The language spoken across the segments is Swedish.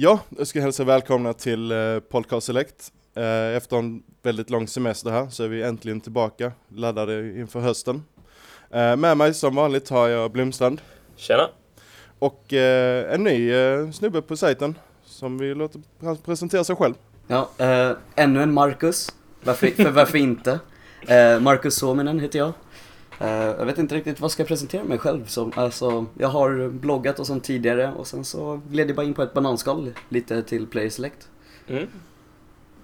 Ja, jag ska hälsa välkomna till eh, Podcast Select. Eh, efter en väldigt lång semester här så är vi äntligen tillbaka, laddade inför hösten. Eh, med mig som vanligt har jag Blomstrand Tjena! och en ny snubbe på sajten som vi låter pre- presentera sig själv. Ja, eh, ännu en Marcus. Varför, för varför inte? Marcus Suominen heter jag. Eh, jag vet inte riktigt vad ska jag presentera mig själv som. Alltså, jag har bloggat och sånt tidigare och sen så gled jag bara in på ett bananskal lite till Player Select. Mm.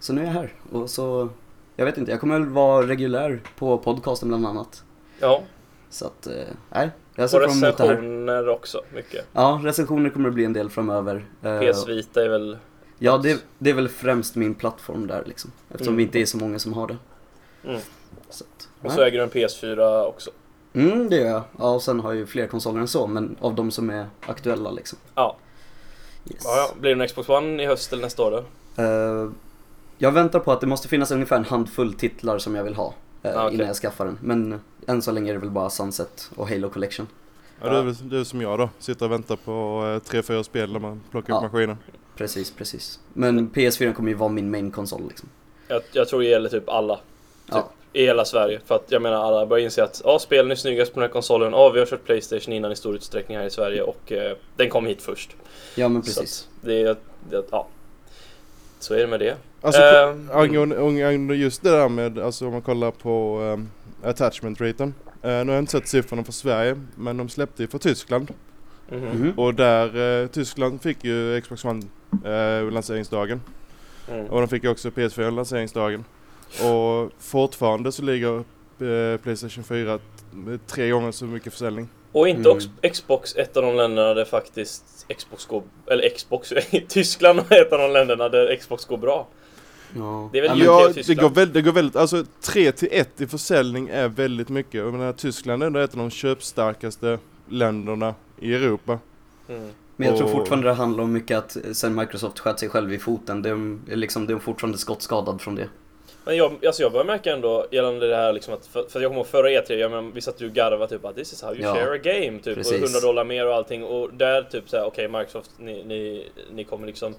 Så nu är jag här och så, jag vet inte, jag kommer väl vara reguljär på podcasten bland annat. Ja, Så att, eh, nej, jag och ser fram emot det här. recensioner också mycket. Ja, recensioner kommer det bli en del framöver. Eh, PS Vita är väl... Ja, det, det är väl främst min plattform där liksom. Eftersom Mm. vi inte är så många som har det. Mm. Så Och så äger du en PS4 också. Mm, det gör jag. Ja, och sen har jag ju fler konsoler än så, men av de som är aktuella liksom. Ja. Yes. Ja, ja. Blir det en Xbox One i höst eller nästa år då? Eh, jag väntar på att det måste finnas ungefär en handfull titlar som jag vill ha. eh, Ah, okej. Innan jag skaffar den. Men än så länge är det väl bara Sunset och Halo Collection. Ja. Du, är du är som jag då, sitter och väntar på eh, tre, fyra spel när man plockar upp Ja. maskinen. Precis, precis. Men PS4 kommer ju vara min main konsol liksom. Jag, jag tror det gäller typ alla. Typ, Ja. I hela Sverige. För att jag menar alla börjar inse att ja, spelen är snyggast på den här konsolen. Ja, vi har kört Playstation innan i stor utsträckning här i Sverige och eh, den kom hit först. Ja, men Så precis. att det är... Det, ja. Så är det med det. Alltså Ehm. på, angående, angående just det där med, alltså om man kollar på um, attachment raten. Eh, nu har jag inte sett siffrorna för Sverige, men de släppte ju för Tyskland. Mhm. Mhm. Och där, eh, Tyskland fick ju Xbox One eh, lanseringsdagen. Mm. Och de fick ju också PS4 lanseringsdagen. Och fortfarande så ligger eh, Playstation 4 t- tre gånger så mycket försäljning. Och inte Mm. Xbox ett av de länderna där faktiskt Xbox går... Eller Xbox, Tyskland är ett av de länderna där Xbox går bra. Ja. Det är väl ja, det går, väldigt, det går väldigt, alltså 3 till 1 i försäljning är väldigt mycket. Och jag menar, Tyskland är ändå ett av de köpstarkaste länderna i Europa. Mm. men jag tror fortfarande det handlar om mycket att sen Microsoft sköt sig själv i foten. Det är, liksom, det är fortfarande skottskadad från det. Men jag, alltså jag börjar märka ändå gällande det här liksom att, för, för jag kommer ihåg förra E3, jag men, vi satt ju och garvade typ att this is how you Ja, share a game typ precis. och 100 dollar mer och allting. Och där typ såhär okej Microsoft ni, ni, ni kommer liksom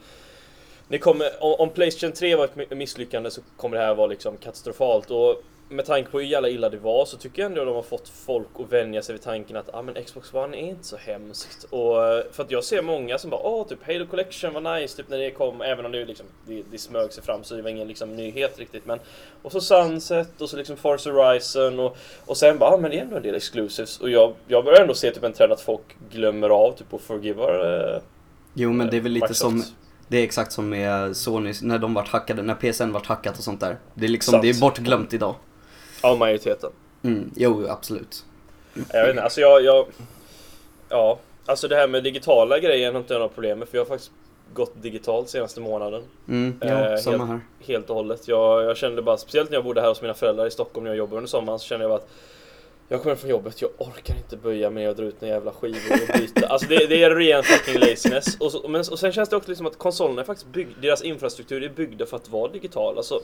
ni kommer, om, om Playstation 3 var ett mi- misslyckande så kommer det här vara liksom katastrofalt. Och med tanke på hur jävla illa det var så tycker jag ändå att de har fått folk att vänja sig vid tanken att ah, men Xbox One är inte så hemskt. Och, eh, för att jag ser många som bara åh typ Halo Collection var nice typ när det kom, även om det, liksom, det, det smög sig fram så det var ingen liksom, nyhet riktigt. Men, och så Sunset och så liksom Forza Horizon och, och sen bara ah, men det är ändå en del exclusives. Och jag, jag börjar ändå se typ en trend att folk glömmer av typ och forgivar eh, Jo, men det är väl lite Microsoft. som Det är exakt som med Sony när de vart hackade, när PSN vart hackat och sånt där. Det är liksom, Sant. det är bortglömt idag. Av majoriteten. Mm, jo, absolut. Jag vet inte, alltså jag, jag... Ja, alltså det här med digitala grejer har inte jag några problem med för jag har faktiskt gått digitalt senaste månaden. Mm, ja, Eh, samma helt- här. Helt och hållet. Jag, jag kände bara, speciellt när jag bodde här hos mina föräldrar i Stockholm när jag jobbade under sommaren så kände jag bara att jag kommer från jobbet, jag orkar inte böja mig och dra ut några jävla skivor och byta. Alltså det, det är ren fucking laziness. Och, så, men, och sen känns det också liksom att konsolerna är faktiskt byggda, deras infrastruktur är byggda för att vara digital. Alltså,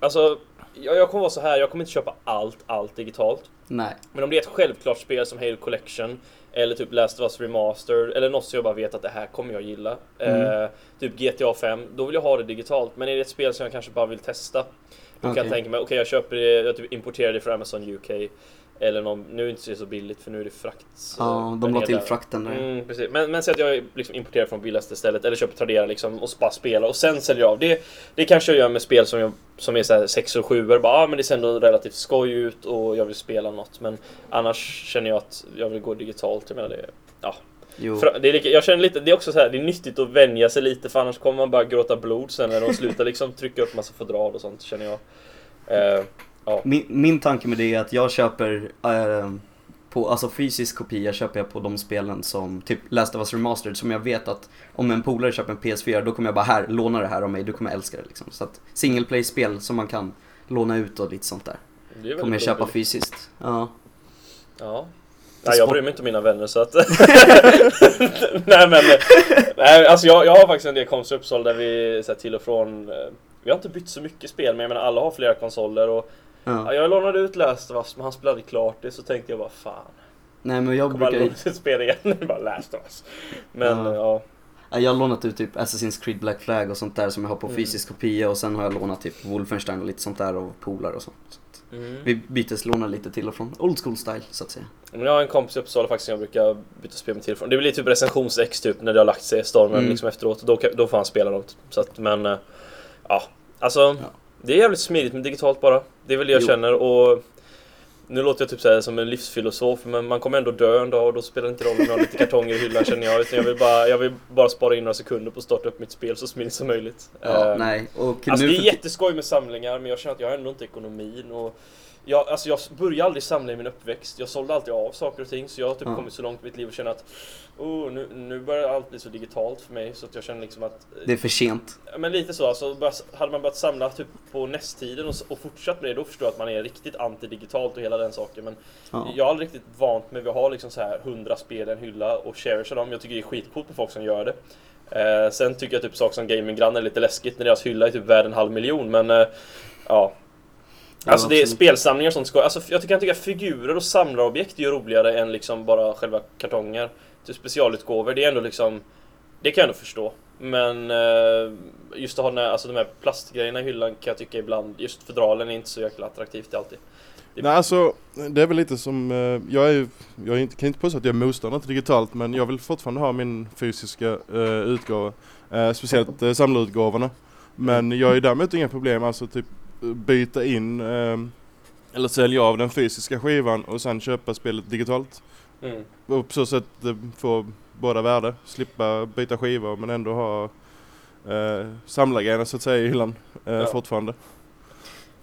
alltså jag, jag kommer vara så här, jag kommer inte köpa allt, allt digitalt. Nej. Men om det är ett självklart spel som Halo Collection eller typ Last of Us Remastered eller något som jag bara vet att det här kommer jag gilla. Mm. Eh, typ GTA 5, då vill jag ha det digitalt. Men är det ett spel som jag kanske bara vill testa då kan jag tänka mig, okej jag köper det, jag typ importerar det från Amazon UK. Eller någon, nu är det inte så billigt för nu är det frakt. Ja, de la till frakten där. Mm, precis. Men, men säg att jag liksom importerar från billigaste stället eller köper Tradera liksom och bara spelar och sen säljer jag av. Det, det kanske jag gör med spel som, jag, som är så här 6 och 7 bara, ah, men det ser ändå relativt skoj ut och jag vill spela något. Men annars känner jag att jag vill gå digitalt. Jag menar det, ja. Jo. Fra- det är lika, jag känner lite, det är också så här, det är nyttigt att vänja sig lite för annars kommer man bara gråta blod sen när de slutar liksom trycka upp massa fodral och sånt känner jag. Eh, ja. Min, min tanke med det är att jag köper eh, på, alltså fysisk kopia köper jag på de spelen som typ Last of Us Remastered som jag vet att om en polare köper en PS4 då kommer jag bara här, låna det här av mig, du kommer älska det liksom. Så att single play-spel som man kan låna ut och lite sånt där. Kommer jag köpa roligt. fysiskt. Ja. Ja. Nej, jag bryr mig inte om mina vänner så att... nej men... Nej, alltså jag, jag har faktiskt en del kompisar i Uppsala där vi så här, till och från... eh, Vi har inte bytt så mycket spel men jag menar alla har flera konsoler och... Ja, ja. jag lånade ut Last of Us men han spelade klart det så tänkte jag bara fan. Nej men jag Kommer aldrig brukar låna ut spel igen? Bara Last of Us. Men Ja. ja. Ja, Jag har lånat ut typ Assassin's Creed Black Flag och sånt där som jag har på Mm. fysisk kopia och sen har jag lånat typ Wolfenstein och lite sånt där av polare och sånt. Mm. Vi byteslånar lite till och från, old school style så att säga. Men jag har en kompis i Uppsala faktiskt som jag brukar byta spel med till från. Det blir typ recensions-X typ när det har lagt sig, stormen Mm. liksom efteråt. Då, då får han spela dem. Så att, men, eh, ja. Alltså, Ja. Det är jävligt smidigt med digitalt bara. Det är väl det jag Jo. känner och nu låter jag typ såhär som en livsfilosof men man kommer ändå dö en dag och då spelar det inte roll om jag har lite kartonger i hyllan känner jag. Utan jag vill bara, jag vill bara spara in några sekunder på att starta upp mitt spel så smidigt som möjligt. Ja, Eh, nej. Och Alltså det är jätteskoj med samlingar men jag känner att jag har ändå inte ekonomin och jag, alltså jag började aldrig samla i min uppväxt. Jag sålde alltid av saker och ting så jag har typ Ja. kommit så långt i mitt liv och känner att oh, nu, nu börjar allt bli så digitalt för mig så att jag känner liksom att Det är för sent. Men lite så, alltså, hade man börjat samla typ på nästtiden och, s- och fortsatt med det, då förstår jag att man är riktigt anti-digitalt och hela den saken. Men Ja. jag har aldrig riktigt vant mig vid att ha liksom så här 100 spel i en hylla och cherisha dem. Jag tycker det är skitcoolt med folk som gör det. Eh, sen tycker jag typ saker som Gaminggrannar är lite läskigt när deras hylla är typ värd en halv miljon, men eh, ja. Alltså det är spelsamlingar och sånt skoj. Alltså jag kan tycka att figurer och samlarobjekt är roligare än liksom bara själva kartonger. Typ specialutgåvor, det är ändå liksom Det kan jag ändå förstå. Men eh, just att ha här, alltså de här plastgrejerna i hyllan kan jag tycka ibland, just fodralen är inte så jäkla attraktivt alltid. Nej alltså, det är väl lite som, eh, jag är jag är inte, kan inte påstå att jag är motståndare till digitalt men jag vill fortfarande ha min fysiska eh, utgåva. Eh, speciellt eh, samlarutgåvorna. Men jag ju däremot inga problem alltså typ byta in eh, eller sälja av den fysiska skivan och sen köpa spelet digitalt. Mm. Och på så sätt eh, få båda värde. Slippa byta skivor men ändå ha eh, samlargrejerna så att säga i hyllan eh, Ja. fortfarande.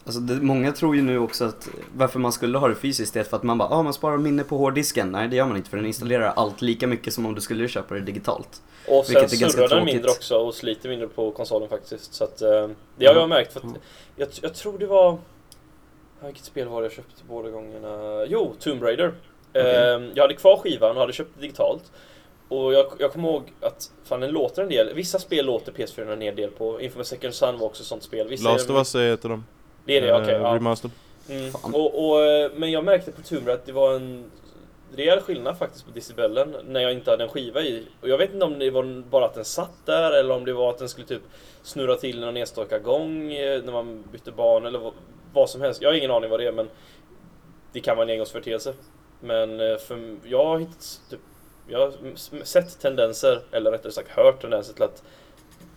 Alltså det, många tror ju nu också att varför man skulle ha det fysiskt är för att man bara, ah, man sparar minne på hårddisken. Nej det gör man inte för den installerar allt lika mycket som om du skulle köpa det digitalt. Och sen Vilket är ganska surrar den mindre också och sliter mindre på konsolen faktiskt. Så att eh, det har Ja. jag märkt. För att Ja. jag, jag tror det var... Vilket spel var det jag köpte båda gångerna? Jo, Tomb Raider. Okej. Eh, jag hade kvar skivan och hade köpt det digitalt. Och jag, jag kommer ihåg att fan den låter en del. Vissa spel låter PS4 en del på. Infamous Second Son var också ett sånt spel. Vissa Last of Us är ett av dem. Det är det, okej. eh, ja. Remastered. Mm. Fan. Och, och, eh, men jag märkte på Raider att det var en rejäl skillnad faktiskt på decibellen när jag inte hade en skiva i. Och jag vet inte om det var bara att den satt där eller om det var att den skulle typ snurra till någon enstaka gång eh, när man bytte ban eller vad, vad som helst. Jag har ingen aning vad det är men det kan vara en engångsföreteelse. Men eh, för jag har hittat typ, jag har sett tendenser, eller rättare sagt hört tendenser till att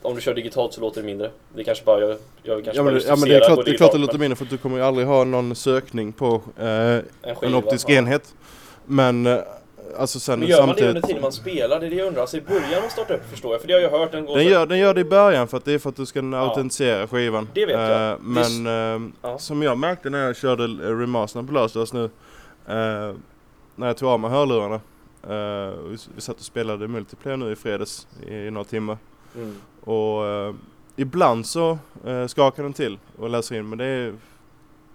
om du kör digitalt så låter det mindre. Det kanske bara jag, jag kanske Ja men, bara ja men det är klart det, är klart det låter mindre för att du kommer ju aldrig ha någon sökning på eh, en skiva, optisk ja. enhet. Men eh, alltså sen Men gör man det samtidigt... under tiden man spelar? Det är det jag undrar. Alltså i början av starta upp förstår jag, för det har jag hört. Den går Den så- gör, den gör det i början för att det är för att du ska autentisera skivan. Det vet jag. Eh, men eh, Ja. som jag märkte när jag körde remastern på Us nu. eh, när jag tog av mig hörlurarna. eh, vi, vi satt och spelade multiplayer nu i fredags i, i några timmar. Mm. Och eh, ibland så eh, skakar den till och läser in men det är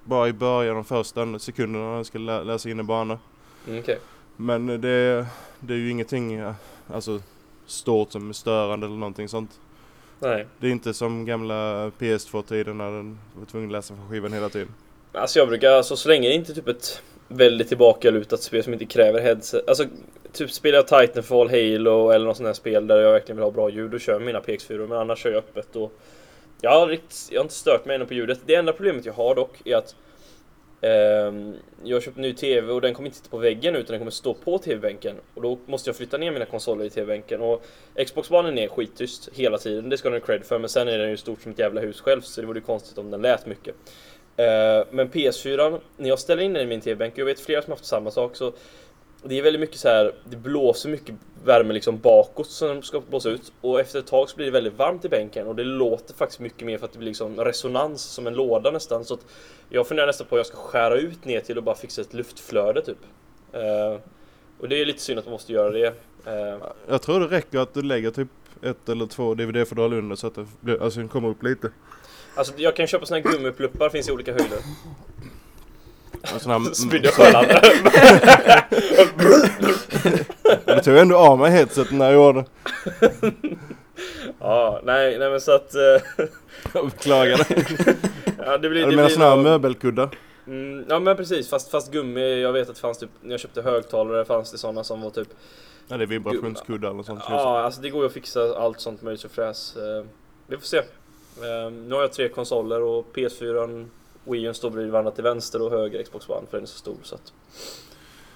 bara i början de första sekunderna när den ska lä- läsa in en bana. Mm, okej. Men det, det är ju ingenting eh, alltså, stort som är störande eller någonting sånt. Nej. Det är inte som gamla PS2-tiden när den var tvungen att läsa från skivan hela tiden. Alltså jag brukar, alltså så länge det inte typ ett väldigt tillbakalutat spel som inte kräver headset. Alltså typ spelar jag Titanfall, Halo eller något sånt här spel där jag verkligen vill ha bra ljud. Då kör jag mina PX4 men annars kör jag öppet och jag har, rikt, jag har inte stört mig ännu på ljudet. Det enda problemet jag har dock är att eh, jag har köpt ny TV och den kommer inte sitta på väggen utan den kommer stå på TV-bänken. Och då måste jag flytta ner mina konsoler i TV-bänken. Och Xbox-banan är skittyst hela tiden, det ska den ha cred för. Men sen är den ju stort som ett jävla hus själv så det vore ju konstigt om den lät mycket. Eh, Men PS4, när jag ställer in den i min TV-bänk, jag vet flera som har haft samma sak, så det är väldigt mycket så här, det blåser mycket värme liksom bakåt som ska blåsa ut och efter ett tag så blir det väldigt varmt i bänken och det låter faktiskt mycket mer för att det blir liksom resonans som en låda nästan så att jag funderar nästan på att jag ska skära ut ner till och bara fixa ett luftflöde typ. Eh, och det är lite synd att man måste göra det. Eh, Jag tror det räcker att du lägger typ ett eller två DVD-fodral under så att det alltså den kommer upp lite. alltså jag kan köpa såna här gummipluppar, finns i olika höjder. En sån här, Spydde jag själv. jag tog ändå av mig headset när jag gjorde Ja, nej, nej men så att... eh, Jag beklagade. ja, det blir, Du det menar blir såna här nog- möbelkuddar? Mm, ja men precis, fast, fast gummi, jag vet att det fanns typ, när jag köpte högtalare fanns det sådana som var typ Ja, det är vibrationskuddar eller sånt. Ja, alltså det går ju att fixa allt sånt möjligt och fräs. Eh, Vi får se. Eh, Nu har jag tre konsoler och PS4, Wii står bredvid varandra till vänster och höger Xbox One för den är så stor så att...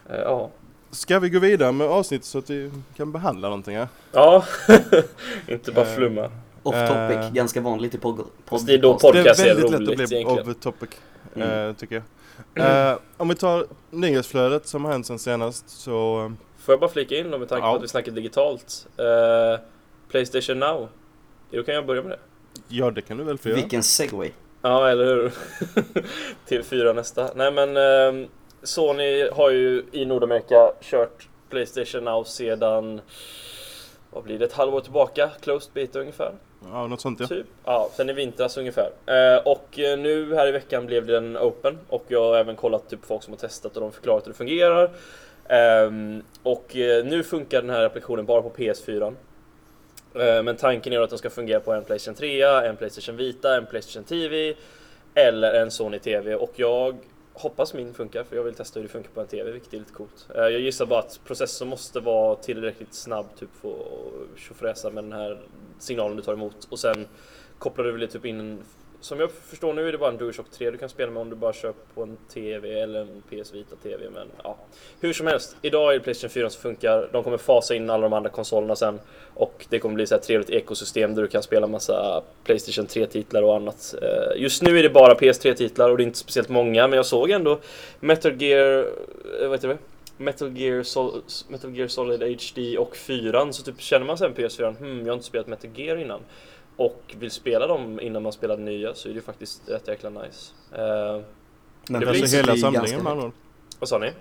eh, Ja. Ska vi gå vidare med avsnittet så att vi kan behandla någonting här? Ja, inte bara Eh, flumma. Off topic, Eh. ganska vanligt i pod- Fast det är då podcast. Det Podcast är är väldigt lätt roligt att bli egentligen. off topic, Mm. eh, tycker jag. Eh, om vi tar nyhetsflödet som har hänt sen senast så... Får jag bara flika in då med tanke på Ja. att vi snackar digitalt? Eh, Playstation Now. Då kan jag börja med det. Ja, det kan du väl få göra. Vilken segway. Ja, eller hur? Till fyra nästa. Nej men ehm, Sony har ju i Nordamerika kört Playstation Now sedan vad blir det, ett halvår tillbaka? Closed beta ungefär? Ja, något sånt ja. Typ. Ja, sen i vintras ungefär. Eh, och eh, nu här i veckan blev den open och jag har även kollat typ folk som har testat och de förklarat hur det fungerar. Ehm, och eh, nu funkar den här applikationen bara på PS4. Eh, men tanken är att den ska fungera på en Playstation 3, en Playstation Vita, en Playstation TV eller en Sony TV och jag hoppas min funkar för jag vill testa hur det funkar på en TV vilket är lite coolt. Eh, jag gissar bara att processorn måste vara tillräckligt snabb typ för att tjofräsa med den här signalen du tar emot och sen kopplar du väl typ in en som jag förstår nu är det bara en DualShock 3 du kan spela med om du bara kör på en TV eller en PS Vita TV men ja. Hur som helst, idag är det Playstation 4 som funkar. De kommer fasa in alla de andra konsolerna sen och det kommer bli så här trevligt ekosystem där du kan spela massa Playstation 3-titlar och annat. Eh, just nu är det bara PS3-titlar och det är inte speciellt många men jag såg ändå Metal Gear, eh, vad heter det? Metal Gear, Sol Metal Gear Solid HD och 4 så typ känner man sen PS4 hmm, jag har inte spelat Metal Gear innan och vill spela dem innan man spelar nya så är det faktiskt rätt jäkla nice. Eh, Men Det är alltså hela samlingen med ord. vad sa ni?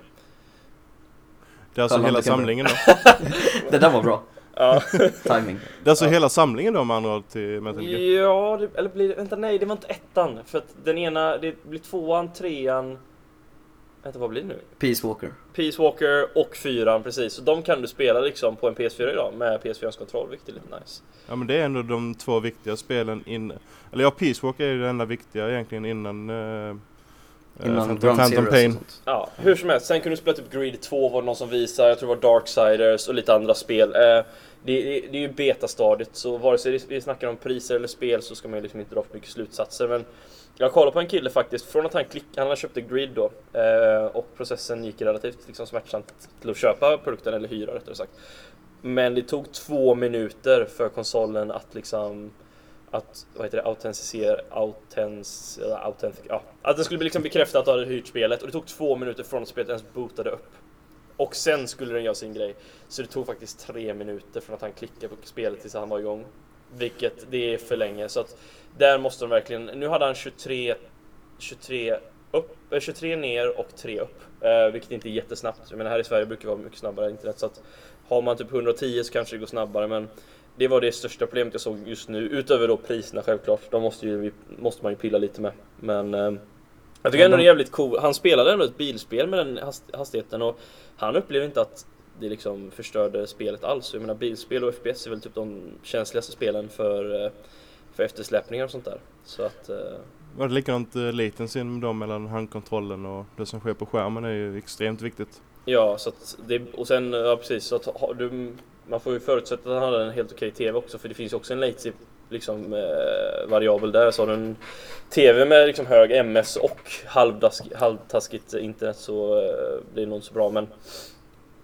Det är alltså Alla hela samlingen då. Det där var bra. Ja. Timing. Det är alltså Ja. hela samlingen då med andra ord till Metal Gear. Ja, det, eller blir det, vänta nej det var inte ettan för att den ena, det blir tvåan, trean Vänta vad blir det nu? Peace Walker. Peace Walker och fyran precis, så de kan du spela liksom på en PS4 idag med PS4s kontroll vilket är lite nice Ja men det är ändå de två viktiga spelen innan. Eller ja, Peace Walker är ju det enda viktiga egentligen innan... Uh, Innan Phantom, Phantom Pain. Ja, hur som helst, sen kunde du spela typ Greed 2 var det någon som visade, jag tror det var Darksiders och lite andra spel eh, det, det, det är ju betastadiet så vare sig vi snackar om priser eller spel så ska man ju liksom inte dra för mycket slutsatser men jag kollade på en kille faktiskt, från att han klickade, han köpte Grid då eh, och processen gick relativt liksom smärtsamt till att köpa produkten eller hyra rättare sagt. Men det tog två minuter för konsolen att liksom att, vad heter det, autentisera, autens, eller autentic, ja, att den skulle bli liksom bekräfta att du hade hyrt spelet och det tog två minuter från att spelet ens bootade upp. Och sen skulle den göra sin grej. Så det tog faktiskt tre minuter från att han klickade på spelet tills han var igång. Vilket, det är för länge så att där måste de verkligen, nu hade han 23, 23 upp, eh, 23 ner och 3 upp. Eh, vilket inte är jättesnabbt. Jag menar här i Sverige brukar det vara mycket snabbare internet så att har man typ 110 så kanske det går snabbare men det var det största problemet jag såg just nu, utöver då priserna självklart. De måste, ju, måste man ju pilla lite med. Men eh, jag tycker ändå det är jävligt cool. Han spelade ändå ett bilspel med den hast- hastigheten och han upplevde inte att det liksom förstörde spelet alls. Jag menar bilspel och FPS är väl typ de känsligaste spelen för, eh, för eftersläpningar och sånt där. Så att eh, Var det likadant uh, latencyn då mellan handkontrollen och det som sker på skärmen är ju extremt viktigt. Ja, så det, och sen, ja precis, så att du, man får ju förutsätta att han hade en helt okej TV också för det finns ju också en latency liksom, eh, variabel där. Så har du en TV med liksom hög MS och halvtaskigt internet så eh, blir det nog inte så bra men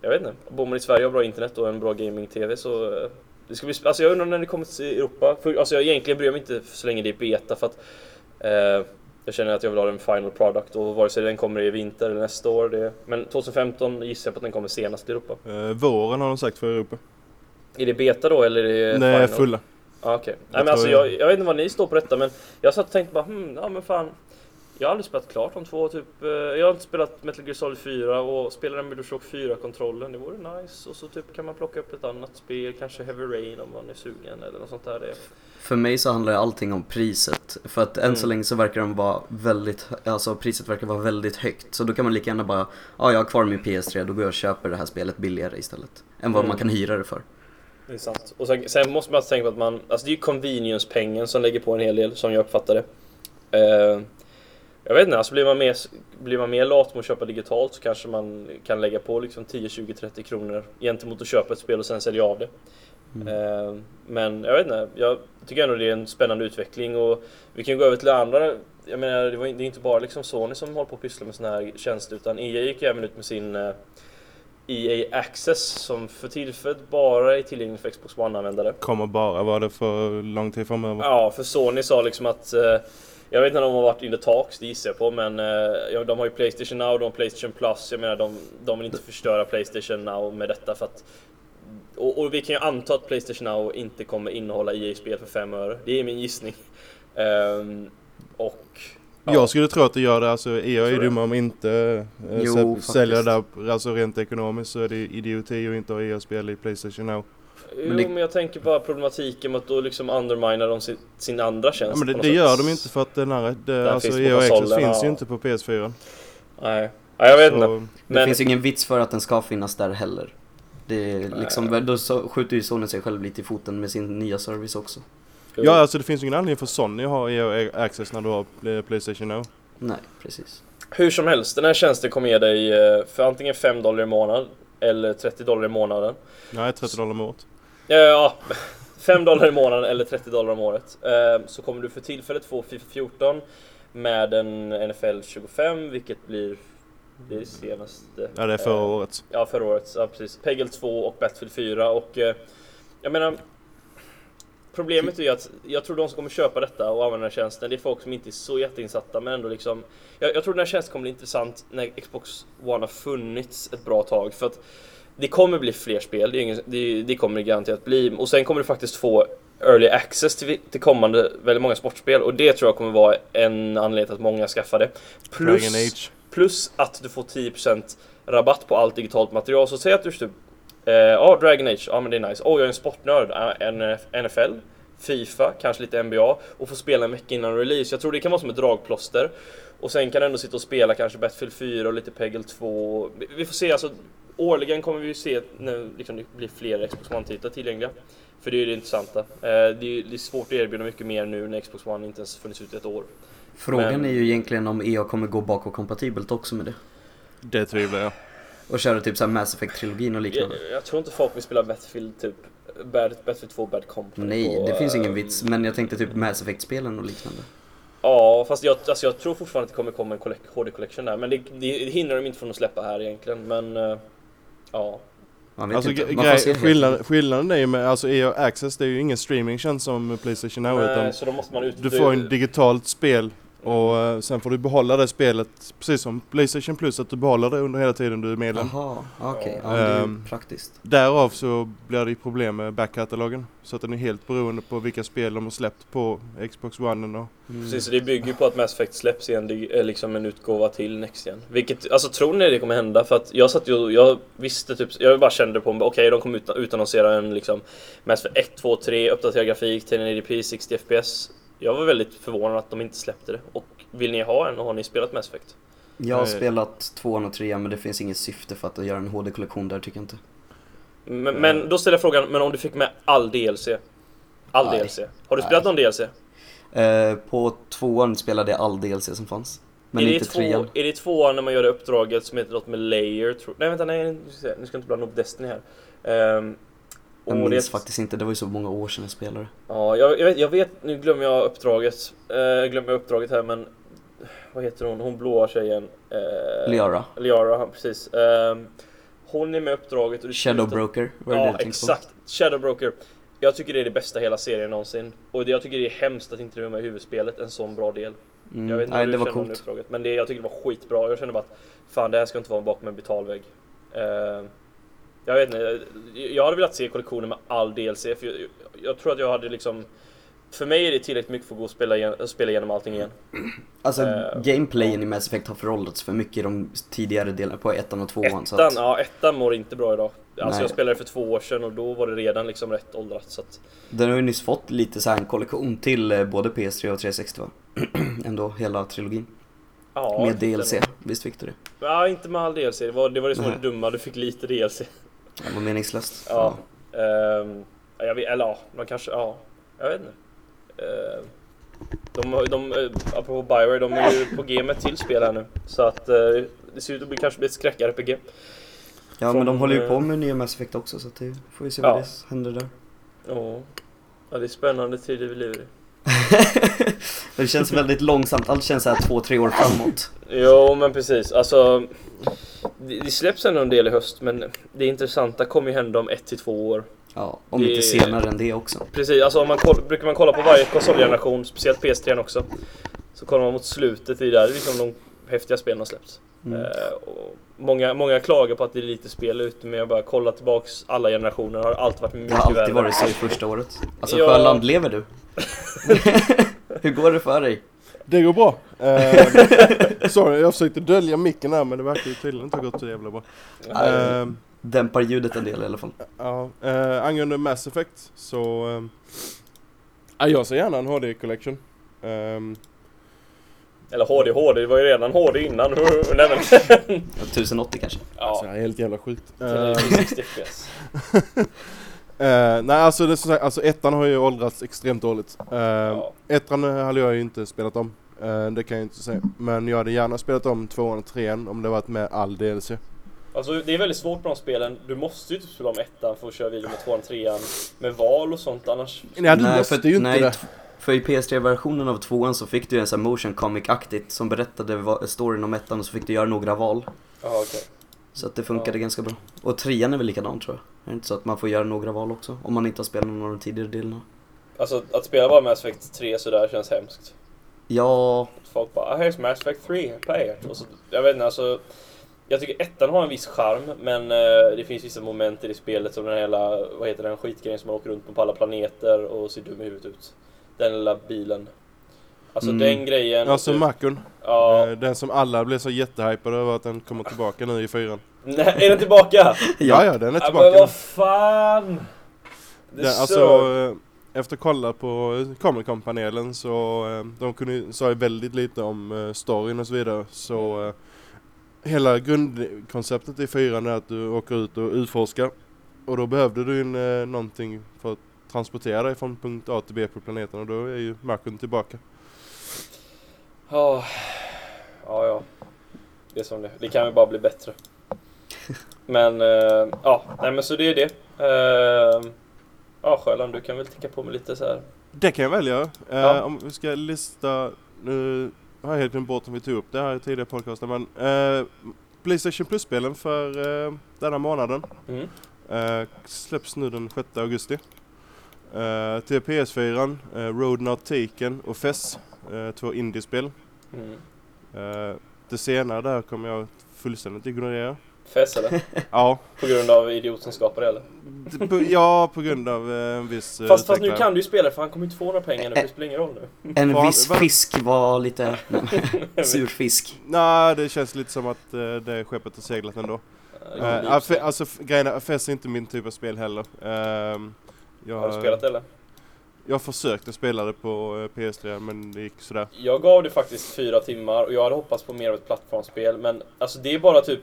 jag vet inte, bor man i Sverige och har bra internet och en bra gaming-TV så eh, det ska bli, alltså jag undrar när det kommer till Europa, för, alltså jag egentligen bryr mig inte så länge det är beta för att eh, jag känner att jag vill ha en final product och vare sig den kommer i vinter eller nästa år. Det, men 2015 gissar jag på att den kommer senast i Europa. Uh, våren har de sagt för Europa. Är det beta då eller är det Nej, final? fulla. Ah, Okej. Jag Nej men alltså jag, jag vet inte var ni står på detta men jag satt och tänkte bara hmm, ja men fan. Jag har aldrig spelat klart de två typ. eh, Jag har inte spelat Metal Gear Solid 4 och spelar den med DualShock 4-kontrollen. Det vore nice. Och så typ kan man plocka upp ett annat spel, kanske Heavy Rain om man är sugen eller något sånt där. Det. För mig så handlar allting om priset. För att än så Mm. länge så verkar de vara väldigt, alltså priset verkar vara väldigt högt. Så då kan man lika gärna bara, ja jag har kvar min PS3, då går jag och köper det här spelet billigare istället. Än vad Mm. man kan hyra det för. Det är sant. Och sen, sen måste man tänka på att man, alltså det är ju convenience-pengen som lägger på en hel del som jag uppfattar det. Eh, Jag vet inte, alltså blir man mer, blir man mer lat med att köpa digitalt så kanske man kan lägga på liksom 10, 20, 30 kronor gentemot att köpa ett spel och sen sälja av det. Mm. Eh, men jag vet inte, jag tycker ändå det är en spännande utveckling och vi kan gå över till det andra. Jag menar, det, var, det är inte bara liksom Sony som håller på att pyssla med sådana här tjänster utan EA gick även ut med sin eh, EA Access som för tillfället bara är tillgänglig för Xbox One-användare. Kommer bara vara det för lång tid framöver. Ja, för Sony sa liksom att eh, jag vet inte om de har varit in the talks, det gissar jag på, men eh, ja, de har ju Playstation Now, de har Playstation Plus. Jag menar, de, de vill inte förstöra Playstation Now med detta för att och, och vi kan ju anta att Playstation Now inte kommer innehålla EA-spel för 5 öre. Det är min gissning. Ehm, och... ja. Jag skulle tro att det gör det. Alltså EA är dumma om inte faktiskt. säljer det där. Alltså rent ekonomiskt så är det idioti att inte ha EA-spel i Playstation Now. Jo, Men men, det- jag tänker bara problematiken med att då liksom underminar de sin, sin andra tjänst Ja, men det, det gör de inte för att den här, det, alltså finns EA Access finns ju ja. inte på PS4. Nej, ja, jag vet inte. Så, Det Men- finns ju ingen vits för att den ska finnas där heller. Det är liksom, då så skjuter ju Sony sig själv lite i foten med sin nya service också. ja, alltså det finns ju ingen anledning för Sony att ha EA Access när du har Playstation Now. Nej, precis. Hur som helst, den här tjänsten kommer ge dig eh, för antingen 5 dollar i månaden eller 30 dollar i månaden. Nej, 30 dollar om året. Eh, Ja, 5 dollar i månaden eller 30 dollar om året. Eh, Så kommer du för tillfället få Fifa 14 med en NFL 25 vilket blir det senaste. Ja, det är förra eh, året. Ja, förra året. Ja, precis. Peggle 2 och Battlefield 4 och eh, jag menar Problemet är ju att jag tror de som kommer köpa detta och använda den här tjänsten det är folk som inte är så jätteinsatta men ändå liksom Jag, jag tror den här tjänsten kommer bli intressant när Xbox One har funnits ett bra tag för att Det kommer bli fler spel, det, ingen, det, det kommer det garanterat bli och sen kommer du faktiskt få Early access till, till kommande väldigt många sportspel och det tror jag kommer vara en anledning till att många skaffar det. Plus. Plus att du får 10% rabatt på allt digitalt material. Så säg att du typ, eh, ja Dragon Age, ja men det är nice. Åh jag är en sportnörd, en NFL, Fifa, kanske lite NBA och få spela en vecka innan release. Jag tror det kan vara som ett dragplåster. Och sen kan du ändå sitta och spela kanske Battlefield 4 och lite Peggle 2. Vi- Vi får se, alltså årligen kommer vi ju se när liksom, det blir fler Xbox One-titlar tillgängliga. För det är ju det intressanta. Eh, det, är, det är svårt att erbjuda mycket mer nu när Xbox One inte ens funnits ut i ett år. Frågan Men- är ju egentligen om EA kommer gå bakåtkompatibelt också med det. Det tvivlar jag. Och köra typ såhär Mass Effect-trilogin och liknande. Jag, jag tror inte folk vill spela Battlefield typ Bad, Battlefield 2 Bad Company Nej, på, det finns ingen eh, vits. Men jag tänkte typ Mass Effect-spelen och liknande. Ja, fast jag, alltså jag tror fortfarande att det kommer komma en collect, HD Collection där. Men det, det, det hindrar dem inte från att släppa här egentligen. Men eh, ja. Man Alltså inte. Man grej, skillnaden, skillnaden är ju med, alltså EA Access det är ju ingen streamingtjänst som Playstation Now Nej, utan så då måste man ut... du får en digitalt spel och eh, sen får du behålla det spelet precis som Playstation Plus att du behåller det under hela tiden du är medlem. Jaha, okej. Ja, det är ju Ehm, praktiskt. Därav så blir det ju problem med backkatalogen. Så att den är helt beroende på vilka spel de har släppt på Xbox One och Mm. Precis, så det bygger ju på att Mass Effect släpps i en, liksom en utgåva till Next Gen. Vilket, alltså tror ni det kommer hända? För att jag satt ju, jag visste typ, jag bara kände på mig, okej de kommer ut, utannonsera en liksom Mass Effect 1, 2, 3, uppdaterad grafik, 1080p, 60 FPS. Jag var väldigt förvånad att de inte släppte det. Och vill ni ha en och har ni spelat Mass Effect? Jag har Nej. spelat tvåan och trean men det finns inget syfte för att göra en HD-kollektion där tycker jag inte. Men, men då ställer jag frågan, men om du fick med all DLC? All Nej. DLC? Har du Nej. spelat någon DLC? Eh, på tvåan spelade jag all DLC som fanns. Men är, det inte två, trean. är det tvåan när man gör det uppdraget som heter något med Layer? Tro, nej vänta, nej, nu ska, jag inte blanda upp Destiny här. Ehm, Jag och det är minns ett- faktiskt inte, det var ju så många år sedan jag spelade. Ja, jag, jag, vet, jag vet, nu glömmer jag uppdraget. Uh, glömmer uppdraget här men... Vad heter hon? Hon blåa tjejen. Uh, Liara. Liara, precis. Ehm, hon är med i uppdraget och det Shadowbroker, var det det Ja, du exakt. Shadowbroker. Jag tycker det är det bästa hela serien någonsin. Och det, jag tycker det är hemskt att inte det är med i huvudspelet, en sån bra del. på? Mm. Jag vet inte Nej, hur det du var coolt. uppdraget, men det, jag tycker det var skitbra. Jag kände bara att fan det här ska inte vara bakom en betalvägg. Uh, jag vet inte, jag hade velat se kollektionen med all DLC för jag, jag tror att jag hade liksom för mig är det tillräckligt mycket för att gå och spela, igen, spela igenom allting igen. Alltså, Eh, gameplayen i Mass Effect har föråldrats för mycket i de tidigare delarna på ettan och tvåan. Ettan, att, ja ettan mår inte bra idag. Alltså Nej. jag spelade för två år sedan och då var det redan liksom rätt åldrat så att Den har ju nyss fått lite så en kollektion till eh, både PS3 och 360 va? Ändå, hela trilogin. Ja, med tyckte DLC, visst fick du det? Ja, inte med all DLC. Det var det, var det som var det dumma, du fick lite DLC. Det var meningslöst. Ja. Ehm, jag vet, eller ja, man kanske, ja, jag vet inte. Ehm, De, de, eh, apropå Bioware, de är ju på G med ett till spel här nu. Så att eh, det ser ut att bli, kanske bli ett skräck-RPG. Ja men Från, de håller ju eh, på med nya Mass Effect också så att det får vi se vad Ja. det händer där. Ja. ja, det är spännande tider vi lever i. det känns väldigt långsamt, allt känns såhär två, tre år framåt. Jo, men precis. Alltså, det, släpps ändå en del i höst, men det intressanta kommer ju hända om ett till två år. Ja, om Det- inte senare än det också. Precis, alltså om man koll, brukar man kolla på varje konsolgeneration, speciellt PS3 också, så kollar man mot slutet i där, det är liksom de häftiga spelen har släppts. Mm. Eh, och många, många klagar på att det är lite spel ute, men jag bara kollar tillbaks alla generationer har allt varit Det mycket har alltid värre. varit så i första året. Alltså Ja. Sjöland, lever du? Hur går det för dig? Det går bra. Eh, sorry, jag försökte dölja micken här men det verkar ju tydligen inte ha gått så jävla bra. Eh, Dämpar ljudet en del i alla fall. ja, eh, angående Mass Effect så... Eh, ja, jag ser gärna en HD Collection. Eller HD, HD, det var ju redan HD innan. Nej, men, Ja, 1080 kanske? alltså, ja, är helt jävla sjukt. det är 60 FPS. Eh, nej alltså, det är som sagt, alltså ettan har ju åldrats extremt dåligt. Uh, Ja. Ettan hade jag ju inte spelat om. Eh, det kan jag inte säga. Men jag hade gärna spelat om tvåan och trean om det varit med all DLC. Alltså det är väldigt svårt med de spelen. Du måste ju typ spela om ettan för att köra vidare med tvåan och trean. Med val och sånt annars. Nej du Nej, måste för- ju inte nej, det. För i PS3-versionen av tvåan så fick du en sån här motion comic-aktigt som berättade vad- storyn om ettan och så fick du göra några val. Ja okej. Så att det funkade Ja. ganska bra. Och trean är väl likadant tror jag. Är det inte så att man får göra några val också? Om man inte har spelat någon av de tidigare delarna. Alltså att spela bara Mass Effect 3 sådär känns hemskt. Ja, Folk bara ah, here's Mass Effect 3, play it. Och så, jag vet inte alltså. Jag tycker ettan har en viss charm men eh, det finns vissa moment i det spelet som den hela, vad heter den skitgrejen som man åker runt på på alla planeter och ser dum i huvudet ut. Den lilla bilen. Alltså Mm. den grejen. Alltså Makon. Ja. Eh, den som alla blev så jättehypade över att den kommer tillbaka nu i fyran. Nej, är den tillbaka? Ja ja, den är tillbaka men vad fan! Det Den, är alltså, så... eh, efter att kolla på Comic Con-panelen så eh, de kunde, sa ju väldigt lite om eh, storyn och så vidare. Så eh, hela grundkonceptet i fyran är att du åker ut och utforskar. Och då behövde du en, eh, någonting för att transportera dig från punkt A till B på planeten och då är ju Makon tillbaka. Ja, ja, ja. Det är som det Det kan ju bara bli bättre. Men, eh, ja, nej men så det är det. Eh, ja, Sjöland, du kan väl tänka på mig lite så här. Det kan jag välja. Eh, Ja. Om vi ska lista, nu har jag helt glömt bort om vi tog upp det här i tidigare podcaster men Playstation Plus-spelen för denna månaden Mm. släpps nu den 6 augusti. Eh, till PS4, eh, Road Not Taken och FES, eh, två indiespel. Mm. Eh, det senare där kommer jag fullständigt ignorera. Fess eller? Ja, På grund av idiot som skapar det eller? ja på grund av eh, en viss eh, Fast, fast nu kan du ju spela för han kommer inte få några pengar nu, det spelar ingen roll nu. en Vad- viss fisk var lite... Sur fisk. Nej, det känns lite som att eh, det skeppet har seglat ändå. Uh, är alltså, grejen är, FES är inte min typ av spel heller. Ehm, jag, Har du spelat det eller? Jag försökte spela det på eh, PS3 men det gick sådär. Jag gav det faktiskt fyra timmar och jag hade hoppats på mer av ett plattformsspel men alltså det är bara typ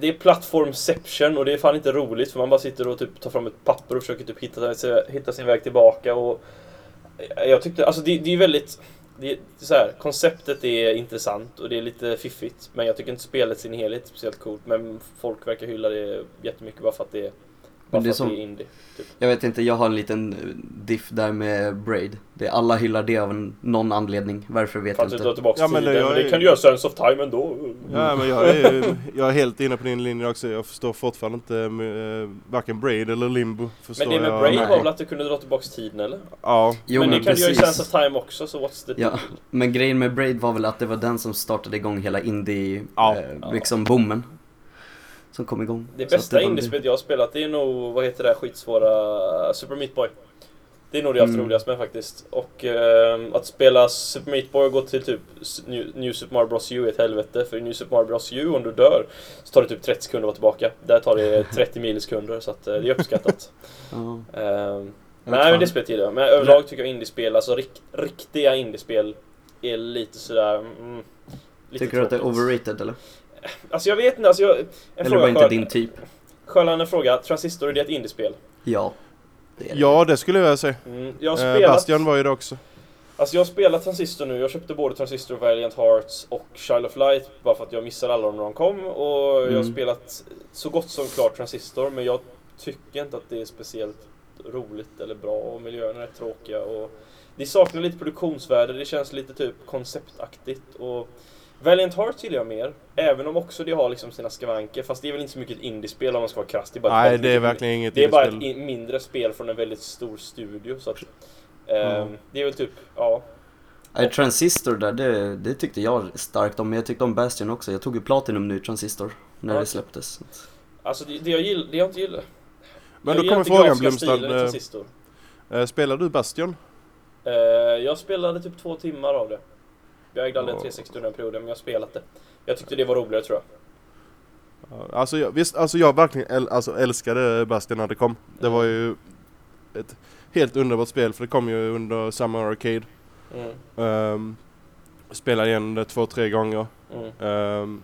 det är plattformception och det är fan inte roligt för man bara sitter och typ tar fram ett papper och försöker typ hitta, hitta sin väg tillbaka och jag tyckte, alltså det, det är väldigt det är så här, konceptet är intressant och det är lite fiffigt men jag tycker inte spelet i sin helhet är speciellt coolt men folk verkar hylla det jättemycket bara för att det är bara Men det är för att som- det är indie. Jag vet inte, jag har en liten eh, diff där med Braid. Det, alla hyllar det av en, någon anledning. Varför vet För jag att du inte. drar tillbaka Ja, men tiden, det- jag det är- kan du göra Sense of Time ändå. Ja men jag är, jag är helt inne på din linje också. Jag förstår fortfarande inte uh, varken Braid eller Limbo. Men det med jag. Nej. var väl att du kunde dra tillbaka tiden eller? Ja. Jo, men, men det kan du göra i precis. Sense of Time också, så what's the Ja, deal? men grejen med Braid var väl att det var den som startade igång hela indie, Ja. eh, liksom boomen. Som kom igång. Det bästa indiespelet jag har spelat det är nog, vad heter det skitsvåra, Super Meat Boy. Det är nog det jag haft Mm. roligast med faktiskt. Och ehm, att spela Super Meat Boy och gå till typ New, New Super Mario Bros U är ett helvete. För i New Super Mario Bros U, om du dör, så tar det typ 30 sekunder att vara tillbaka. Där tar det 30 millisekunder, så att eh, det är uppskattat. Jag vet Nej men det spelet gillar jag. Men överlag tycker jag indiespel, alltså rik, riktiga indiespel är lite sådär... Mm, lite Tycker du att det är tråkigt. overrated eller? Alltså jag vet inte, alltså jag... En Eller fråga var inte Sjö- din typ? Sjöland en fråga. Transistor, är det ett indiespel? Ja. Det det. ja det skulle jag säga. Mm, jag har Eh, spelat... Bastion var ju det också. Alltså jag har spelat Transistor nu, jag köpte både Transistor Valiant Hearts och Child of Light bara för att jag missade alla dem när de kom och jag har Mm. spelat så gott som klart Transistor men jag tycker inte att det är speciellt roligt eller bra och miljöerna är rätt tråkiga och det saknar lite produktionsvärde, det känns lite typ konceptaktigt och Valiant Hearts gillar jag mer, även om också det har liksom sina skavanker fast det är väl inte så mycket ett indiespel om man ska vara krass. Det är bara ett Nej det är verkligen inget det är bara ett mindre spel från en väldigt stor studio så att Ja. Det är väl typ, ja Nej, Transistor där, det, det tyckte jag starkt om, men jag tyckte om Bastion också. Jag tog ju Platinum nu Transistor, när Ja. det släpptes. Alltså det, det, jag, gill, det jag inte gillar Men jag då gillar kommer frågan Blomstrand. eh, Transistor. eh, Spelar du Bastion? Eh, jag spelade typ två timmar av det Jag ägde aldrig en Ja. 360 under den perioden men jag har spelat det Jag tyckte det var roligare tror jag Ja, Alltså jag, visst, alltså jag verkligen äl, alltså, älskade Bastion när det kom. Det var ju ett helt underbart spel för det kom ju under Summer Arcade. mm, Um, spelade igen det två, tre gånger. mm. Um,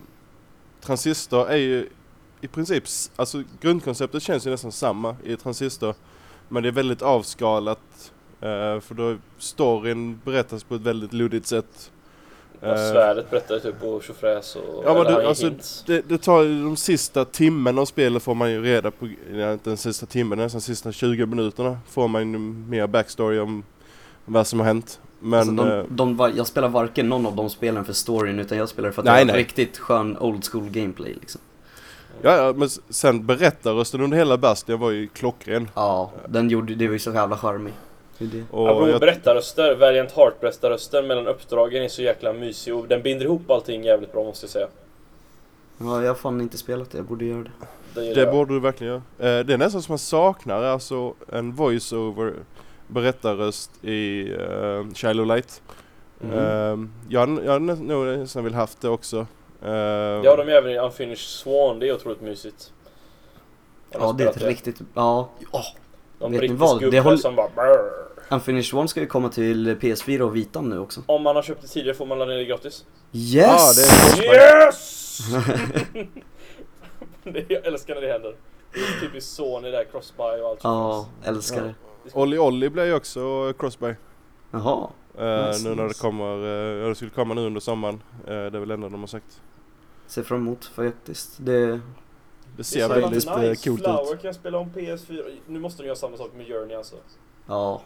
Transistor är ju i princip, alltså grundkonceptet känns ju nästan samma i Transistor. Men det är väldigt avskalat. eh, för då storyn berättas på ett väldigt luddigt sätt. Ja, Eh, Svärdet berättade typ på tjofräs och... Ja, men ger alltså. Det, det tar ju de sista timmen av spelet får man ju reda på, ja, inte den sista timmen, nästan de sista 20 minuterna får man ju mer backstory om vad som har hänt. Men alltså, de, eh, de, var- jag spelar varken någon av de spelen för storyn, utan jag spelar för att Nej, det är nej. riktigt skön old school gameplay liksom. ja, ja, men sen berättarrösten under hela Bastion var ju klockren. Ja, den gjorde, det var ju så jävla charmig. Det det. Och Apropå jag, berättarröster, Valiant Heart berättarrösten mellan uppdragen är så jäkla mysig och den binder ihop allting jävligt bra måste jag säga. Ja, jag har fan inte spelat det, jag borde göra det. Det, det jag. borde du verkligen göra. Eh, det är nästan som man saknar alltså en voice-over berättarröst i Child of Light. Mm. Eh, jag, jag hade nog nästan vill haft det också. Eh, Ja, de är även i Unfinished Swan, det är otroligt mysigt. Ja, det är ett spelat riktigt, ja. Oh, De vet ni vad? Det gubbe håll- som bara brrr. Unfinished One ska ju komma till PS4 och Vitan nu också. Om man har köpt det tidigare får man ladda ner det gratis. Yes! Ja, det är Yes! det, jag älskar när det händer. Det är typiskt Sony där, crossbuy och allt Ja, älskar Ja. det. Olli Olli blir ju också crossbuy. Jaha. Nice, nu när det kommer, uh, ja, det skulle komma nu under sommaren. Eh, det är väl enda de har sagt. Ser fram emot faktiskt. Det, Det ser väldigt nice. coolt Flower ut. kan jag spela om PS4. Nu måste de göra samma sak med Journey alltså. ja.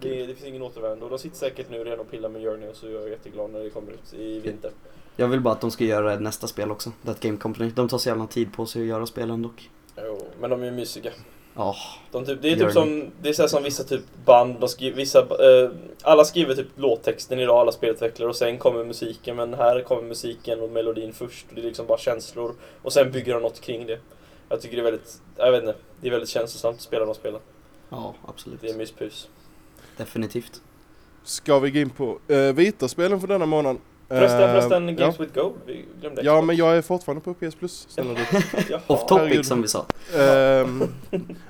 Det, det finns ingen återvändo. De sitter säkert nu redan och pillar med Journey och så är jag jätteglad när det kommer ut i vinter. Jag vill bara att de ska göra nästa spel också. That Game Company. De tar så jävla tid på sig att göra spelen dock. Jo, men de är ju mysiga. Ja. De typ, det är typ som, det är så som vissa typ band, de skriver, vissa, eh, alla skriver typ låttexten idag, alla spelutvecklare och sen kommer musiken men här kommer musiken och melodin först och det är liksom bara känslor och sen bygger de något kring det. Jag tycker det är väldigt, jag vet inte, det är väldigt känslosamt att spela de spelen. Ja, absolut. Det är myspys. Definitivt. Ska vi gå in på uh, vita spelen för denna månad? Förresten, förresten, Games ja. with Gold, vi glömde ja Xbox. men jag är fortfarande på PS Plus. Off topic herregud. som vi sa. Ehm,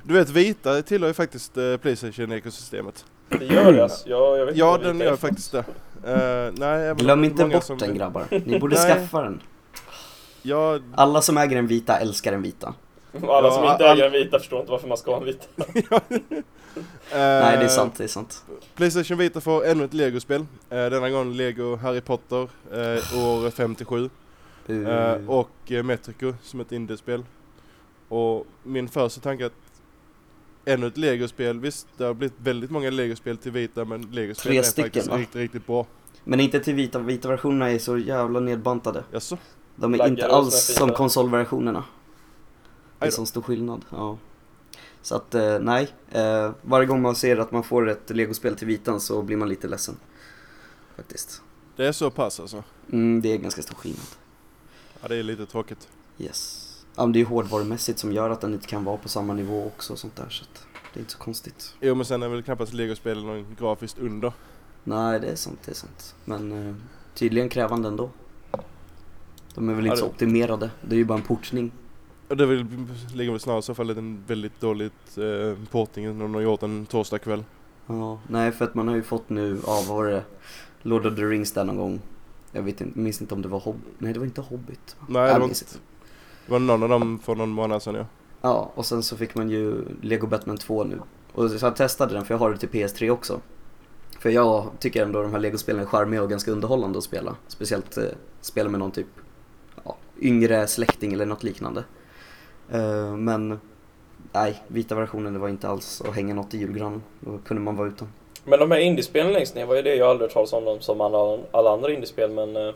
du vet Vita tillhör ju faktiskt uh, Playstation-ekosystemet. Det gör det alltså. Jag, jag vet Ja inte den gör faktiskt det. Eh, nej, Glöm inte bort som- den grabbar. Ni borde skaffa den. Ja, Alla som äger en vita älskar en vita. Alla som Ja, inte all- äger en vita förstår inte varför man ska ha en vita. Nej, det är sant, det är sant. Playstation Vita får ännu ett Lego-spel. Eh, denna gång Lego Harry Potter eh, år 57. Uh, Eh, och eh, Metrico som ett indiespel. Och min första tanke är att ännu ett Lego-spel, visst det har blivit väldigt många Lego-spel till Vita men Lego-spel Tre är stycken, faktiskt va? riktigt, riktigt bra. Men inte till vita, vita versionerna är så jävla nedbantade. Jaså? De är Laggar inte alls som konsolversionerna. Det är som stor skillnad, ja. Så att, eh, nej. Eh, varje gång man ser att man får ett legospel till vitan så blir man lite ledsen. Faktiskt. Det är så pass alltså? Mm, det är ganska stor skillnad. Ja det är lite tråkigt. Yes. Ja, men det är ju hårdvarumässigt som gör att den inte kan vara på samma nivå också och sånt där. Så att det är inte så konstigt. Jo men sen är väl knappast Lego-spel någon grafiskt under. Nej, det är sant, det är sant. Men eh, tydligen krävande ändå. De är väl Ja, inte så det- optimerade. Det är ju bara en portning. Det ligger väl snarare i så fall en väldigt dåligt eh, portning när de har gjort en torsdag kväll. Ja, nej för att man har ju fått nu av, vad var det, Lord of the Rings där någon gång. Jag vet inte, minns inte om det var Hobbit. Nej det var inte Hobbit. Nej Jag det var, inte, det var någon av dem för någon månad sedan ja. Ja, och sen så fick man ju Lego Batman 2 nu. Och så jag testade den för jag har det till PS3 också. För jag tycker ändå de här legospelen är charmiga och ganska underhållande att spela. Speciellt eh, spela med någon typ ja, yngre släkting eller något liknande. Eh, men nej, vita versionen det var inte alls att hänga något i julgranen. Då kunde man vara utan. Men de här indiespelen längst ner var ju det jag aldrig hört talas om dem som alla, alla andra indiespel men eh,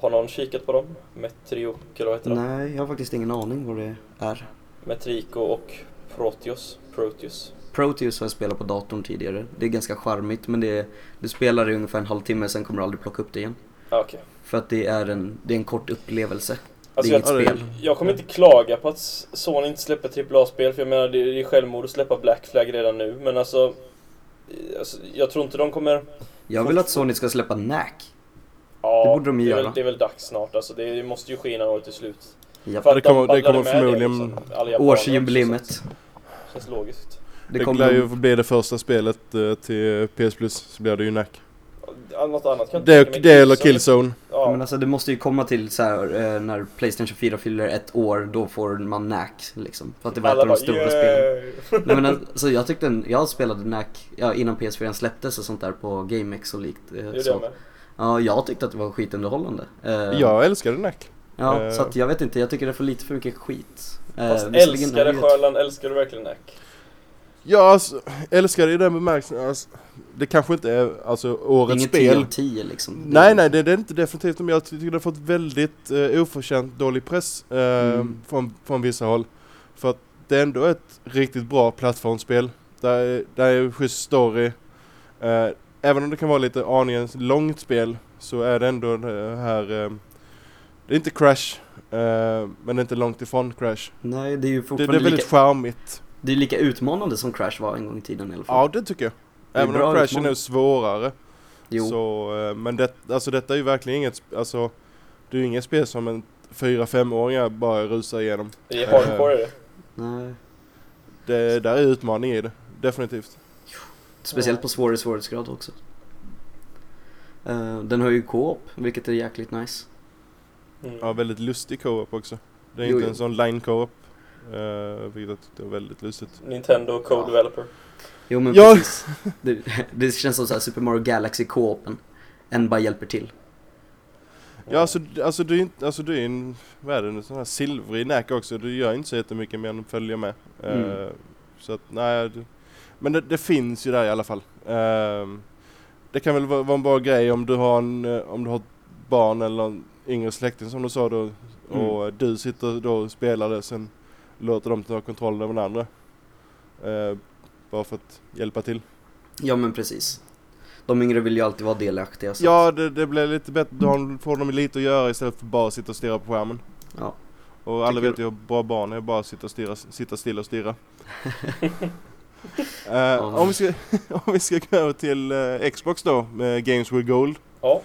Har någon kikat på dem? Metriok eller vad heter de? Nej, jag har faktiskt ingen aning vad det är. Metrico och Proteus? Proteus? Proteus har jag spelat på datorn tidigare. Det är ganska charmigt men det är, du spelar i ungefär en halvtimme sen kommer du aldrig plocka upp det igen. Ah, okej. För att det är en, det är en kort upplevelse. Alltså det är jag, Ja, spel. jag kommer inte klaga på att Sony inte släpper AAA-spel för jag menar det är självmord att släppa Black Flag redan nu men alltså, eh, alltså Jag tror inte de kommer Jag vill att Sony ska släppa Knack. Ja, Det borde de det, är göra. väl, det är väl dags snart alltså. Det, måste ju ske innan året är slut. Japp. För det kommer- de det kommer förmodligen- liksom, att- Känns logiskt. Det Det kommer ju bli det första spelet eh, till PS Plus, så blir det ju NAC. Något annat kan mig. det eller Killzone. Ja, men alltså det måste ju komma till så här, eh, när Playstation 4 fyller ett år, då får man Knack liksom. För att det var ett av de stora spelen. "Yay!" Nej men alltså jag tyckte, en, jag spelade Knack ja, innan PS4 släpptes och sånt där på GameX och likt. eh, Så. med. Ja, jag tyckte att det var skitunderhållande. Eh, Jag älskade NAC. Ja, eh, så att jag vet inte, jag tycker det får lite för mycket skit. Eh, Fast älskar är ett- Sjöland, älskar du verkligen Nack? Ja, alltså, älskade i den bemärkelsen. Alltså, det kanske inte är alltså, årets Inget spel. 10 av 10 liksom. Nej, nej, det, det är inte definitivt. Men jag tycker det har fått väldigt eh, oförtjänt dålig press eh, Mm. från, från vissa håll. För att det är ändå ett riktigt bra plattformsspel. Där, är- där är schysst story. Eh, även om det kan vara lite aningen långt spel så är det ändå det här... Eh, det är inte Crash, eh, men det är inte långt ifrån Crash. Nej, det är ju Det, fortfarande det är väldigt lika, charmigt. det är lika utmanande som Crash var en gång i tiden i alla fall. Ja, det tycker jag. Även om Crash är svårare. Jo. Så, eh, men det, alltså detta är ju verkligen inget, alltså det är ju inget spel som en 4-5-åringar bara rusar igenom. Det är hardcore är det. Nej. Det där är utmaning i det, definitivt. Speciellt på svårare svårighetsgrad också. Eh, den har ju co-op, vilket är jäkligt nice. Mm. Ja, väldigt lustig co-op också. Det är Jo, inte jo. en sån line co-op. Uh, vilket jag tyckte var väldigt lustigt. Nintendo Co-Developer. Jo men Ja. precis. Det, det känns som så här Super Mario Galaxy co-open. En bara hjälper till. Ja, alltså, alltså du är inte, alltså du är en, vad är det, en sån här silvrig näck också. Du gör inte så jättemycket mer än att följa med. Eh, Mm. så att, nej. Det, men det, det finns ju där i alla fall. Ehm, det kan väl vara, vara en bra grej om du har en, eh, om du har ett barn eller en yngre släkting som du sa då. Och du sitter då och spelar det sen låter dem ta kontrollen över den andra. Eh, bara för att hjälpa till. Ja men precis. De yngre vill ju alltid vara delaktiga. Så Ja, det, det blir lite bättre. Du har, får de lite att göra istället för bara att sitta och stirra på skärmen. ja. Och alla Tycker vet ju hur bra barn är, bara sitta, och stirra, sitta still och stirra. Eh, om, vi ska, om vi ska gå över till eh, Xbox då, med Games with Gold. Ja,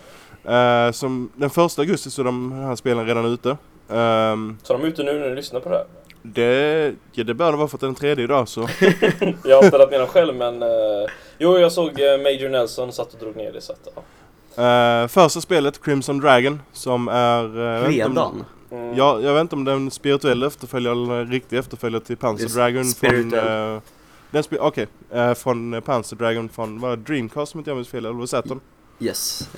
Eh, som den första augusti så är de här spelen redan ute. Ehm, så de är ute nu när ni lyssnar på det här. Det, ja, det bör det vara för att det är den tredje idag så. Jag har laddat ner dem själv men... eh, jo, jag såg eh, Major Nelson satt och drog ner det så att, ja. Eh, första spelet, Crimson Dragon, som är... jag vet inte om- Redan? Mm. Ja, jag vet inte om det är en spirituell efterföljare eller en riktig efterföljare till Panzer Dragon från... spirituell. Uh, den spe- Okej, eh, från Panzer Dragon från, var det Dreamcast om inte jag minns fel, eller Saturn? Yes,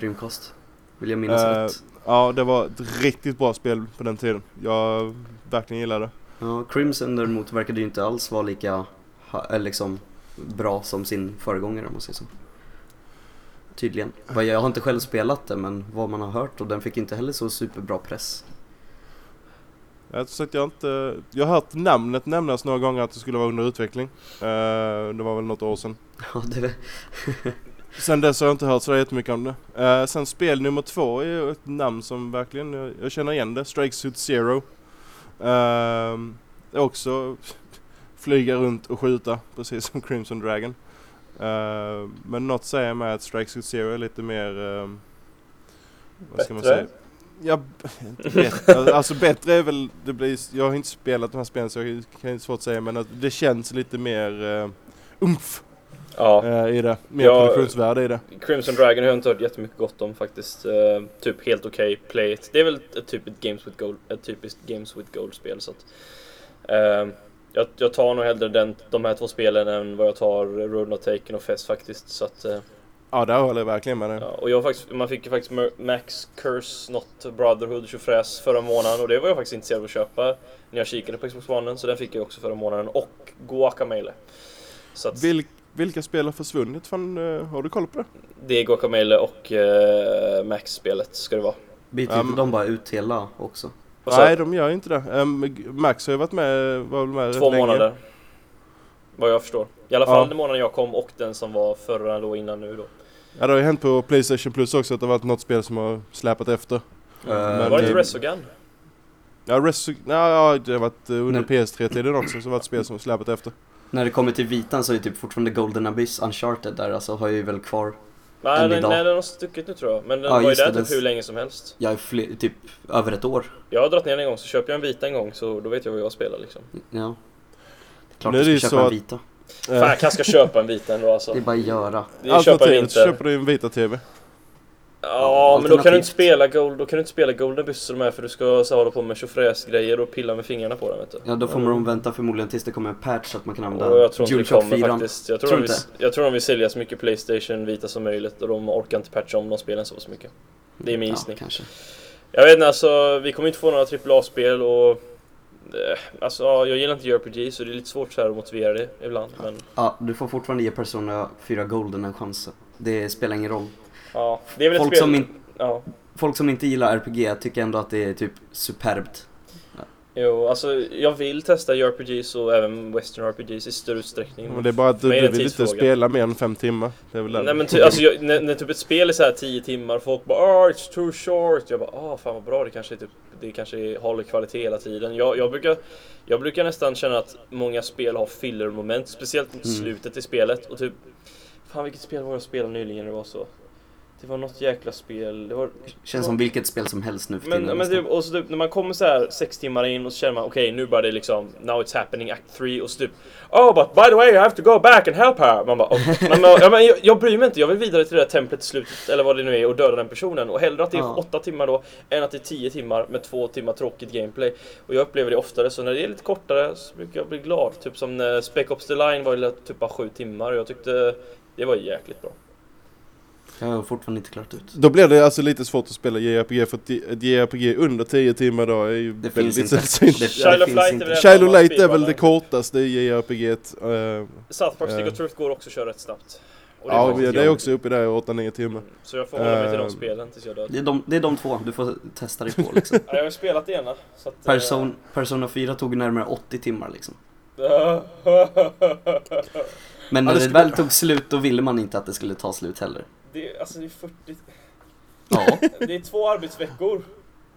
Dreamcast. Vill jag minnas rätt. Ja, det var ett riktigt bra spel på den tiden. Jag verkligen gillade det. Ja, Crimson däremot verkade ju inte alls vara lika eller liksom bra som sin föregångare om man säger så. Tydligen. Jag har inte själv spelat det men vad man har hört och den fick inte heller så superbra press. Jag har sagt jag har inte... Jag har hört namnet nämnas några gånger att det skulle vara under utveckling. Eh, det var väl något år sedan. Ja, det, Sen dess har jag inte hört så jättemycket om det. Eh, sen spel nummer två är ju ett namn som verkligen, jag, jag känner igen det. Strike Suit Zero. Är också flyga runt och skjuta, precis som Crimson Dragon. Ehm, men något säger mig att Strike Suit Zero är lite mer... ehm, vad ska man Bättre? säga? Ja, bättre. Alltså bättre är väl, det blir, jag har inte spelat de här spelen så jag kan inte svårt säga men att det känns lite mer uh, umf Ja. eh, i det. Mer Ja, produktionsvärde i det. Crimson Dragon har jag inte hört jättemycket gott om faktiskt. Eh, typ helt okej, play it. Det är väl ett typiskt Games with Gold, ett typiskt Games with Gold-spel så att... eh, jag, jag tar nog hellre den, de här två spelen än vad jag tar Road Not Taken och Fest faktiskt. Så att, eh, Ja, där håller jag verkligen med dig. ja, och jag faktiskt, man fick ju faktiskt Max Curse Not Brotherhood tjofräs förra månaden och det var jag faktiskt intresserad av att köpa när jag kikade på Xbox One så den fick jag också förra månaden och Guacamele. Så att Vil, vilka spel har försvunnit? Fan, eh, har du koll på det? det är Guacamele och eh, Max-spelet ska det vara. Byter men- de bara ut hela också? Nej, de gör inte det. Ehm, Max har ju varit med, var väl med två länge. månader. Vad jag förstår. I alla fall Ja. den månaden jag kom och den som var förra då innan nu då. Ja, det har ju hänt på Playstation Plus också att det har varit något spel som har släpat efter. Men Men var det inte Resogun? Ja, Res- ja, det har varit eh, under Nej. PS3-tiden också, så det har varit spel som har släpat efter. När det kommer till vitan så är typ fortfarande Golden Abyss Uncharted där, alltså har jag ju väl kvar. Nej, den, nej, den har stuckit nu tror jag. Men den Ja, var ju där det, typ hur länge som helst. Jag är fler, typ över ett år. Jag har dragit ner den en gång, så köper jag en vita en gång så då vet jag vad jag spelar liksom. Ja. Det är klart Nu är du det ska ju köpa så en att- vita. Fan, jag kanske ska köpa en vita ändå alltså. Det är bara att göra. Det Alternativet så vinter. köper du en vita TV. Ja, men då kan du inte spela Gold, då kan du inte spela Golden de här för du ska så hålla på med tjofräs-grejer och pilla med fingrarna på den vet du. Ja, då får man vänta förmodligen tills det kommer en patch så att man kan använda Och jag tror inte det kommer 4. faktiskt. Jag tror, Tror de vill, jag tror de vill sälja så mycket Playstation vita som möjligt och de orkar inte patcha om de spelen så pass mycket. Det är min Ja, gissning. kanske. Jag vet inte alltså, vi kommer inte få några AAA-spel och... eh, Alltså ja, jag gillar inte JRPG så det är lite svårt så här att motivera det ibland men... Ja, du får fortfarande ge Persona 4 Golden en chans. Det spelar ingen roll. Ja, det är väl ett Folk spel... som, in, Ja. folk som inte gillar RPG tycker ändå att det är typ superbt. Jo, alltså jag vill testa JRPGs och även Western RPGs i större utsträckning. Men det är bara att du, du vill inte spela mer än fem timmar. Det är väl. Nej men ty, alltså jag, när, när typ ett spel är så här 10 timmar, folk bara oh, it's too short. Jag bara ah fan vad bra, det kanske är typ, det kanske håller kvalitet hela tiden. Jag, jag, brukar, jag brukar nästan känna att många spel har filler-moment, speciellt mot Mm. slutet i spelet. Och typ, fan vilket spel var jag spelade nyligen det var så? Det var något jäkla spel, det var... Känns som vilket spel som helst nu för Men, tiden. men typ, och så typ, när man kommer så här sex timmar in och så känner man okej nu börjar det liksom Now it's happening act 3 och så typ Oh but by the way I have to go back and help her Man bara oh. men, ja, men jag, jag bryr mig inte, jag vill vidare till det där templet i slutet eller vad det nu är och döda den personen och hellre att det är Ja. åtta timmar då än att det är tio timmar med två timmar tråkigt gameplay Och jag upplever det oftare så när det är lite kortare så brukar jag bli glad Typ som när Spec Ops The Line var ju typ bara sju timmar och jag tyckte det var jäkligt bra Jag har fortfarande inte klart ut. Då blir det alltså lite svårt att spela JRPG för att ett JRPG under 10 timmar då är ju Det väldigt sällsynt. Det- Child of Light är Child of Light är väl det kortaste JRPG. Uh, South Park Stick Eh. of Truth går också att köra rätt snabbt ja, det är jag. också uppe där 8-9 timmar. Så jag får hålla mig till de Eh. spelen tills jag dör. Det är, de, det är de två du får testa dig på liksom. Ja, jag har ju spelat det ena. Så att, eh, Person, Persona 4 tog närmare 80 timmar liksom. Men när Ja, det det, skulle- väl tog slut då ville man inte att det skulle ta slut heller. Det, alltså det är 40... Ja, Det är två arbetsveckor.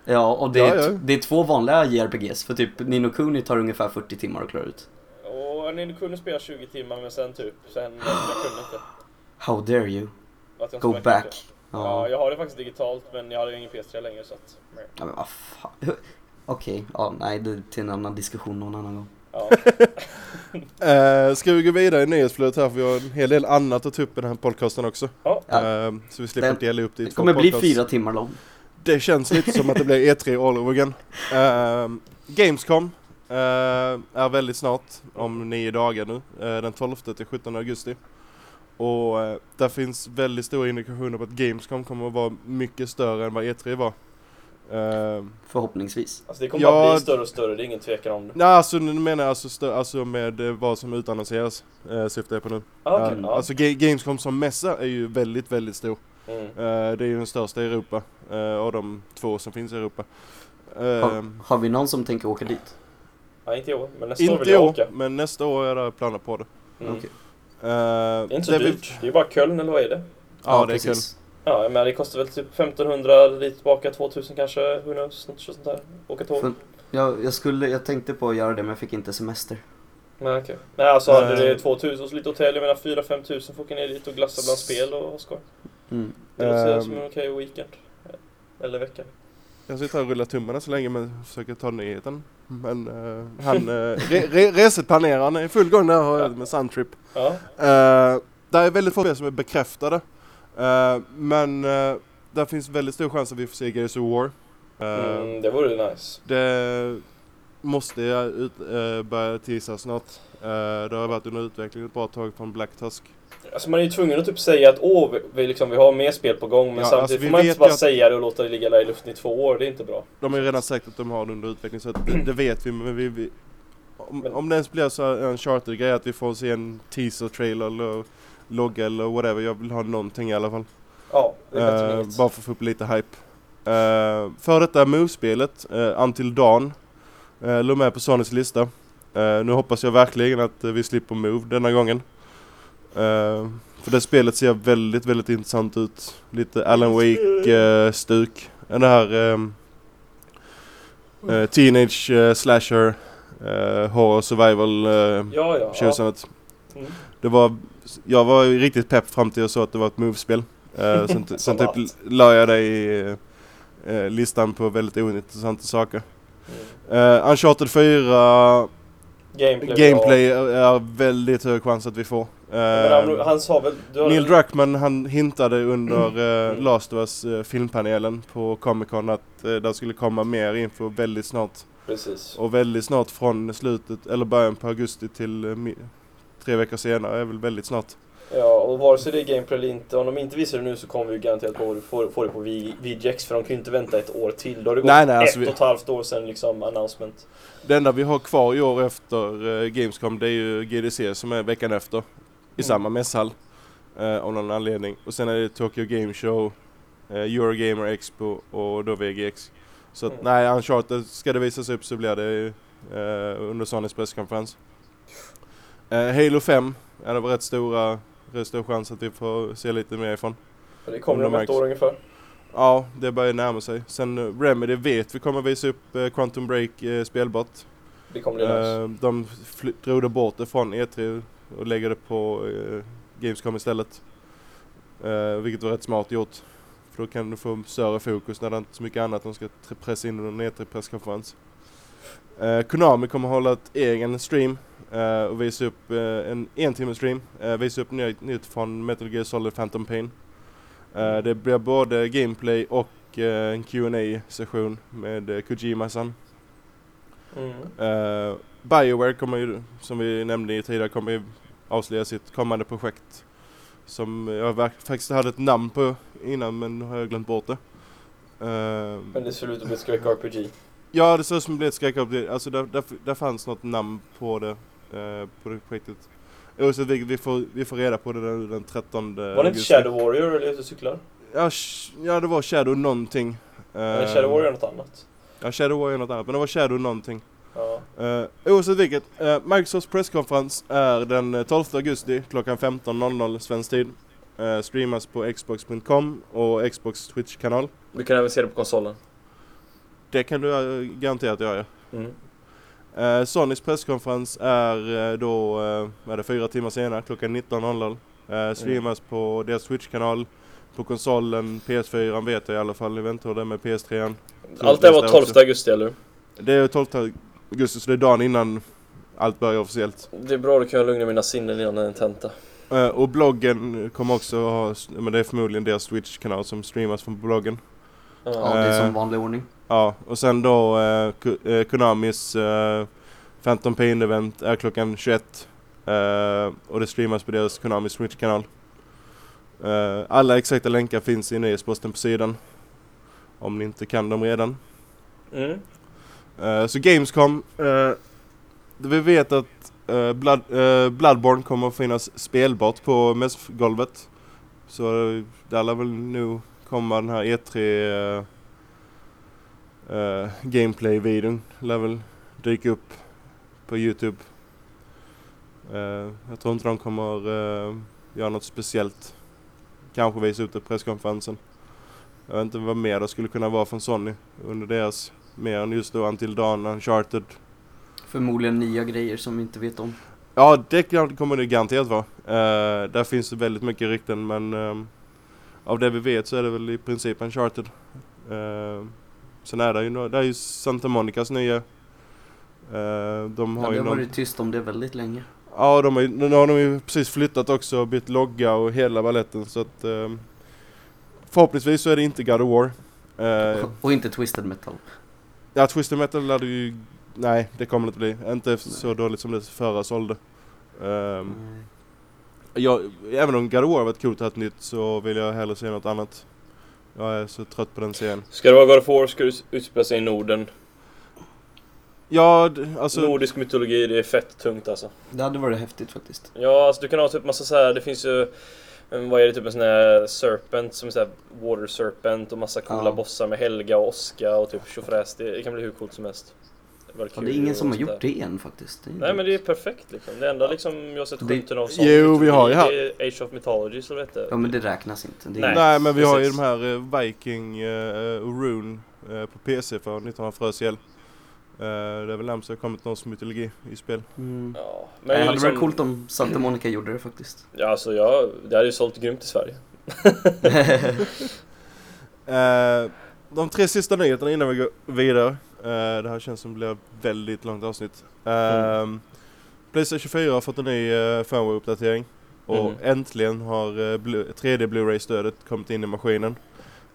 ja och det, Ja, är, ja. t- det är två vanliga JRPGs. För typ Nino Kuni tar ungefär 40 timmar att klara ut. Och ni kunde spela 20 timmar men sen typ, sen jag, jag kunde inte. How dare you? Go inte back. Ja, Ja, jag har det faktiskt digitalt men jag har ingen PS3 längre så att... ja men vad fan. Okej, ja nej det är till en annan diskussion någon annan gång. Ja. Uh, ska vi gå vidare i nyhetsflödet här för vi har en hel del annat att ta upp i den här podcasten också. ja. Eh, så vi slipper Den- dela upp det i Det två kommer bli podcasts. fyra timmar lång. Det känns lite som att det blir E3 all over again. Ehm, Gamescom eh, är väldigt snart, om nio dagar nu. eh, den 12 till 17 augusti. Och uh, där finns väldigt stora indikationer på att Gamescom kommer att vara mycket större än vad E3 var. Ehm, Förhoppningsvis. Alltså det kommer Ja, bara bli större och större, det är ingen tvekan om det. Nej alltså nu menar jag alltså, alltså med eh, vad som utannonseras, uh, syftar jag på nu. Ah, okej, Ehm, ja. Alltså Ga- Gamescom som mässa är ju väldigt, väldigt stor. Mm. Eh, det är ju den största i Europa, uh, av de två som finns i Europa. Har, Ehm, har vi någon som tänker åka dit? Ja, inte i år, men nästa år Inte vill i jag år, åka. men nästa år är det planer på det. Mm. Uh, Det är inte så dyrt, det är bara Köln eller vad är det? Ja, det är kul. Ja, men det kostar väl typ 1500 dit tillbaka, 2000 kanske, who knows, något sånt där. Åka tåg. För- Jag, jag, skulle, jag tänkte på att göra det men jag fick inte semester. Nej okej. Nej alltså hade det Eh. 2000 och så lite hotell, jag menar 4-5 tusen får åka ner dit och glassa bland spel och ha skoj. Mm. Det låter Ehm. som en okej weekend. Eller vecka. Jag sitter här och rullar tummarna så länge men försöker ta nyheten. Men eh, han, uh, re, re, reseplaneraren är i full gång där jag med Suntrip. Ja. Uh, där är väldigt få som är bekräftade. Eh, men uh, där finns väldigt stor chans att vi får se Gears of War. Eh, Mm, det vore nice. det, måste jag ut, börja teasa snart. Det har varit under utveckling ett bra tag från Black Tusk. Alltså man är ju tvungen att typ säga att åh, vi, liksom, vi har mer spel på gång men Ja, samtidigt alltså, får man inte bara att- säga det och låta det ligga där i luften i två år. Det är inte bra. De har ju redan sagt att de har det under utveckling så det, det vet vi men vi, vi om, Men- om det ens blir så en charter-grej att vi får se en teaser-trailer eller logga eller whatever. Jag vill ha någonting i alla fall. Ja, det är Eh, inget. bara för att få upp lite hype. Uh, för detta Move-spelet, uh, Until Dawn, uh, låg med på Sonys lista. Eh, nu hoppas jag verkligen att eh, vi slipper Move denna gången. Eh, för det spelet ser väldigt, väldigt intressant ut. Lite Alan Wake-stuk. det här eh, Teenage eh, Slasher, eh, Horror Survival uh, Ja, ja. ja. Mm. Det var, jag var ju riktigt pepp fram till jag såg att det var ett Move-spel. Uh, sen sen typ la jag det i eh, listan på väldigt ointressanta saker. Mm. Uh, Uncharted 4 Gameplay. Gameplay är, är väldigt hög chans att vi får. Uh, han, han sa väl... Du har Neil Druckmann han hintade under uh, Mm. Last of Us uh, filmpanelen på Comic Con att uh, det skulle komma mer info väldigt snart. Precis. Och väldigt snart från slutet eller början på augusti till uh, mi- tre veckor senare är väl väldigt snart. Ja, och vare sig det är gameplay eller inte, om de inte visar det nu så kommer vi garanterat få, få, få det på VGX för de kan ju inte vänta ett år till. Då har det gått Nej, nej, ett alltså vi- och ett halvt år sedan liksom announcement. Det enda vi har kvar i år efter uh, Gamescom det är ju GDC som är veckan efter. I Mm. samma mässhall. Uh, av någon anledning. Och sen är det Tokyo Game Show, uh, Eurogamer Expo och då VGX. Så att Mm. nej, Uncharted ska det visas upp så blir det uh, under Sonys presskonferens. Uh, Halo 5 är det väl rätt stora, rätt stor chans att vi får se lite mer ifrån. Och det kommer om ett år ungefär. Ja, det börjar närma sig. Sen uh, Remedy vet vi kommer visa upp uh, Quantum Break uh, spelbart. Det kommer bli nice. Eh, de drog det bort det från E3 och lägger det på eh, Gamescom istället. Eh, vilket var rätt smart gjort. För då kan du få större fokus när det inte är så mycket annat de ska pressa in under en E3-presskonferens. Eh, Konami kommer hålla ett egen stream eh, och visa upp eh, en en timme stream. Eh, visa upp ny, nytt från Metal Gear Solid Phantom Pain. Eh, det blir både gameplay och en qa session med eh, Kojima-san. Mm. Uh, Bioware kommer ju, som vi nämnde tidigare, kommer ju avslöja sitt kommande projekt. Som jag faktiskt hade ett namn på innan men nu har jag glömt bort det. Uh, Men det ser ut att bli ett skräck-RPG. ja, det ser ut som ett skräckupdate. Alltså där, där, där fanns något namn på det, eh, på det projektet. Oavsett vilket, vi får, vi får reda på det den, den 13 Var det inte. Shadow Warrior eller ute cyklar? Ja, sh- ja, det var Shadow någonting. Eller Eh, Shadow Warrior är något annat? Ja, Shadow Warrior är något annat, men det var Shadow någonting. Ja. Uh, oavsett vilket, uh, Microsofts presskonferens är den eh, 12 augusti klockan 15.00 svensk tid. Uh, streamas på xbox.com och Xbox Twitch-kanal. Vi kan även se det på konsolen. Det kan du uh, garanterat göra. Mm. Uh, Sonys presskonferens är uh, då, uh, är det fyra timmar senare, klockan 19.00. Uh, streamas på deras Twitch-kanal, på konsolen, PS4 vet jag i alla fall, jag vet inte hur det är med PS3. Så Allt det var nästa 12 också. augusti eller? Det är 12 augusti, så det är dagen innan allt börjar officiellt. Det är bra, då kan jag lugna mina sinnen innan en tenta. Eh, och bloggen kommer också ha, men det är förmodligen deras Twitch-kanal som streamas från bloggen. Ja. Ja, det är Eh, som vanlig ordning. Ja, och sen då eh, Ko- eh, Konamis eh, Phantom Pain event är klockan 21. eh, och det streamas på deras Konamis Twitch-kanal. Eh, alla exakta länkar finns i nyhetsposten på sidan. Om ni inte kan dem redan. Mm. Eh, så Gamescom, uh, vi vet att eh, Blood, eh, Bloodborne kommer att finnas spelbart på mässgolvet. Så där lär väl nu komma den här E3 uh, gameplay-videon. Lär väl dyka upp på Youtube. Eh, jag tror inte de kommer uh, göra något speciellt. Kanske visa ut det på presskonferensen. Jag vet inte vad mer det skulle kunna vara från Sony under deras mer än just då Until Dawn, Uncharted. Förmodligen nya grejer som vi inte vet om. Ja, det kommer det garanterat vara. Uh, där finns det väldigt mycket rykten men ehm, av det vi vet så är det väl i princip Uncharted. Uh, sen är det ju, det är ju Santa Monicas nya. Uh, de Ja, har det ju har någon... varit tyst om det väldigt länge. Ja, de har, nu har de ju precis flyttat också och bytt logga och hela balletten så att ehm, Förhoppningsvis så är det inte God of War. Eh, Och inte Twisted Metal. ja, Twisted Metal lär det ju nej, det kommer det inte bli. Inte så dåligt som det förra sålde. Um, Nej. jag, även om God of War varit coolt att ha ett nytt så vill jag hellre se något annat. Jag är så trött på den serien. Ska det vara God of War ska det utspela sig i Norden. Ja, alltså... Nordisk mytologi, det är fett tungt alltså. Det hade varit häftigt faktiskt. Ja, alltså du kan ha typ massa så här. det finns ju men vad är det, typ en sån här Serpent som är så här Water Serpent och massa coola Ja. bossar med Helga och Oska och typ tjofräs. Det, det kan bli hur coolt som helst. Ja, det är ingen som har gjort det än faktiskt. Det Nej men det är perfekt liksom. Det enda liksom jag har sett Det- skymten av Jo, vi har ju här- Det är Age of Mythology så vet du. Ja men det räknas inte. Det är Nej. Nej men vi har ju de här eh, Viking eh, och Rune eh, på PC för 1900 frös ihjäl. Eh, det är väl närmast det har kommit någons mytologi i spel. Mm. Ja, Men det hade liksom, varit coolt om Santa Monica gjorde det faktiskt. Ja alltså jag, det hade ju sålt grymt i Sverige. Eh, de tre sista nyheterna innan vi går vidare. Eh, det här känns som det blir väldigt långt avsnitt. Eh, Playstation 4 har fått en ny uh, firmware-uppdatering. Och Mhm. äntligen har eh, Blu- 3D Blu-ray-stödet kommit in i maskinen.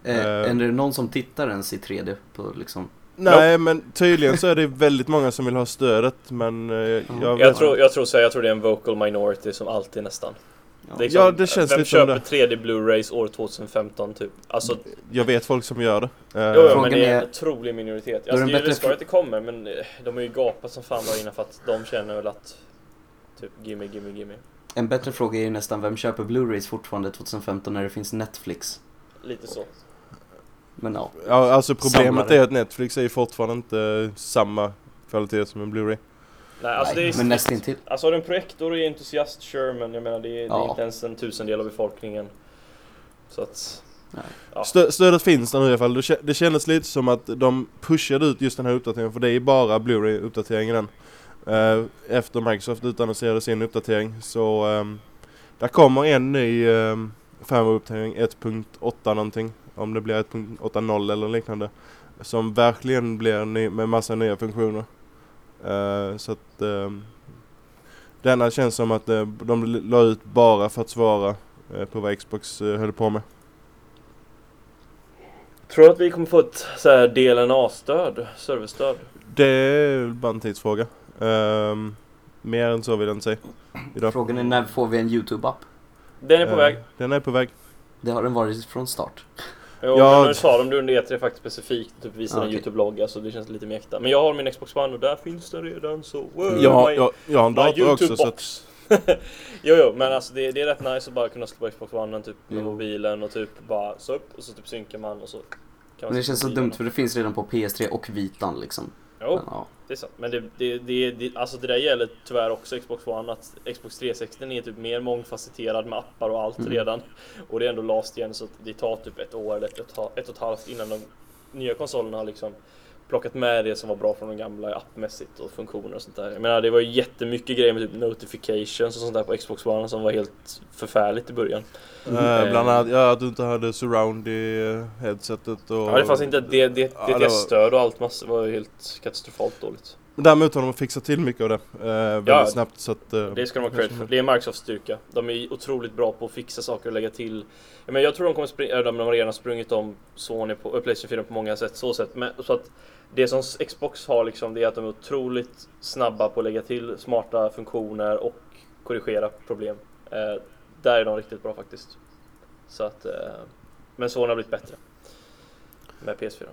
Eh, Eh. är det någon som tittar ens i 3D på liksom? Nej men tydligen så är det väldigt många som vill ha stödet men eh, jag, Jag tror, jag tror så jag tror det är en vocal minority som alltid nästan. Ja. Det är liksom, Ja, det känns vem lite som köper det. 3D Blu-rays år 2015 typ? Alltså, jag vet folk som gör det. Eh, jo, jo, Frågan men det är är- en otrolig minoritet. är Alltså, det ska för- att det kommer, men eh, de har ju gapat som fan där inne för att de känner väl att typ gimme, gimme, gimme. En bättre fråga är ju nästan vem köper Blu-rays fortfarande 2015 när det finns Netflix? Lite så. Men ja. Ja, alltså problemet Samlare. är att Netflix är ju fortfarande inte samma kvalitet som en Blu-ray. Nej, alltså Nej, det är men nästintill. Alltså har du en projektor och är entusiast, sure, men jag menar det är, det är Ja. inte ens en tusendel av befolkningen. Så att... Ja. Stö- stödet finns där nu i alla fall. Det kändes lite som att de pushade ut just den här uppdateringen för det är bara Blu-ray-uppdateringen än. Eh, efter Microsoft utannonserade sin uppdatering så um, där kommer en ny um, firmware-uppdatering 1.8 någonting. Om det blir 1.80 eller liknande. Som verkligen blir ny, med massa nya funktioner. Eh, så att um, denna känns som att eh, de la ut bara för att svara eh, på vad Xbox eh, höll på med. Tror du att vi kommer få ett så här DLNA-stöd? Servicestöd? Det är bara en tidsfråga. Ehm, mer än så vill jag inte säga. Idag. Frågan är när får vi en YouTube-app? Den är på Eh, väg. Den är på väg. Det har den varit från start. Jo, Ja, men nu sa de det under E3 faktiskt specifikt, typ visade Ah, en. YouTube-logga så det känns lite mer äkta. Men jag har min Xbox One och där finns den redan så... Wow, Jag, my- jag, jag har en dator också så att, jo, jo, men alltså det, det är rätt nice att bara kunna slå på Xbox One typ med mobilen och typ bara så upp och så typ synkar man och så kan man Men det känns så dumt för det finns redan på PS3 och Vitan liksom. Jo, Men, ja. det är sant. Men det, det, det, det, alltså det där gäller tyvärr också Xbox One att Xbox 360 är typ mer mångfacetterad med appar och allt Mm. redan. Och det är ändå last igen så det tar typ ett år eller ett, ett, ett och ett halvt innan de nya konsolerna har liksom plockat med det som var bra från de gamla appmässigt och funktioner och sånt där. Jag menar det var ju jättemycket grejer med typ notifications och sånt där på Xbox One som var helt förfärligt i början. eh, bland annat ja, att du inte hade surround i eh, headsetet och... Ja det fanns inte det, det, Ja, det var- DTS-stöd och allt massor var helt katastrofalt dåligt. Däremot har de fixat till mycket av det. Eh, väldigt Ja, snabbt så att... eh, Det ska de ha cred för. Det är Microsofts styrka. De är otroligt bra på att fixa saker och lägga till. Ja, men jag tror de kommer springa, de har redan sprungit om Sony på, äh, Playstation 4 på många sätt. Så, sätt. Men, så att det som Xbox har liksom, det är att de är otroligt snabba på att lägga till smarta funktioner och korrigera problem. Eh, där är de riktigt bra faktiskt. Så att, eh, men Sony har blivit bättre. Med PS4.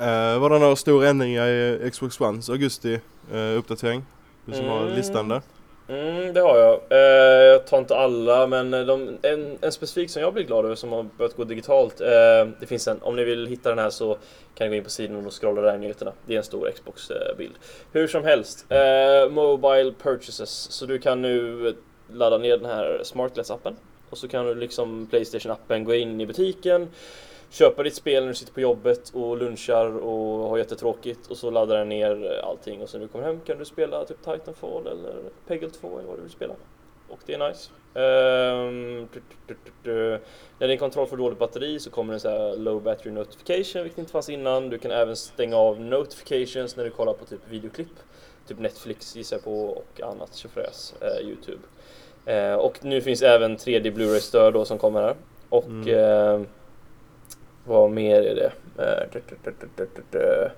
Eh, var det några stora ändringar i Xbox Ones augusti eh, uppdatering? Du som har Mm. listan där. Mm, det har jag. Eh, jag tar inte alla, men de, en, en specifik som jag blir glad över som har börjat gå digitalt. Eh, det finns en, om ni vill hitta den här så kan ni gå in på sidan och scrolla där i nyheterna. Det är en stor Xbox-bild. Hur som helst, eh, Mobile Purchases. Så du kan nu ladda ner den här SmartGlass-appen. Och så kan du liksom Playstation-appen gå in i butiken köpa ditt spel när du sitter på jobbet och lunchar och har jättetråkigt och så laddar den ner allting och så när du kommer hem kan du spela typ Titanfall eller Peggle 2 eller vad du vill spela. Och det är nice. Ehm, du- du- du-. När din kontroll får dåligt batteri så kommer en så här low battery notification vilket inte fanns innan. Du kan även stänga av notifications när du kollar på typ videoklipp. Typ Netflix gissar jag på och annat tjofräs, eh, Youtube. Eh, och nu finns även 3D Blu-ray stöd då som kommer här. Och Mm. eh, vad mer är det? Eh,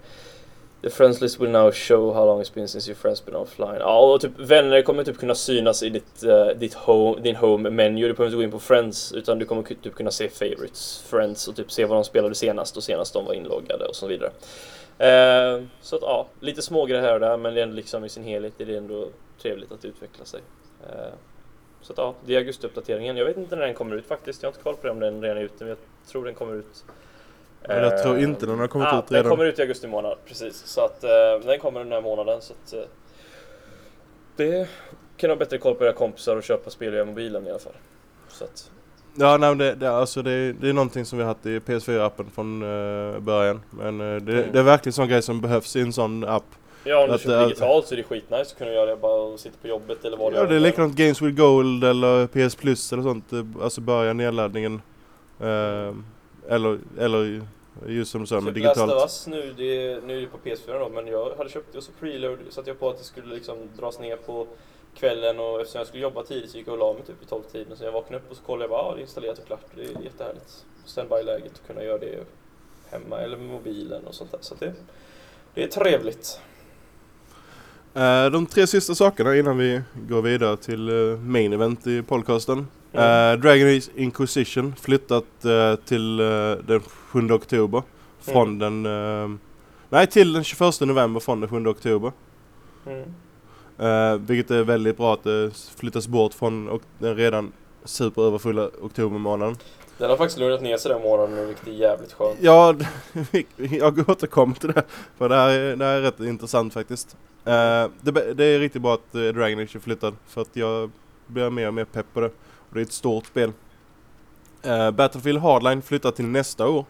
The friends list will now show how long it's been since your friends been offline. Ja, och typ vänner kommer typ kunna synas i ditt, uh, ditt home, din home menu. Du behöver inte gå in på friends utan du kommer typ kunna se favorites, friends och typ se vad de spelade senast och senast de var inloggade och så vidare. Uh, så att ja, lite smågrejer här och där men det är ändå liksom i sin helhet är det ändå trevligt att utveckla sig. Uh, så att ja, det är augustiuppdateringen. Jag vet inte när den kommer ut faktiskt. Jag har inte koll på det om den redan är ute men jag tror den kommer ut men jag tror inte den har kommit ah, ut redan. Den kommer ut i augusti månad, precis. Så att uh, den kommer den här månaden. Så att, uh, det kan ha bättre koll på era kompisar och köpa spel via mobilen i alla fall. Så att, Ja, nej, det, det, alltså det, det är någonting som vi har haft i PS4-appen från uh, början. Men uh, det, Mm. det är verkligen sån grej som behövs i en sån app. Ja, om du köper äh, digitalt så är det skitnice att kunna göra det bara och sitta på jobbet eller vad Ja, det är likadant Games with Gold eller PS Plus eller sånt. eh, Alltså börja nedladdningen. Uh, eller, eller just som du sa med Typ Last of digitalt. Us nu, det nu är det på PS4 då, men jag hade köpt det och så preload satte jag på att det skulle liksom dras ner på kvällen och eftersom jag skulle jobba tidigt så gick jag och la mig typ i 12-tiden. Så jag vaknade upp och så kollade jag bara, ja det är installerat och klart. Det är jättehärligt. Standby-läget att kunna göra det hemma eller med mobilen och sånt där. Så det, det är trevligt. Eh, de tre sista sakerna innan vi går vidare till eh, main event i podcasten. Mm. Dragon Inquisition flyttat till den 7 oktober. Från Mm. den... nej, till den 21 november från den 7 oktober. Mm. Vilket är väldigt bra att det flyttas bort från den redan superöverfulla oktobermånaden. Den har faktiskt lugnat ner sig den nu, vilket är jävligt skönt. Ja, jag återkommer till det. För det här är, det här är rätt intressant faktiskt. Eh, det, det är riktigt bra att uh, Dragon Age är flyttad. För att jag blir mer och mer pepp på det. Och det är ett stort spel. Eh, Battlefield Hardline flyttar till nästa år.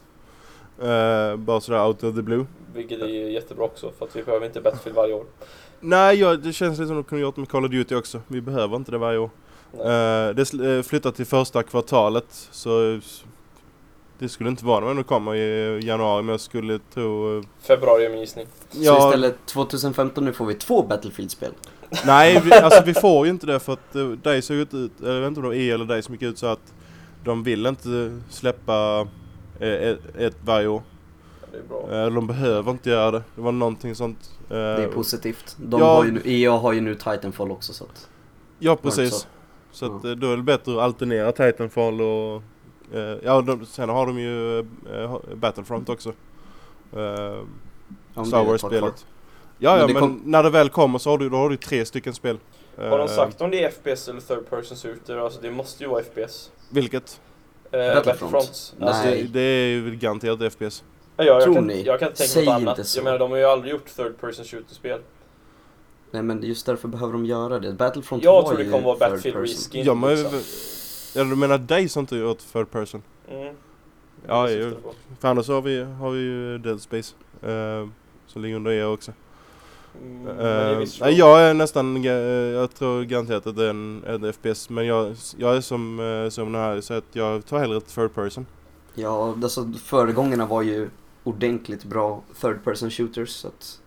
Eh, bara sådär out of the blue. Vilket är jättebra också, för att vi behöver inte Battlefield varje år. Nej, ja, det känns lite som de kunde gjort med Call of Duty också. Vi behöver inte det varje år. Eh, det eh, flyttar till första kvartalet. Så det skulle inte vara när det kommer i januari. Men jag skulle tro... eh, Februari är min gissning. Så Ja, istället 2015 nu får vi två Battlefield-spel. nej, vi, alltså vi får ju inte det för att uh, DICE har gått ut, jag vet inte om det var E eller DICE som gick ut så att de vill inte släppa ett, ett varje år. Det är bra. Eh, de behöver inte göra det. Det var någonting sånt. Det är positivt. De ja. har ju nu, EA har ju nu Titanfall också så att, Ja, precis. Så. Att, Ja. eh, då är det bättre att alternera Titanfall och... eh, ja, de, sen har de ju eh, Battlefront också. Eh, om Star. Wars-spelet. Ja, ja, Men det men kom- när det väl kommer så har du, då har du tre stycken spel. Har de Eh, sagt om det är FPS eller third person shooter? Alltså det måste ju vara FPS. Vilket? Eh, Battlefront. Battlefront. Nej. Alltså, det, det är ju garanterat FPS. Ja, jag, Tror kan, ni? jag kan inte tänka Säg mig något inte annat. så. Jag menar, de har ju aldrig gjort third person shooter-spel. Nej men just därför behöver de göra det. Battlefront Jag tror det kommer vara Battlefield. Reskin. Ja, men, liksom. ja, du menar DICE har inte gjort third person? Mm. Ja, ju. För annars har vi, har vi ju Dead Space. eh, som ligger under er också. Mm, det är Eh, jag är nästan, ga- jag tror garanterat att det är en, en FPS. Men jag, jag är som, eh, som den här, så att jag tar hellre ett third person. Ja, alltså föregångarna var ju ordentligt bra third person shooters så att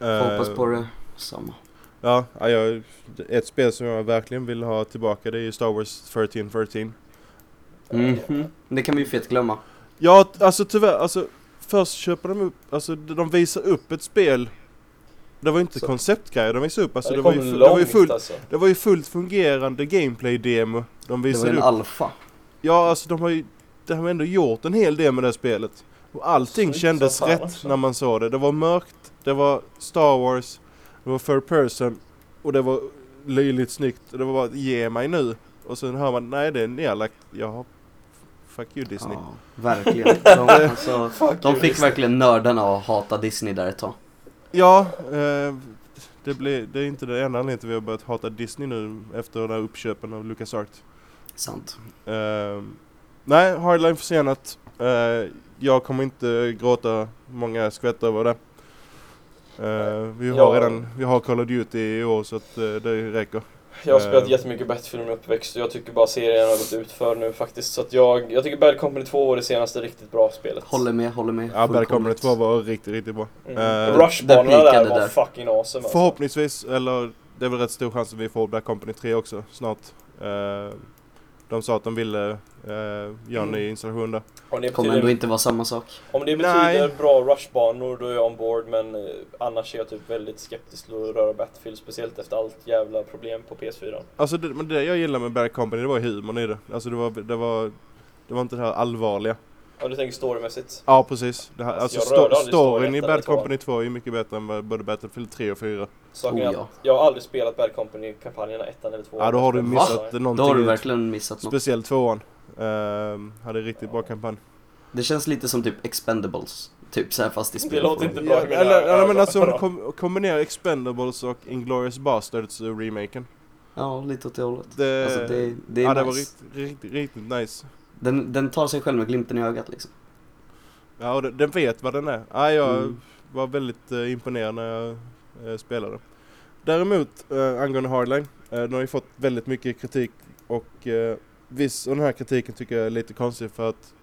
Eh, får hoppas på det samma. Ja, ja, jag, ett spel som jag verkligen vill ha tillbaka det är ju Star Wars 1313. Mhm. Det kan vi ju fett glömma. Ja, alltså tyvärr, alltså först köper de upp, alltså de visar upp ett spel. Det var ju inte konceptgrejer de visade upp, alltså Ja, det, det var ju, fu- det var ju långt fullt, alltså. det var ju fullt fungerande gameplay-demo de Det var visade ju en upp. alfa. Ja, alltså de har ju, de har ändå gjort en hel del med det här spelet. Och allting Snyggt kändes rätt också. när man såg det. Det var mörkt, det var Star Wars, det var third person och det var löjligt snyggt. Det var bara ge mig nu. Och sen hör man, nej det är nedlagt. Ja, fuck you Disney. Ja, verkligen. De, alltså, de fick Disney. verkligen nördarna att hata Disney där ett tag. Ja, eh, det, blir, det är inte det enda anledningen till vi har börjat hata Disney nu efter den här uppköpen av LucasArts. Sant. Eh, nej, Hardline försenat. Eh, jag kommer inte gråta många skvätt över det. Eh, vi har Ja. redan, vi har Call of Duty i år så att eh, det räcker. Jag har spelat Eh. jättemycket Battlefield i min uppväxt och jag tycker bara serien har gått ut för nu faktiskt. Så att jag, jag tycker Bad Company 2 var det senaste riktigt bra spelet. Håller med, håller med. Ja, Bad Company Fullkomligt. 2 var riktigt, riktigt bra. Mm. Eh, Rushbanorna där var där. fucking awesome alltså. Förhoppningsvis, eller det är väl rätt stor chans att vi får Bad Company 3 också snart. Eh, De sa att de ville eh, göra en ny installation där. Om det Kommer ändå inte vara samma sak. om det betyder Nej. bra rushbanor då är jag on board men eh, annars är jag typ väldigt skeptisk till att röra Battlefield speciellt efter allt jävla problem på PS4. Alltså det, men det jag gillar med Bad Company det var humorn i det. Alltså det var, det var, det var inte det här allvarliga. Om du tänker storymässigt. Ja precis. Det här, Alltså, alltså sto- storyn i Bad. Company 2 är ju mycket bättre än vad både Battlefield 3 och 4. Saken Oh, ja. jag har aldrig spelat Bad Company-kampanjerna ettan eller tvåan. Ja då har du missat Då någonting. har du verkligen missat något. Speciellt tvåan. Ehm, hade riktigt bra kampanj. Det känns lite som typ Expendables. Typ såhär fast i Det spel. låter inte bra Ja, eller, eller men alltså om du kom, kombinerar Expendables och Inglourious Basterds eh, remaken. Ja, lite åt det hållet. Det, Alltså det, det är ja, nice. det var riktigt, riktigt, riktigt nice. Den, den tar sig själv med glimten i ögat liksom. Ja, och den, den vet vad den är. Ja, jag Mm. var väldigt eh, imponerad när jag eh, spelade. Däremot eh, angående Hardline, eh, den har ju fått väldigt mycket kritik och eh, viss och den här kritiken tycker jag är lite konstig för att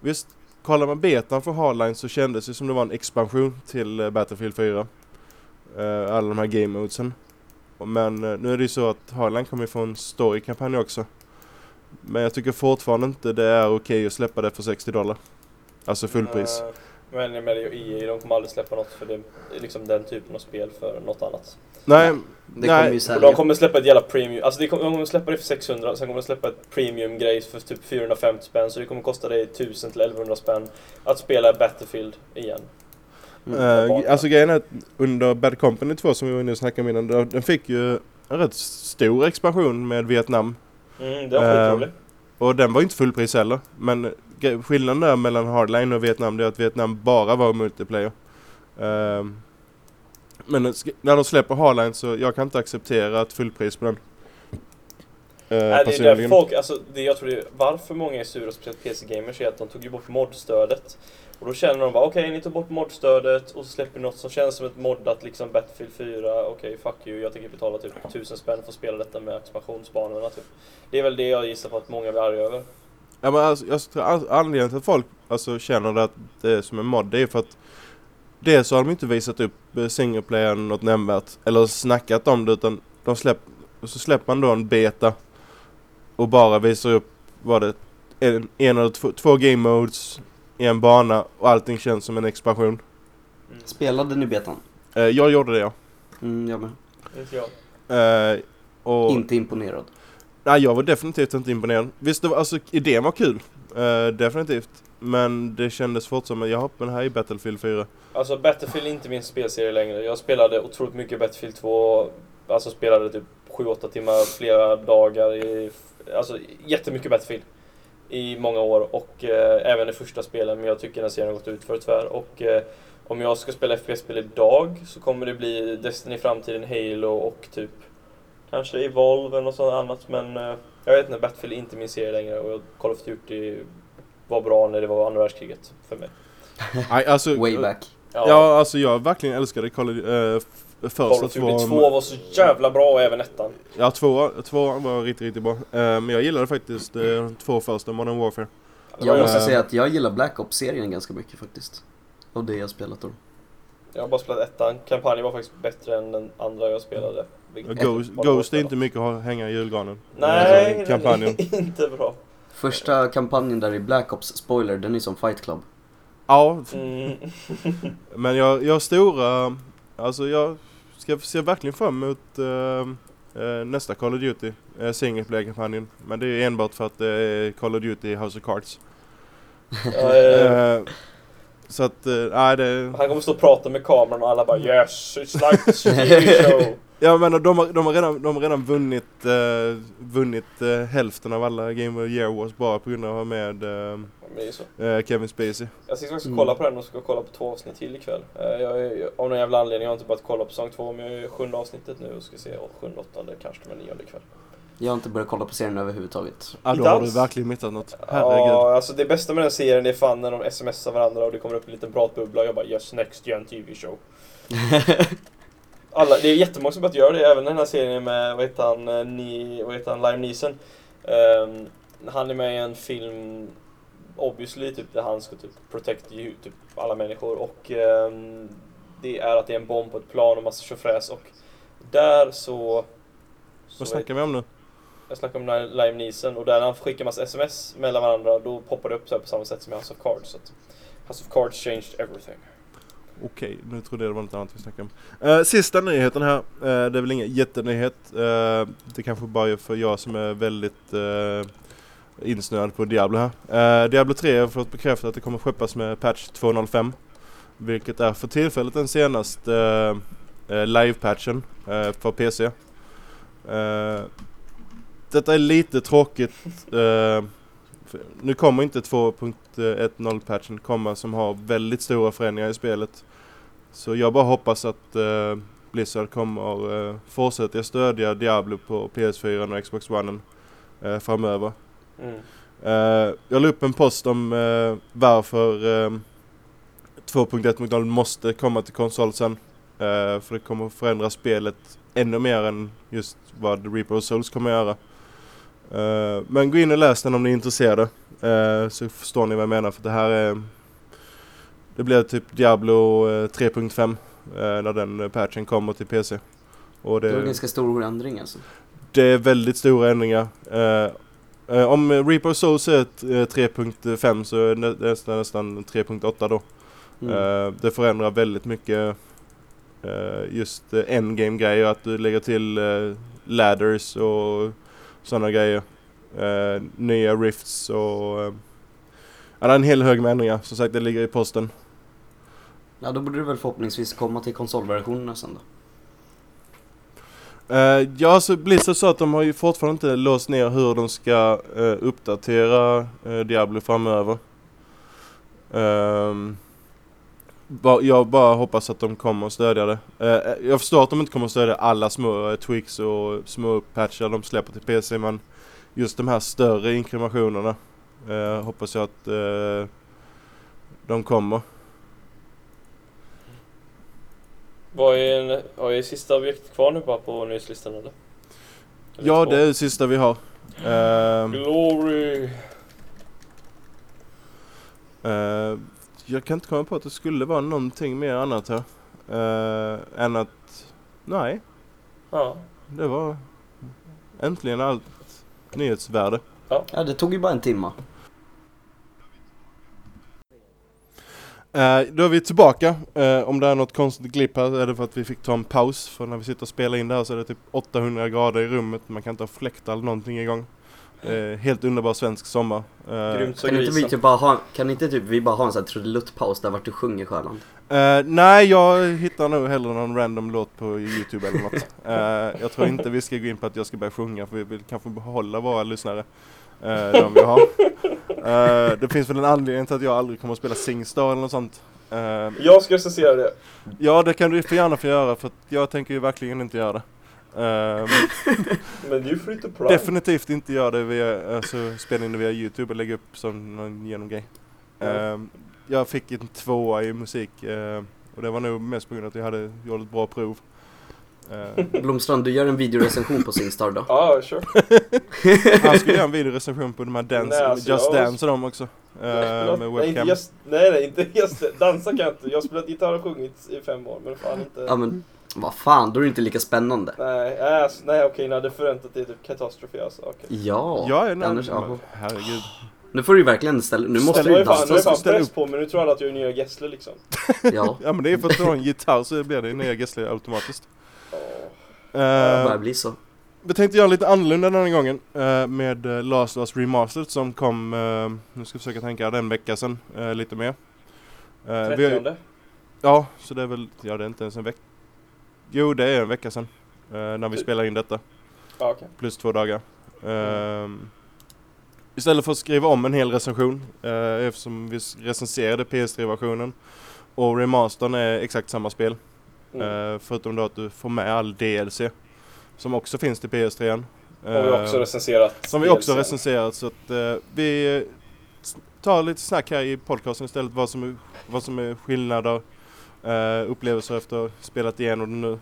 visst, kollar man betan för Hardline så kändes det som det var en expansion till eh, Battlefield 4. Eh, alla de här game modesen. Men eh, nu är det ju så att Hardline kommer få en story-kampanj också. Men jag tycker fortfarande inte det är okej att släppa det för 60 dollar. Alltså fullpris. Men jag menar, EA de kommer aldrig släppa något för det, liksom den typen av spel för något annat. Nej, Det nej. kommer ju de kommer släppa ett jävla premium, alltså de kommer, släppa det för 600, sen kommer de släppa ett premium grej för typ 450 spänn, så det kommer kosta dig 1000 till 1100 spänn att spela Battlefield igen. Mm. Eh, alltså grejen är att under Bad Company 2 som vi var inne och snackade om innan, den fick ju en rätt stor expansion med Vietnam. Mm, det var Eh, skitroligt. Och den var inte fullpris heller. Men skillnaden där mellan Hardline och Vietnam det är att Vietnam bara var multiplayer. Ehm, men när de släpper Hardline så jag kan inte acceptera ett fullpris på den. Uh, Nej, det är där folk, alltså det jag tror det varför många är sura, speciellt PC-gamers, är att de tog ju bort modstödet. Och då känner de bara, okej ni tog bort modstödet och så släpper ni något som känns som ett moddat liksom Battlefield 4, okej fuck you, jag tänker betala typ 1000 spänn för att spela detta med expansionsbanorna typ. Det är väl det jag gissar på att många blir arga över. Ja, men alltså, jag tror an- anledningen till att folk alltså, känner det att det är som en mod, det är för att dels så har de inte visat upp eh, single player något nämnvärt eller snackat om det utan de släpp, så släpper man då en beta och bara visar upp vad det en, en eller två, två game modes i en bana och allting känns som en expansion. Mm. Spelade ni betan? Eh, jag gjorde det ja. Mm, jag med. Inte jag. Eh, och, Inte imponerad. Nej, jag var definitivt inte imponerad. Visst, det var, alltså idén var kul. Eh, definitivt. Men det kändes fort som att jag hoppar här i Battlefield 4. Alltså Battlefield är inte min spelserie längre. Jag spelade otroligt mycket Battlefield 2. Alltså spelade typ 7-8 timmar flera dagar i... Alltså jättemycket Battlefield. I många år och eh, även i första spelen. Men jag tycker den serien har gått ut för tyvärr. Och eh, om jag ska spela FPS-spel idag så kommer det bli Destiny i framtiden, Halo och typ kanske Evolve eller något sånt annat. Men eh, jag vet inte, Battlefield är inte min serie längre och Call of Duty var bra när det var andra världskriget för mig. Alltså... Way back. Ja, alltså jag verkligen älskade Call of, eh, f- Call första of två. Duty 2 var så jävla bra och även ettan. Ja, två, två var riktigt, riktigt bra. Eh, men jag gillade faktiskt eh, två första Modern Warfare. Jag måste Eh. säga att jag gillar Black Ops-serien ganska mycket faktiskt. Och det jag spelat då. Jag har bara spelat ettan. Kampanjen var faktiskt bättre än den andra jag spelade. Ghost, Ghost är Warfare. inte mycket att ha- hänga i julgranen. Nej, Alltså, kampanjen. inte bra. Första kampanjen där i Black Ops, spoiler, den är som Fight Club. Ja, Mm. men jag, jag stora... Alltså jag ska se verkligen fram emot eh, eh, nästa Call of Duty. Uh, single player-kampanjen. Men det är enbart för att det är Call of Duty House of Cards. Ja, eh, Eh, så att, eh, nej det... Han kommer stå och prata med kameran och alla bara yes, it's like the TV show. Jag menar de har, de har redan, de har redan vunnit, eh, vunnit eh, hälften av alla Game of the Year Awards bara på grund av att ha med eh, eh, Kevin Spacey. Jag ska faktiskt Mm. kolla på den och ska kolla på två avsnitt till ikväll. Eh, Jag är, av någon jävla anledning jag har inte börjat kolla på säsong två men jag är i sjunde avsnittet nu och ska se och sjunde, åttonde, kanske med nionde ikväll. Jag har inte börjat kolla på serien överhuvudtaget. Ja, då har du verkligen missat något. Herregud. Ja, alltså det bästa med den serien är fan när de smsar varandra och det kommer upp en liten pratbubbla och jag bara yes, next gen TV show. Alla, det är jättemånga som börjat göra det, även den här serien med, vad heter han, eh, Ni, vad heter han, Liam Neeson. Ehm, han är med i en film, obviously, typ där han ska typ protect you, typ alla människor och ehm, det är att det är en bomb på ett plan och massa tjofräs och där så... så Vad snackar vi om nu? Jag snackade om Live Neeson och där när han skickar massa sms mellan varandra då poppar det upp så på samma sätt som i House of Cards. Så att House of Cards changed everything. Okej, nu trodde jag det var något annat vi snackade om. Uh, sista nyheten här. uh, det är väl ingen jättenyhet. Uh, det kanske bara är för jag som är väldigt uh, insnöad på Diablo här. Uh, Diablo 3 har fått bekräftat att det kommer skeppas med patch 205. Vilket är för tillfället den senaste uh, live-patchen för PC. detta är lite tråkigt. nu kommer inte 2.10-patchen komma som har väldigt stora förändringar i spelet. Så jag bara hoppas att uh, Blizzard kommer uh, fortsätta stödja Diablo på PS4 och Xbox One uh, framöver. Mm. Uh, jag la upp en post om uh, varför uh, 2.1.0 måste komma till konsol sen. för det kommer förändra spelet ännu mer än just vad Reaper of Souls kommer göra. men gå in och läs den om ni är intresserade. så förstår ni vad jag menar för det här är det blir typ Diablo 3.5 eh, eh, när den eh, patchen kommer till PC. Och det, det är ganska stor ändring alltså. Det är väldigt stora ändringar. om Reaper Souls är 3.5 så är det nästan, nästan 3.8 då. Mm. det förändrar väldigt mycket just endgame grejer, att du lägger till ladders och sådana grejer. nya rifts och Ja, det är en hel hög med ändringar. Som sagt, det ligger i posten. Ja, då borde det väl förhoppningsvis komma till konsolversionerna sen då. Uh, ja, alltså Blizzard sa att de har ju fortfarande inte låst ner hur de ska uh, uppdatera uh, Diablo framöver. Um, ba, jag bara hoppas att de kommer att stödja det. jag förstår att de inte kommer att stödja alla små tweaks och små patchar de släpper till PC men just de här större inkremationerna hoppas jag att de kommer. Vad är, vad är sista objekt kvar nu bara på nyhetslistan eller? eller ja, två? det är det sista vi har. Uh, Glory! Uh, jag kan inte komma på att det skulle vara någonting mer annat här. Uh, än att, nej. Ja. Det var äntligen allt nyhetsvärde. Ja. ja, det tog ju bara en timma. Uh, då är vi tillbaka. Uh, om det är något konstigt klipp här är det för att vi fick ta en paus. För när vi sitter och spelar in det här så är det typ 800 grader i rummet. Man kan inte ha fläktar eller någonting igång. Uh, helt underbar svensk sommar. Uh, Grymt kan inte vi typ bara ha, kan inte typ vi bara ha en sån här trudeluttpaus där vart du sjunger Sjöland? Uh, nej, jag hittar nog hellre någon random låt på Youtube eller något. Uh, jag tror inte vi ska gå in på att jag ska börja sjunga för vi vill kanske behålla våra lyssnare. Uh, de vi har. Uh, det finns väl en anledning till att jag aldrig kommer att spela Singstar eller något sånt. Uh, jag ska recensera det. Ja, det kan du för gärna få göra för jag tänker ju verkligen inte göra det. Uh, men du får inte Definitivt inte göra det via, alltså spela in det via Youtube och lägga upp som någon genomgrej. Uh, jag fick en tvåa i musik uh, och det var nog mest på grund av att jag hade gjort ett bra prov. Uh. Blomstrand, du gör en videorecension på Singstar då? Ja, ah, sure. Han skulle göra en videorecension på de här dance, nej, alltså, Just Dance och dem också. Uh, med webcam. Nej, just, nej, nej, inte just Dansa kan jag inte. Jag har spelat gitarr och sjungit i fem år, men fan inte. Ja, men vad fan, då är det inte lika spännande. Nej, alltså, nej okej, nej, det förväntat dig typ katastrofe alltså. Okay. Ja, ja nej, annars, ja. herregud. Nu får du ju verkligen ställa, nu måste du ju dansa. Nu är fan press på men nu tror alla att jag är nya Gessle liksom. ja. ja men det är för att du har en gitarr så blir det nya Gessle automatiskt. Uh, det börjar bli så. Vi tänkte göra lite annorlunda den här gången uh, med uh, Last of Us Remastered som kom, nu ska jag försöka tänka, den vecka sedan, lite mer. Uh, 30 har, Ja, så det är väl, ja det är inte ens en vecka. Jo, det är en vecka sedan när vi typ. spelar in detta. Ah, okay. Plus två dagar. Mm. Istället för att skriva om en hel recension, eftersom vi recenserade PS3-versionen och remastern är exakt samma spel. Mm. förutom då att du får med all DLC. Som också finns till PS3. Och vi också recenserat. Som vi också recenserat så att uh, vi tar lite snack här i podcasten istället vad som är, vad som är skillnader, upplevelser efter att ha spelat igenom det nu.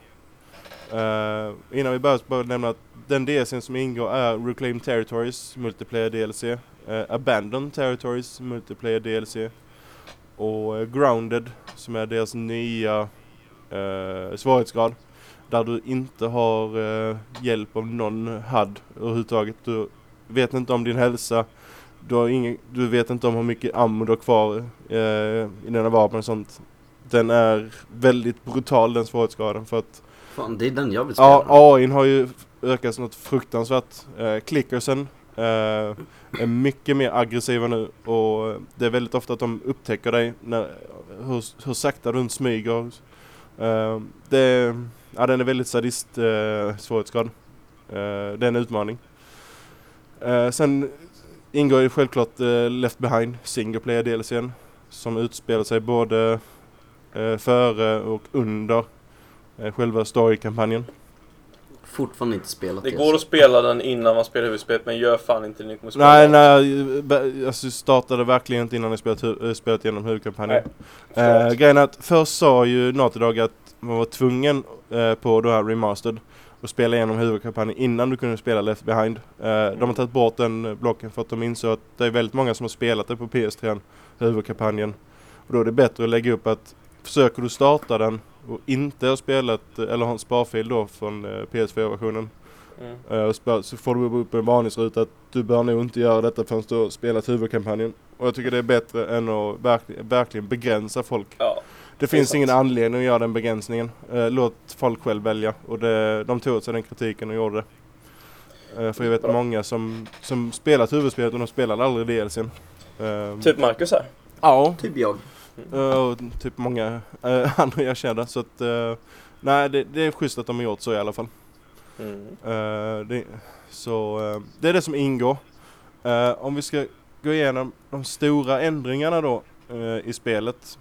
Innan vi börjar bara nämna att den DLCn som ingår är Reclaim Territories Multiplayer DLC, uh, Abandoned Territories Multiplayer DLC och Grounded som är deras nya uh, svårighetsgrad. där du inte har eh, hjälp av någon HUD överhuvudtaget. Du vet inte om din hälsa, du, ingen, du vet inte om hur mycket ammo du har kvar eh, i dina vapen och sånt. Den är väldigt brutal den svårighetsgraden för att Fan, det är den jag vill spela. Ja, AIn har ju ökat något fruktansvärt. Eh, clickersen eh, är mycket mer aggressiva nu och det är väldigt ofta att de upptäcker dig när, hur, hur sakta du smyger. Ehm, det, ja, den är väldigt sadist eh, svårighetsgrad. Eh, det är en utmaning. Eh, sen ingår ju självklart eh, Left Behind, single player DLCn som utspelar sig både eh, före och under eh, själva storykampanjen. Fortfarande inte spelat Det går att spela den innan man spelar huvudspelet men gör fan inte det. Ni kommer spela Nej, nej, alltså startade verkligen inte innan jag spelat, eh, spelat igenom huvudkampanjen. Eh, grejen är att först sa ju Naughty Dog att man var tvungen eh, på då här remastered att spela igenom huvudkampanjen innan du kunde spela Left Behind. Eh, de har tagit bort den blocken för att de insåg att det är väldigt många som har spelat det på PS3, huvudkampanjen. Och då är det bättre att lägga upp att försöker du starta den och inte har spelat, eller har en sparfil då från eh, PS4-versionen Mm. Eh, så får du upp en varningsruta att du bör nog inte göra detta förrän du har spelat huvudkampanjen. Och jag tycker det är bättre än att verkligen, verkligen begränsa folk. Ja. Det finns ingen anledning att göra den begränsningen. Eh, låt folk själv välja. Och det, de tog åt sig den kritiken och gjorde det. För jag vet Bra. många som, som spelat huvudspelet och de spelade aldrig DLCn. Typ Marcus här. Ja, Typ jag. Eh, och typ många eh, andra jag känner. Så att, eh, nej det, det är schysst att de har gjort så i alla fall. Mm. Det, så det är det som ingår. Om vi ska gå igenom de stora ändringarna då i spelet.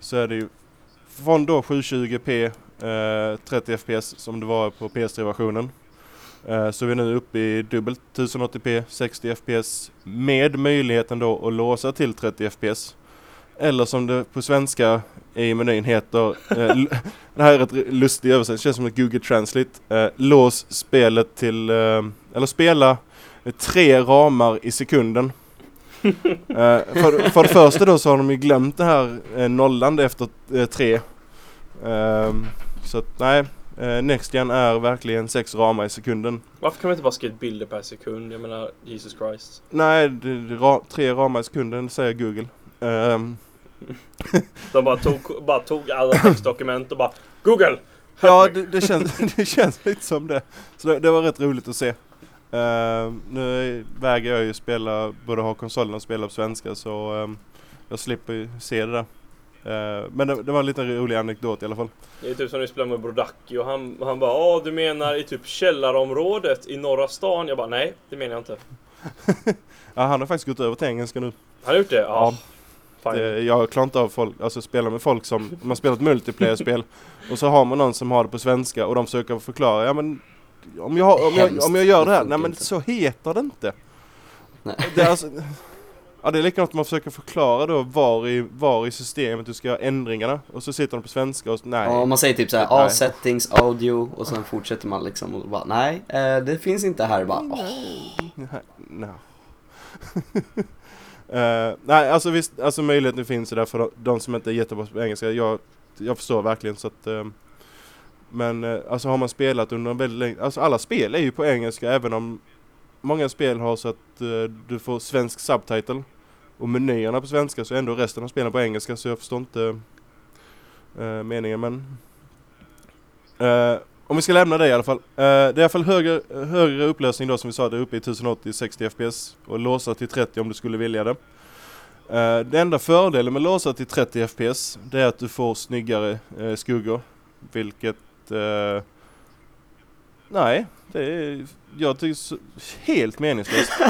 så är det ju från då 720p eh, 30 fps som det var på PS3-versionen. Eh, så är vi nu uppe i dubbelt 1080p 60 fps med möjligheten då att låsa till 30 fps. Eller som det på svenska i menyn heter, eh, det här är ett lustig översättning, känns som ett Google Translate. Eh, lås spelet till, eh, eller spela tre ramar i sekunden. för, för det första då så har de ju glömt det här nollan efter tre. Ehm, så att nej, eh, Next Gen är verkligen sex ramar i sekunden. Varför kan man inte bara skriva bilder per sekund? Jag menar, Jesus Christ. Nej, det, det, ra, tre ramar i sekunden säger Google. Ehm, De bara tog, bara tog alla textdokument och bara Google! Ja, det, det, känns, det känns lite som det. Så det, det var rätt roligt att se. Ehm, nu väger jag ju spela, både ha konsolen och spela på svenska så ehm, jag slipper ju se det där. Ehm, men det, det var en liten rolig anekdot i alla fall. Det är typ som när vi spelade med Brodacki och han, han bara Åh, du menar i typ källarområdet i norra stan? Jag bara nej, det menar jag inte. Ja, han har faktiskt gått över till engelska nu. Han har gjort det? Ja. Fine. Det, jag klarar inte av folk, alltså spela med folk som, man spelar ett multiplayer-spel och så har man någon som har det på svenska och de försöker förklara, ja men om jag, om jag, Hemskt. om jag gör det här, nej men så heter det inte. Nej. Det är alltså, ja det är likadant att man försöker förklara då var i, var i systemet du ska göra ändringarna och så sitter de på svenska och så, nej. Ja, man säger typ såhär, Nej. ja settings, audio och sen fortsätter man liksom och bara nej, eh, det finns inte här bara. åh. Nej, no. Eh, nej, alltså visst, alltså möjligheten finns ju där för de, de som inte är jättebra på engelska. Jag, jag förstår verkligen så att... eh, men eh, alltså har man spelat under en väldigt länge, alltså alla spel är ju på engelska även om många spel har så att eh, du får svensk subtitle och menyerna på svenska så är ändå resten av spelen på engelska så jag förstår inte eh, meningen men... Eh, om vi ska lämna det i alla fall. Eh, det är i alla fall högre, högre upplösning då som vi sa, det är uppe i 1080-60 fps och låsa till 30 om du skulle vilja det. Eh, det enda fördelen med låsa till 30 fps det är att du får snyggare eh, skuggor. Vilket... Eh, nej, det är... Jag tycker helt meningslöst. Uh,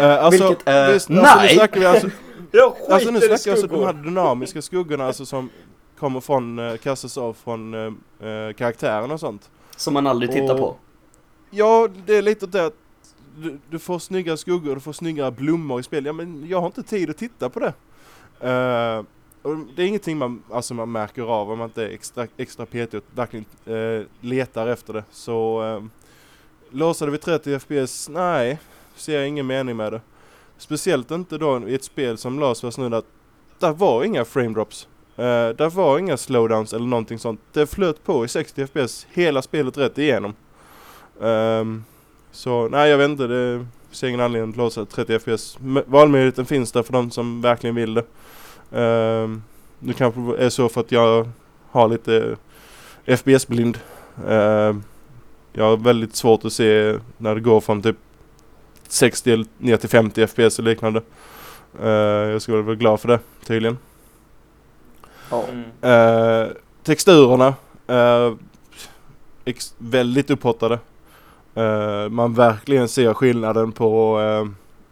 alltså, Vilket är visst, alltså, nej. nu snackar vi alltså, Jag skiter alltså nu snackar vi alltså de här dynamiska skuggorna alltså som kommer från, uh, kastas av från uh, uh, karaktären och sånt. Som man aldrig tittar Och- på. Ja, det är lite det att du, du får snygga skuggor, du får snyggare blommor i spel. Ja, men jag har inte tid att titta på det. Eh, och det är ingenting man, alltså man märker av om man inte är extra, extra petig och verkligen eh, letar efter det. Så eh, låsade vi 30 FPS? Nej, ser jag ingen mening med det. Speciellt inte då i ett spel som Last of nu där, där var inga frame drops. Eh, där var inga slowdowns eller någonting sånt. Det flöt på i 60 FPS hela spelet rätt igenom. Eh, så nej jag vet inte, det ser ingen anledning att låsa 30 FPS. Valmöjligheten finns där för de som verkligen vill det. Um, nu kanske det är så för att jag har lite FPS-blind. Uh, jag har väldigt svårt att se när det går från typ 60 ner till 50 FPS och liknande. Uh, jag skulle vara glad för det tydligen. Mm. Uh, texturerna är väldigt upphottade. Uh, man verkligen ser skillnaden på uh,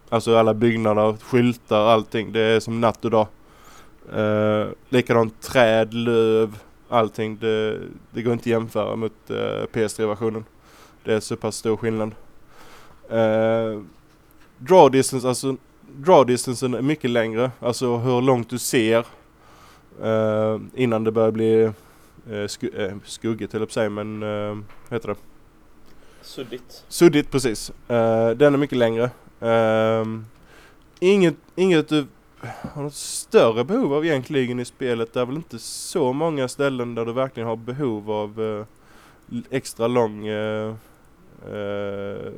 alltså alla byggnader, skyltar, allting. Det är som natt och dag. Uh, likadant träd, löv, allting. Det, det går inte att jämföra mot uh, PS3-versionen. Det är så pass stor skillnad. Uh, draw distance, alltså draw distancen är mycket längre. Alltså hur långt du ser uh, innan det börjar bli uh, sku- uh, skuggigt höll jag säga men uh, heter det? Suddigt. Suddigt precis. Den är mycket längre. Inget, inget du har något större behov av egentligen i spelet. Det är väl inte så många ställen där du verkligen har behov av uh, extra lång uh, uh,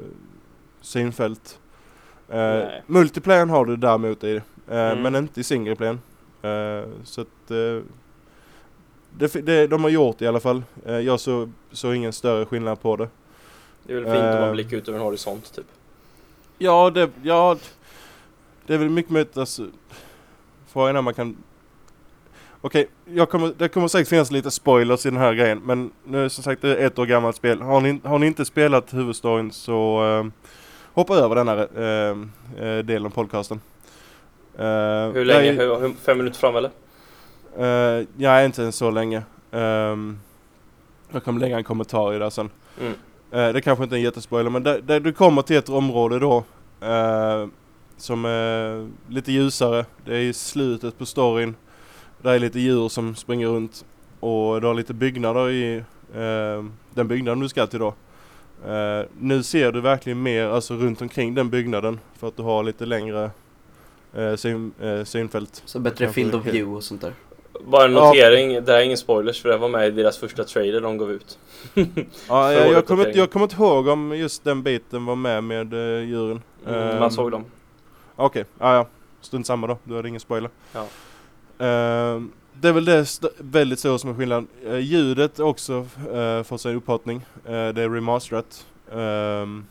synfält. Nej. multiplayern har du däremot i, uh, Mm. men inte i singleplayern. Uh, så att uh, det, det, de har gjort i alla fall. Uh, jag såg så ingen större skillnad på det. Det är väl fint om man Eh. blickar ut över en horisont typ. Ja, det, ja, det är väl mycket möjligt alltså. Frågan är man kan... Okej, jag kommer, det kommer säkert finnas lite spoilers i den här grejen. Men nu är det som sagt det är ett år gammalt spel. Har ni, har ni inte spelat huvudstoryn så eh, hoppa över den här eh, eh, delen av podcasten. Eh, Hur länge? jag- Hur, fem minuter fram eller? Uh, ja, inte ens så länge. Um, jag kommer lägga en kommentar i det sen. Mm. Eh, det kanske inte är en jättespoiler men där, där du kommer till ett område då eh, som är lite ljusare. Det är i slutet på storyn. Där är lite djur som springer runt och du har lite byggnader i eh, den byggnaden du ska till då. Eh, nu ser du verkligen mer alltså runt omkring den byggnaden för att du har lite längre eh, syn, eh, synfält. Så bättre field of view och sånt där. Bara en Ja. notering, det här är ingen spoilers för det var med i deras första trailer de gav ut. Ja, jag, jag, kommer, jag kommer inte ihåg om just den biten var med med uh, djuren. Mm, man såg dem. Okej, ja ja. Strunt samma då, då är det ingen spoiler. Ja. Ehm, det är väl det st- väldigt stora som är skillnaden. Uh, ljudet också uh, fått sig en upphottning. Uh, det är remasterat. Um,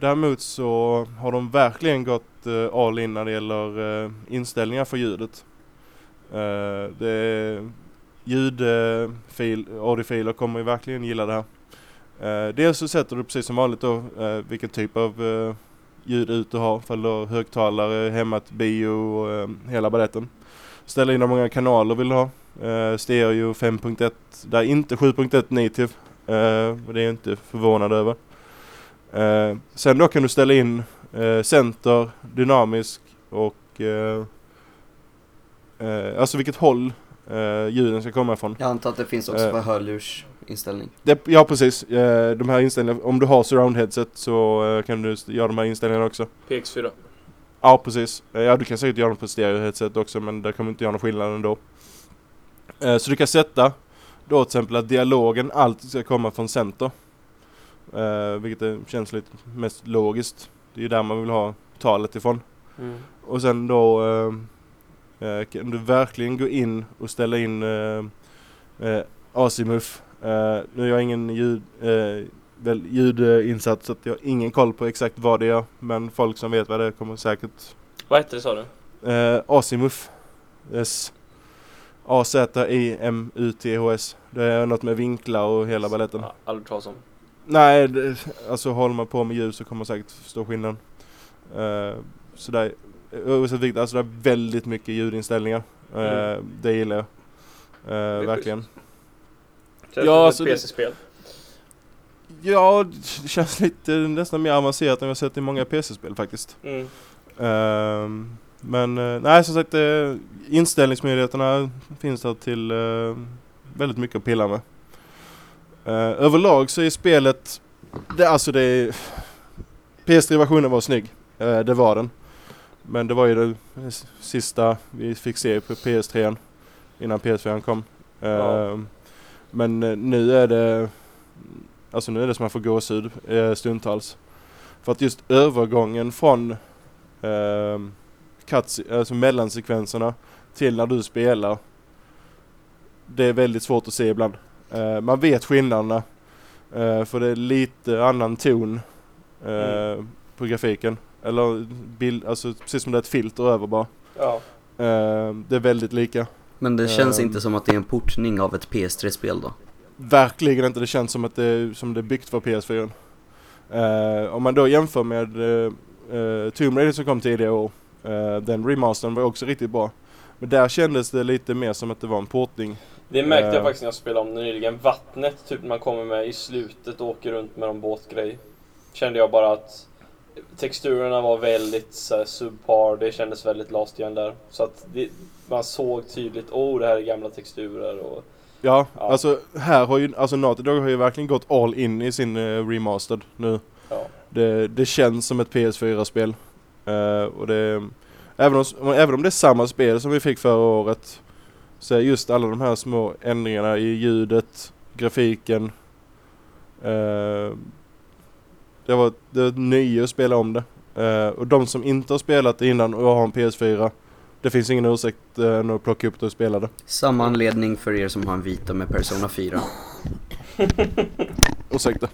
däremot så har de verkligen gått uh, all in när det gäller uh, inställningar för ljudet. Uh, det är ljudfil, audiofiler kommer ju verkligen gilla det här. Uh, dels så sätter du precis som vanligt då uh, vilken typ av uh, ljud ut. Ifall du har högtalare, hemmat, bio och uh, hela baletten. Ställa in hur många kanaler vill du ha. Uh, stereo 5.1, där är inte 7.1 native. Uh, och det är jag inte förvånad över. Uh, sen då kan du ställa in uh, center, dynamisk och alltså vilket håll uh, ljuden ska komma ifrån. Jag antar att det finns också Eh. för hörlursinställning. Det, ja precis, uh, de här inställningarna, om du har surround headset så uh, kan du göra de här inställningarna också. PX4. Ja precis. Eh, Ja du kan säkert göra det på stereo headset också men det kommer inte göra någon skillnad ändå. Eh, Så du kan sätta då till exempel att dialogen alltid ska komma från center. Eh, vilket känns lite mest logiskt. Det är ju där man vill ha talet ifrån. Mm. Och sen då eh, eh, kan du verkligen gå in och ställa in eh, eh. Eh, nu är jag ingen ljud, eh, väl, ljudinsatt så att jag har ingen koll på exakt vad det är. Men folk som vet vad det är kommer säkert Vad hette det sa du? eh, Azimuth. Yes. A-Z-I-M-U-T-H-S. Det är något med vinklar och hela baletten. Ja, aldrig talas om. Nej, det, alltså håller man på med ljus så kommer man säkert förstå skillnaden. Uh, så det är oavsett vilket, alltså det är väldigt mycket ljudinställningar. Uh, Mm. Det gillar jag. Uh, verkligen. Känns Ja, alltså ett PC-spel. Ja, det känns lite nästan mer avancerat än jag sett i många PC-spel faktiskt. Mm. Ehm, men eh, nej som sagt uh, inställningsmöjligheterna finns där till eh, väldigt mycket att pilla med. Överlag så är spelet, det, alltså det är, PS3-versionen var snygg. Det var den. Men det var ju det sista vi fick se på PS3. innan PS4 kom. Ja. Men eh, nu är det Alltså nu är det som att få gåshud eh, stundtals. För att just övergången från eh, cuts, alltså mellansekvenserna till när du spelar. Det är väldigt svårt att se ibland. Eh, man vet skillnaderna. Eh, för det är lite annan ton eh, Mm. på grafiken. Eller bild, alltså precis som det är ett filter över bara. Ja. Eh, det är väldigt lika. Men det känns Ehm. inte som att det är en portning av ett PS3-spel då. Verkligen inte. Det känns som att det är, som det är byggt för PS4. Eh, om man då jämför med uh, uh, Tomb Raider som kom tidigare år. eh, den remastern var också riktigt bra. Men där kändes det lite mer som att det var en portning. Det märkte jag Eh. faktiskt när jag spelade om det nyligen. Vattnet, typ man kommer med i slutet och åker runt med någon båtgrej. Kände jag bara att texturerna var väldigt så här, subpar. Det kändes väldigt last igen där. Så att det, man såg tydligt, oh det här är gamla texturer och Ja, Ja. alltså här har ju, alltså Naughty Dog har ju verkligen gått all in i sin uh, remastered nu. ja. Det, det känns som ett PS4-spel. Eh, och det, även, om, även om det är samma spel som vi fick förra året så är just alla de här små ändringarna i ljudet, grafiken. eh, det var det var ett nöje att spela om det. Eh, och de som inte har spelat det innan och har en PS4 det finns ingen ursäkt uh, att plocka upp det och spela det. Samma anledning för er som har en Vita med Persona 4. Ursäkta.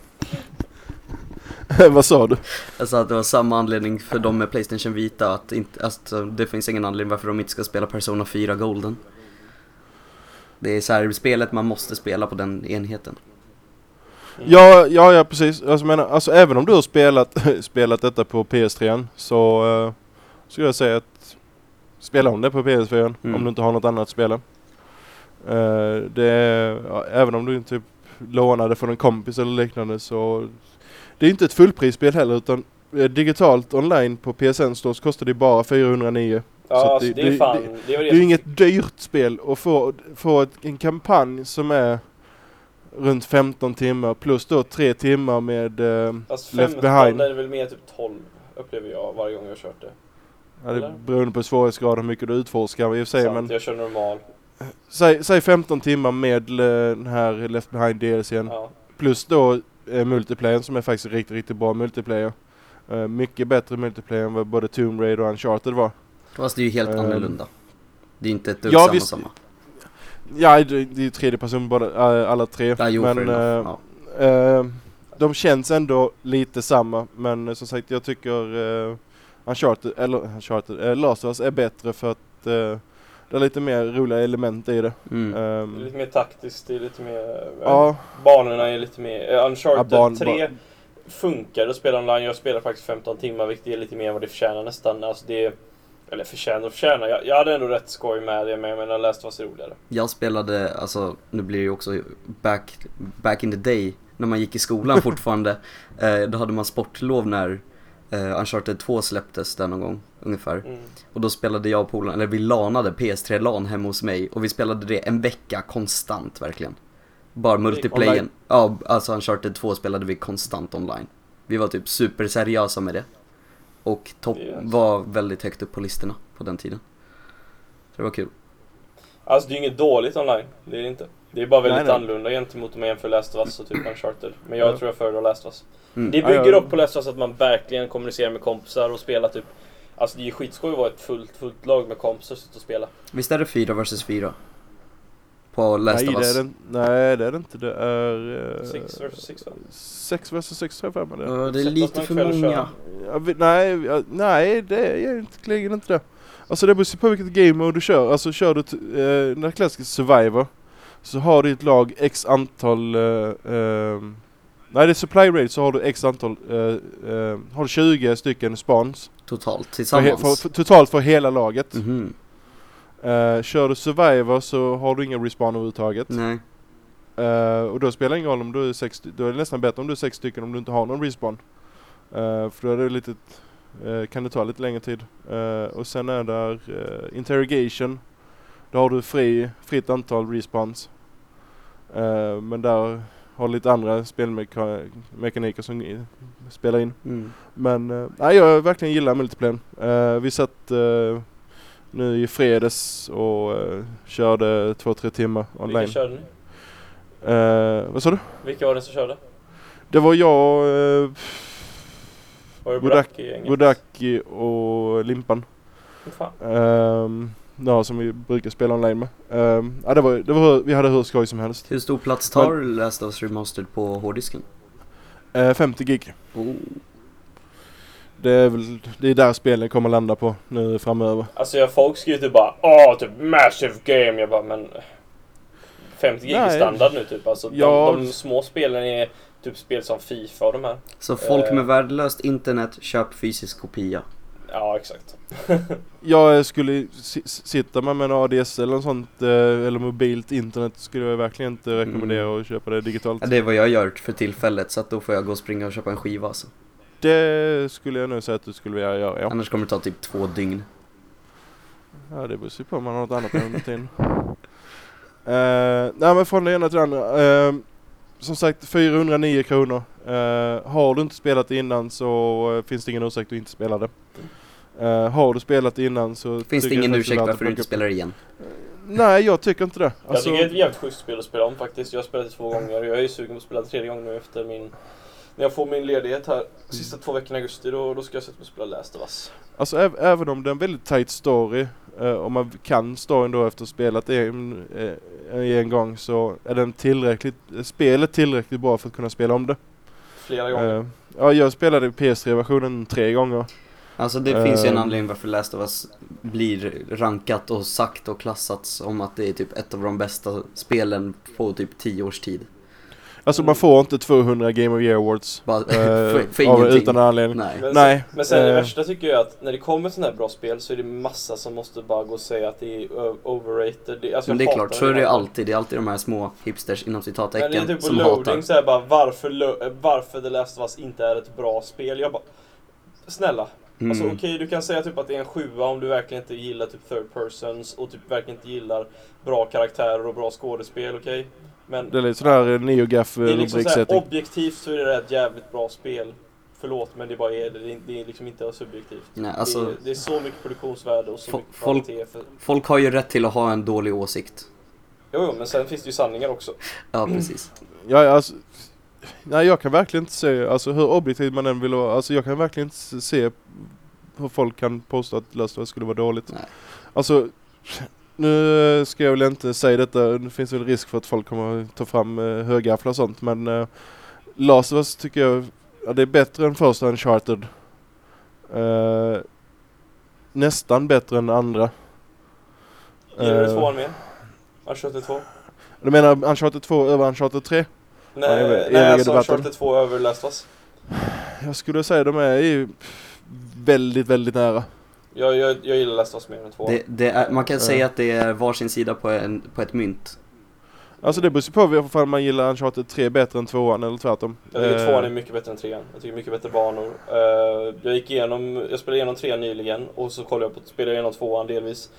Vad sa du? Jag sa att det var samma anledning för de med Playstation Vita att inte, alltså, det finns ingen anledning varför de inte ska spela Persona 4 Golden. Det är så här spelet man måste spela på den enheten. Mm. Ja, ja, ja precis. Alltså, menar, alltså även om du har spelat, spelat detta på PS3 så uh, skulle jag säga att spela om det på PS4 Mm. om du inte har något annat att spela. Eh, det är, ja, även om du typ lånar det från en kompis eller liknande så det är inte ett fullprisspel heller utan eh, digitalt online på PSN Stores kostar det bara 409. Ja, Så att alltså, det- det, är det- fan, det- det, Det är inget dyrt spel och få, få ett, en kampanj som är runt 15 timmar plus då 3 timmar med eh, Alltså Left 15 Behind. är det väl mer typ 12 upplever jag varje gång jag har kört det. Ja, det Eller? beroende på svårighetsgrad hur mycket du utforskar i och för sig Sant, men Jag kör normal. säg, säg 15 timmar med eh, den här Left Behind DLCn Ja. plus då eh, multiplayern som är faktiskt riktigt, riktigt bra multiplayer. Eh, mycket bättre multiplayer än vad både Tomb Raider och Uncharted var. Fast det är ju helt Ehm. annorlunda. Det är inte ett dugg Ja, samma visst. samma. Ja, det, det är ju tredje person båda, äh, alla tre. Ja, jo, men eh, ja. eh, de känns ändå lite samma men eh, som sagt jag tycker uh, Uncharted, eller uh, of Us är bättre för att eh, det är lite mer roliga element i det. Mm. Ehm, Det är lite mer taktiskt, det är lite mer... ja, Banorna är lite mer... eh, Uncharted Ja, barn- 3 funkar att spela online. Jag spelar faktiskt 15 timmar, vilket är lite mer än vad det förtjänar nästan. Alltså det... Eller förtjänar och förtjänar. Jag, jag hade ändå rätt skoj med det, men jag menar Us är roligare. Jag spelade, alltså nu blir det ju också back, back in the day när man gick i skolan fortfarande. Eh, då hade man sportlov när eh, Uncharted 2 släpptes där någon gång ungefär. Mm. Och då spelade jag och polaren, eller vi lanade PS3-LAN hemma hos mig och vi spelade det en vecka konstant verkligen. Bara multiplayen. Ja, alltså Uncharted 2 spelade vi konstant online. Vi var typ superseriösa med det. Och topp är- var väldigt högt upp på listorna på den tiden. Så det var kul. Alltså det är ju inget dåligt online, det är det inte. Det är bara väldigt Nej, nej. annorlunda gentemot om man jämför Last of Us och typ Uncharted. Men jag Ja. tror jag föredrar Last of Us. Mm. Det Ja, bygger ja. upp på Last of Us att man verkligen kommunicerar med kompisar och spelar typ Alltså det är ju skitskoj att vara ett fullt, fullt lag med kompisar och spela. Visst är det 4 vs 4? På Last nej, of det Us? är det, nej det är det inte. Det är... Uh, 6 vs 6 va? 6 vs 6 tror jag för mig det. Ja, det är lite för många. Jag vet, nej, nej det är egentligen inte det. Alltså det beror på vilket game mode du kör. Alltså kör du eh, den klassiska survivor så har du ett lag x antal eh, eh, Nej det är supply rate så har du x antal eh, eh, Har du 20 stycken spawns Totalt, tillsammans? för, för, Totalt för hela laget. Mhm. Eh, kör du survivor så har du inga respawn överhuvudtaget. Nej. Eh, och då spelar det ingen roll om du är sex, då är det nästan bättre om du är sex stycken om du inte har någon respawn. Eh, för då är det lite, eh, kan det ta lite längre tid. Och sen är där interrogation. Då har du fri, fritt antal respawns. Eh, men där har lite andra spelmekaniker som spelar in. Mm. Men eh, nej, jag verkligen gillar multiplayer. Uh, vi satt uh, nu i fredags och eh, körde två, tre timmar Vilka online. körde ni? Eh, vad sa du? Vilka var det som körde? Det var jag, eh, Var det Bodaki och Limpan. Fan? Ja, som vi brukar spela online med. Ehm, ja, det var, det var, vi hade hur skoj som helst. Hur stor plats tar Last of Us Remastered på hårddisken? Eh, 50 gig. Oh. Det är väl, det är där spelen kommer landa på nu framöver. Alltså jag, folk skriver typ bara Åh, typ massive game. Jag bara men 50 gig är standard nu typ. Alltså Ja. de, de små spelen är typ spel som Fifa och de här. Så folk Eh. med värdelöst internet, köp fysisk kopia. Ja exakt. Jag skulle si- sitta med en ADS eller sånt eh, eller mobilt internet skulle jag verkligen inte rekommendera att köpa det digitalt. Ja, det är vad jag gör för tillfället så att då får jag gå och springa och köpa en skiva alltså. Det skulle jag nog säga att du skulle vilja göra ja. Annars kommer det ta typ två dygn. Ja det beror ju på om man har något annat under tiden. Uh, nej men från det ena till det andra. Eh, som sagt 409 kronor. Eh, har du inte spelat det innan så finns det ingen ursäkt att inte spela det. Eh, har du spelat innan så Finns det jag ingen ursäkt att varför du inte spelar igen? Nej jag tycker inte det. Jag Alltså, tycker det är ett jävligt schysst spel att spela om faktiskt. Jag har spelat det två gånger och jag är ju sugen på att spela det tredje gången nu efter min... När jag får min ledighet här sista två veckorna i augusti då, då ska jag sätta mig och spela Last of Us. alltså äv- även om det är en väldigt tight story eh, om man kan storyn då efter spelat en, eh, en gång så är den tillräckligt, spelet tillräckligt bra för att kunna spela om det. Flera gånger. Eh, ja jag spelade PS3-versionen tre gånger. Alltså det finns ju en Ehm. anledning varför Last of Us blir rankat och sagt och klassats om att det är typ ett av de bästa spelen på typ 10 års tid. Alltså man får inte 200 Game of Year Awards. Bara eh, för, för av, utan anledning. Nej. Men, Nej, sen, men sen det eh. värsta tycker jag att när det kommer sådana här bra spel så är det massa som måste bara gå och säga att det är overrated. Det, alltså Men det är hatar klart, så är det här. alltid. Det är alltid de här små hipsters inom Men det är citattecken typ på som loading hatar. så här bara varför, eh, varför The Last of Us inte är ett bra spel. Jag bara Snälla. Alltså Mm. okej du kan säga typ att det är en sjua om du verkligen inte gillar typ third persons och typ verkligen inte gillar bra karaktärer och bra skådespel, okej? Men Det är lite sån här neogaf det är liksom så här, rubriksättning. objektivt så är det ett jävligt bra spel. Förlåt men det bara är det. Det är, det liksom inte subjektivt. Nej, det, alltså, är, det är så mycket produktionsvärde och så mycket folk- kvalitet. För, folk har ju rätt till att ha en dålig åsikt. jo, jo, men sen finns det ju sanningar också. Ja, precis. Ja, alltså, nej jag kan verkligen inte se, alltså hur objektiv man än vill vara, alltså jag kan verkligen inte se hur folk kan påstå att Last of Us skulle vara dåligt. Nej. Alltså, nu ska jag väl inte säga detta, det finns väl risk för att folk kommer att ta fram uh, högafflar och sånt men uh, Last of Us tycker jag, ja, det är bättre än första Uncharted. Uh, nästan bättre än andra. Gillar du Eh, tvåan mer? Uncharted 2? Du menar Uncharted 2 över Uncharted 3? Nej, jag alltså debatten. Uncharted 2 över Last of Us. Jag skulle säga de är ju väldigt, väldigt nära. Jag, jag, jag gillar Last of Us mer än 2 Det, det är, man kan Ja. säga att det är varsin sida på, en, på ett mynt. Alltså det beror ju på ifall man gillar Uncharted 3 bättre än 2 eller tvärtom. Jag tycker Eh, tvåan är mycket bättre än trean. Jag tycker mycket bättre banor. Eh, jag gick igenom, jag spelade igenom trean nyligen och så kollade jag på, spelade igenom tvåan delvis.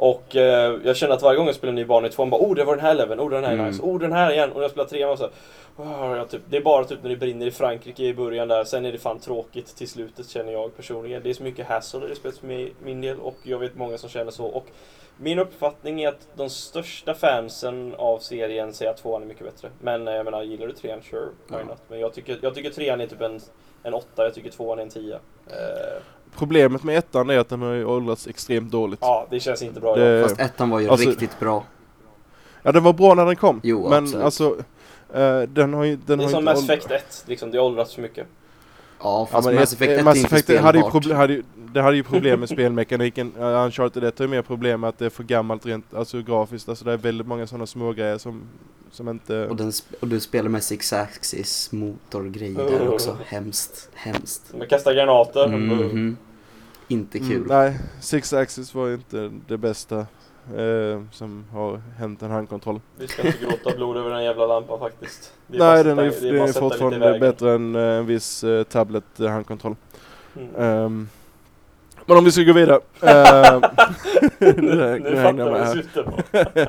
Och eh, jag känner att varje gång jag spelar en ny bana i tvåan bara oh det var den här leveln, oh den här är Mm. nice, oh den här igen. Och när jag spelar trean var så här, "Åh, jag typ, Det är bara typ när det brinner i Frankrike i början där, sen är det fan tråkigt till slutet känner jag personligen. Det är så mycket hassle i det spelet för mig, min del och jag vet många som känner så. Och min uppfattning är att de största fansen av serien säger att tvåan är mycket bättre. Men eh, jag menar, gillar du trean, sure, why Ja. not? Men jag tycker, jag tycker trean är typ en, en åtta, jag tycker tvåan är en tia. Eh, Problemet med ettan är att den har ju åldrats extremt dåligt. ja, det känns inte bra. Det- Fast ettan var ju alltså- riktigt bra. Ja den var bra när den kom. Jo, men absolut. alltså eh, den har ju... Den det är har som Mass Effect 1, liksom, det har åldrats för mycket. Ja, Ja, fast men Mass Effect 1 Mass är inte Effect hade ju, hade ju, det hade ju problem med spelmekaniken. Uncharted 1 har ju mer problem med att det är för gammalt rent alltså grafiskt. Alltså det är väldigt många sådana små grejer som, som inte... Och, den, sp- och du spelar med Six Axis motorgrej där Oh. också. Hemskt, hemskt. De kastar granater. Mhm. Inte kul. Mm, nej, Six Axis var ju inte det bästa eh, som har hänt en handkontroll. Vi ska inte gråta blod över den jävla lampan faktiskt. Nej, bara den är, det är fortfarande bättre än eh, en viss eh, tablet eh, handkontroll. Mm. Ehm, men om vi ska gå vidare. Ehm, nu nu fattar jag jag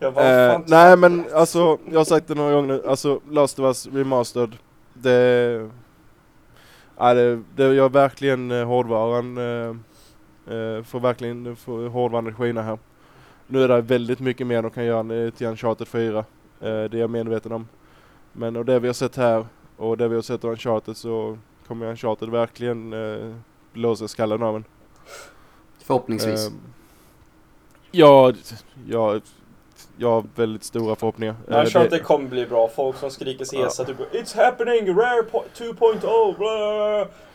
jag Eh, fan, nej men alltså, jag har sagt det några gånger nu, alltså Last of Us Remastered, det... Ja, det, det gör verkligen eh, hårdvaran eh, Eh, får verkligen få hårdvattnet skina här. Nu är det väldigt mycket mer de kan göra till Uncharted 4. Eh, det är jag medveten om. Men och det vi har sett här och det vi har sett av Uncharted så kommer Uncharted verkligen eh, blåsa skallen av en. Förhoppningsvis. Eh, ja, ja, jag har väldigt stora förhoppningar. Jag tror att det- kommer bli bra. Folk som skriker sig Ja. typ It's happening! Rare po- 2.0! bla."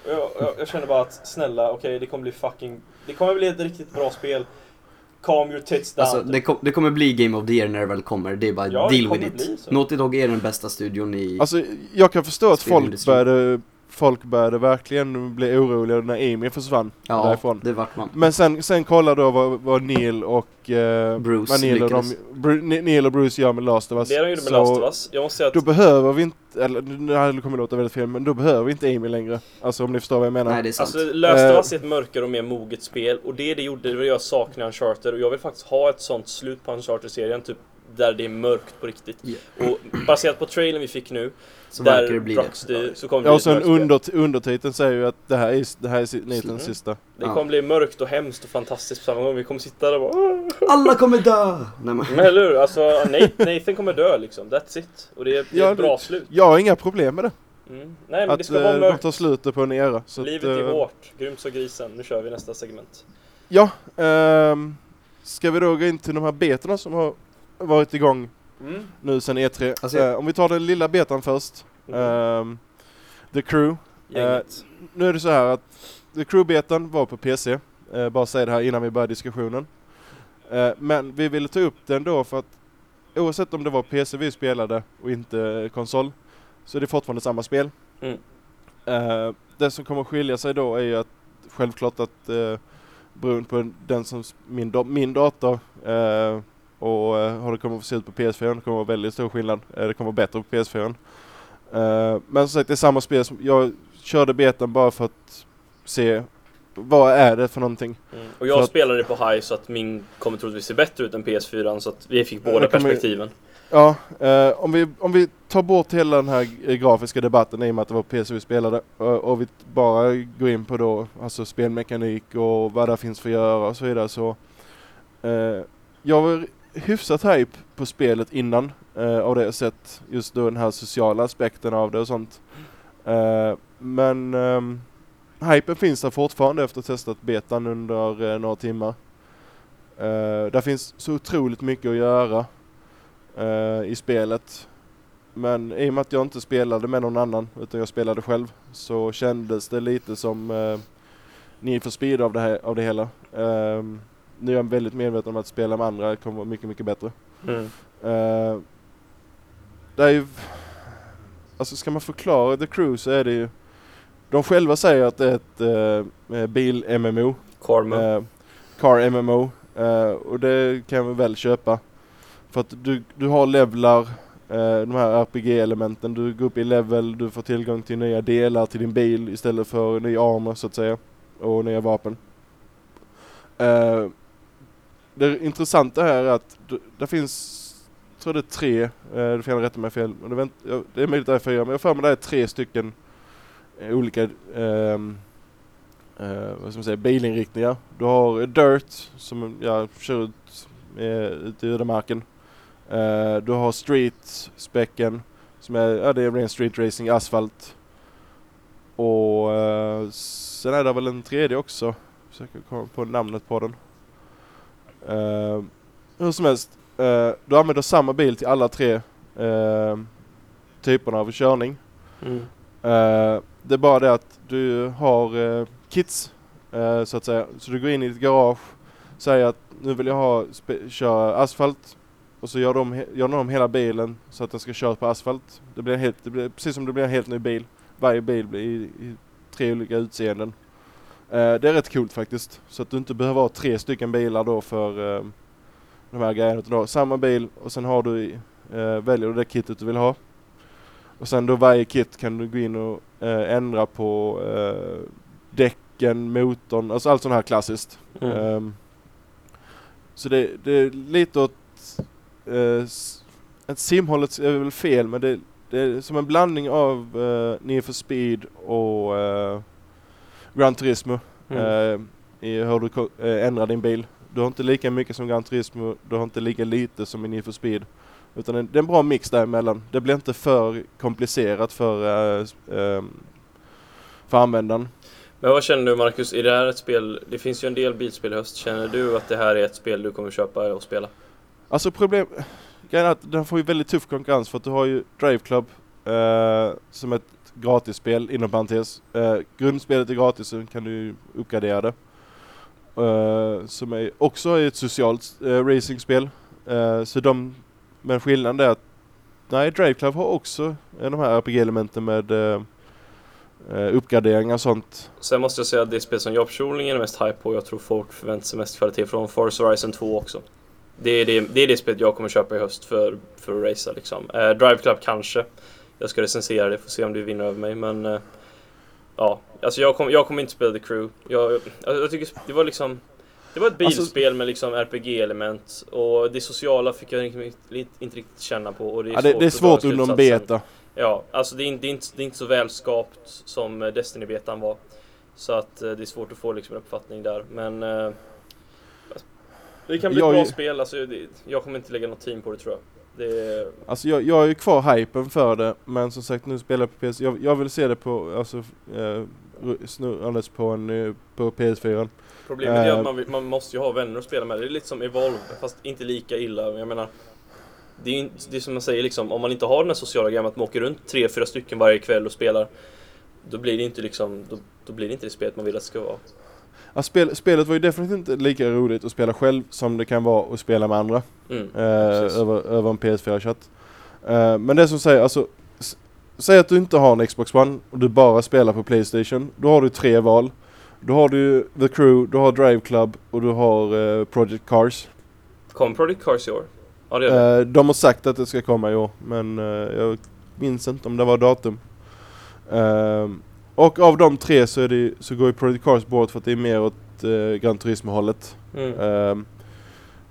Jag, jag, jag känner bara att snälla, okej det kommer bli fucking... Det kommer bli ett riktigt bra spel. Calm your tits down. Alltså, det, kom, det kommer bli Game of the Year när det väl kommer, det är bara Ja, deal with it. Naughty Dog är den bästa studion i... Alltså jag kan förstå att folk började, folk började verkligen bli oroliga när Amy försvann ja, därifrån. det vart man. Men sen, sen kolla då vad, vad Neil och eh, Bruce vad Neil och, de. Bru, Ne- Neil och Bruce gör med Last of Us. Det de gjorde med Så Last of Us. Jag måste säga Då att behöver vi inte, eller det här kommer låta väldigt fel, men då behöver vi inte Amy längre. Alltså om ni förstår vad jag menar. Nej, det är sant. Alltså Last Eh. of Us är ett mörkare och mer moget spel och det det gjorde, det var jag saknar Uncharted och jag vill faktiskt ha ett sånt slut på Uncharted-serien, typ där det är mörkt på riktigt. Ja. Och baserat på trailern vi fick nu, Så verkar där det bli det. Brooks styr, så kommer det Ja, bli och sen under, undertiteln säger ju att det här är, det här är si- Nathans Mm. sista. Det Ja. kommer bli mörkt och hemskt och fantastiskt på samma gång. Vi kommer sitta där och bara. Alla kommer dö! Nej, men, Men eller hur? Alltså Nathan, kommer dö liksom, that's it. Och det är, det är Ja, ett bra det- slut. Jag har inga problem med det. Mm. Nej men det Att ska vara eh, de tar slutet på en era. Så att, Livet är eh, hårt, grymt så grisen. Nu kör vi nästa segment. Ja, ehm, ska vi då gå in till de här betorna som har varit igång Mm. nu sedan E3. Alltså, jag- Eh, om vi tar den lilla betan först. Mm. Ehm, The Crew. Gänget. Nu är det så här att The Crew-betan var på PC. Eh, bara säga det här innan vi börjar diskussionen. Eh, men vi ville ta upp den då för att oavsett om det var PC vi spelade och inte eh, konsol så är det fortfarande samma spel. Mm. Eh, det som kommer att skilja sig då är ju att självklart att eh, beroende på den som min, min dator eh, och eh, hur det kommer att se ut på PS4 det kommer att vara väldigt stor skillnad. Eh, det kommer att vara bättre på PS4. Eh, men som sagt det är samma spel som jag körde betan bara för att se vad är det för någonting. Mm. Och jag att- spelade på high så att min kommer troligtvis se bättre ut än PS4 så att vi fick båda perspektiven. Ja, eh, om, vi, om vi tar bort hela den här eh, grafiska debatten i och med att det var PC vi spelade eh, och vi bara går in på då alltså spelmekanik och vad det finns för att göra och så vidare så eh, jag var hyfsat hype på spelet innan eh, av det jag sett just då den här sociala aspekten av det och sånt. Eh, men eh, hypen finns där fortfarande efter att ha testat betan under eh, några timmar. Eh, där finns så otroligt mycket att göra eh, i spelet. Men i och med att jag inte spelade med någon annan utan jag spelade själv så kändes det lite som eh, Need for speed av det, här, av det hela. Ehm, nu är jag väldigt medveten om att spela med andra kommer vara mycket, mycket bättre. Mm. Uh, det är ju... Alltså ska man förklara The Crew så är det ju... De själva säger att det är ett eh, bil-MMO. Karma. Eh, car MMO. eh, och det kan vi väl köpa. För att du, du har levlar, eh, de här RPG-elementen. Du går upp i level, du får tillgång till nya delar till din bil istället för ny armor så att säga. Och nya vapen. Eh, det intressanta här är att det finns, jag tror det är tre, eh, du får gärna rätta mig fel, men det, vänt, det är möjligt att det är fyra, men jag har för mig det är tre stycken eh, olika ehm, eh, vad ska man säga, bilinriktningar. Du har Dirt som jag kör ut eh, i ödemarken. Eh, du har Street Specken som är, ja det är ren street racing, asfalt. Och eh, sen är det väl en tredje också. Försöker komma på namnet på den. Eh, hur som helst, eh, du använder samma bil till alla tre eh, typerna av körning. Mm. Eh, det är bara det att du har eh, kits så att säga. Så du går in i ditt garage, säger att nu vill jag ha köra asfalt och så gör de, gör de hela bilen så att den ska köra på asfalt. Det blir, helt, det blir precis som det blir en helt ny bil. Varje bil blir i, i tre olika utseenden. Eh, det är rätt coolt faktiskt. Så att du inte behöver ha tre stycken bilar då för eh, de här grejerna. Utan har samma bil och sen har du, eh, väljer du det kittet du vill ha. Och sen då varje kit kan du gå in och eh, ändra på eh, däcken, motorn, alltså allt sånt här klassiskt. Mm. Ehm, så det, det är lite åt... Ett simhållet är väl fel men det, det är som en blandning av uh, Need for Speed och uh, Gran Turismo. Mm. eh, i hur du eh, ändrar din bil. Du har inte lika mycket som Gran Turismo, du har inte lika lite som i Need for Speed. Utan det är en bra mix däremellan. Det blir inte för komplicerat för, eh, ehm, för användaren. Men vad känner du Marcus, är det här ett spel, det finns ju en del bilspel i höst, känner du att det här är ett spel du kommer köpa och spela? Alltså problem... Grejen är att den får ju väldigt tuff konkurrens för att du har ju Drive Club eh, som ett gratisspel inom parentes. Eh, grundspelet är gratis så kan du uppgradera det. Eh, som är också är ett socialt eh, racingspel. Eh, så de... Men skillnaden är att nej, Drive Club har också eh, de här RPG-elementen med Uh, uppgraderingar och sånt. Sen måste jag säga att det spel som jag personligen är mest hype på, jag tror folk förväntar sig mest kvalitet från Forza Horizon 2 också. Det är det, det är det spelet jag kommer köpa i höst för, för att racea liksom. Uh, Drive Club kanske. Jag ska recensera det, får se om det vinner över mig men... Eh, ja, alltså jag, kom, jag kommer inte spela The Crew. Jag, jag, jag tycker det var liksom... Det var ett Alltså- bilspel med liksom RPG-element och det sociala fick jag inte, inte, riktigt känna på och det är Ja, det, det är svårt under en beta. Ja, alltså det är, inte, det, är inte, det är inte så välskapt som eh, Destiny-betan var. Så att eh, det är svårt att få liksom en uppfattning där. Men... Eh, det kan bli Jag ett bra spel, alltså, jag kommer inte lägga något team på det tror jag. Det är, Alltså jag, jag är ju kvar hypen för det, men som sagt nu spelar jag på PS. Jag, jag vill se det på, alltså, eh, snurrandes på en, eh, på PS4. problemet är Eh. att man, man måste ju ha vänner att spela med. Det är lite som Evolve, fast inte lika illa. Jag menar, det är, det är som man säger liksom, om man inte har den här sociala grejen att man åker runt tre, fyra stycken varje kväll och spelar. Då blir det inte liksom, då, då blir det inte det spelet man vill att det ska vara. Ja, spel, spelet var ju definitivt inte lika roligt att spela själv som det kan vara att spela med andra. Mm. Eh, över, över en PS4-chatt. Eh, men det som säger, alltså Säg att du inte har en Xbox One och du bara spelar på Playstation. Då har du tre val. Då har du The Crew, du har Drive Club och du har eh, Project Cars. Kom Project Cars i år? Ja det det. Eh, de har sagt att det ska komma i år men eh, jag minns inte om det var datum. Och av de tre så, är det, så går ju Project Cars bort för att det är mer åt uh, Gran Turismo-hållet. Mm. Ehm,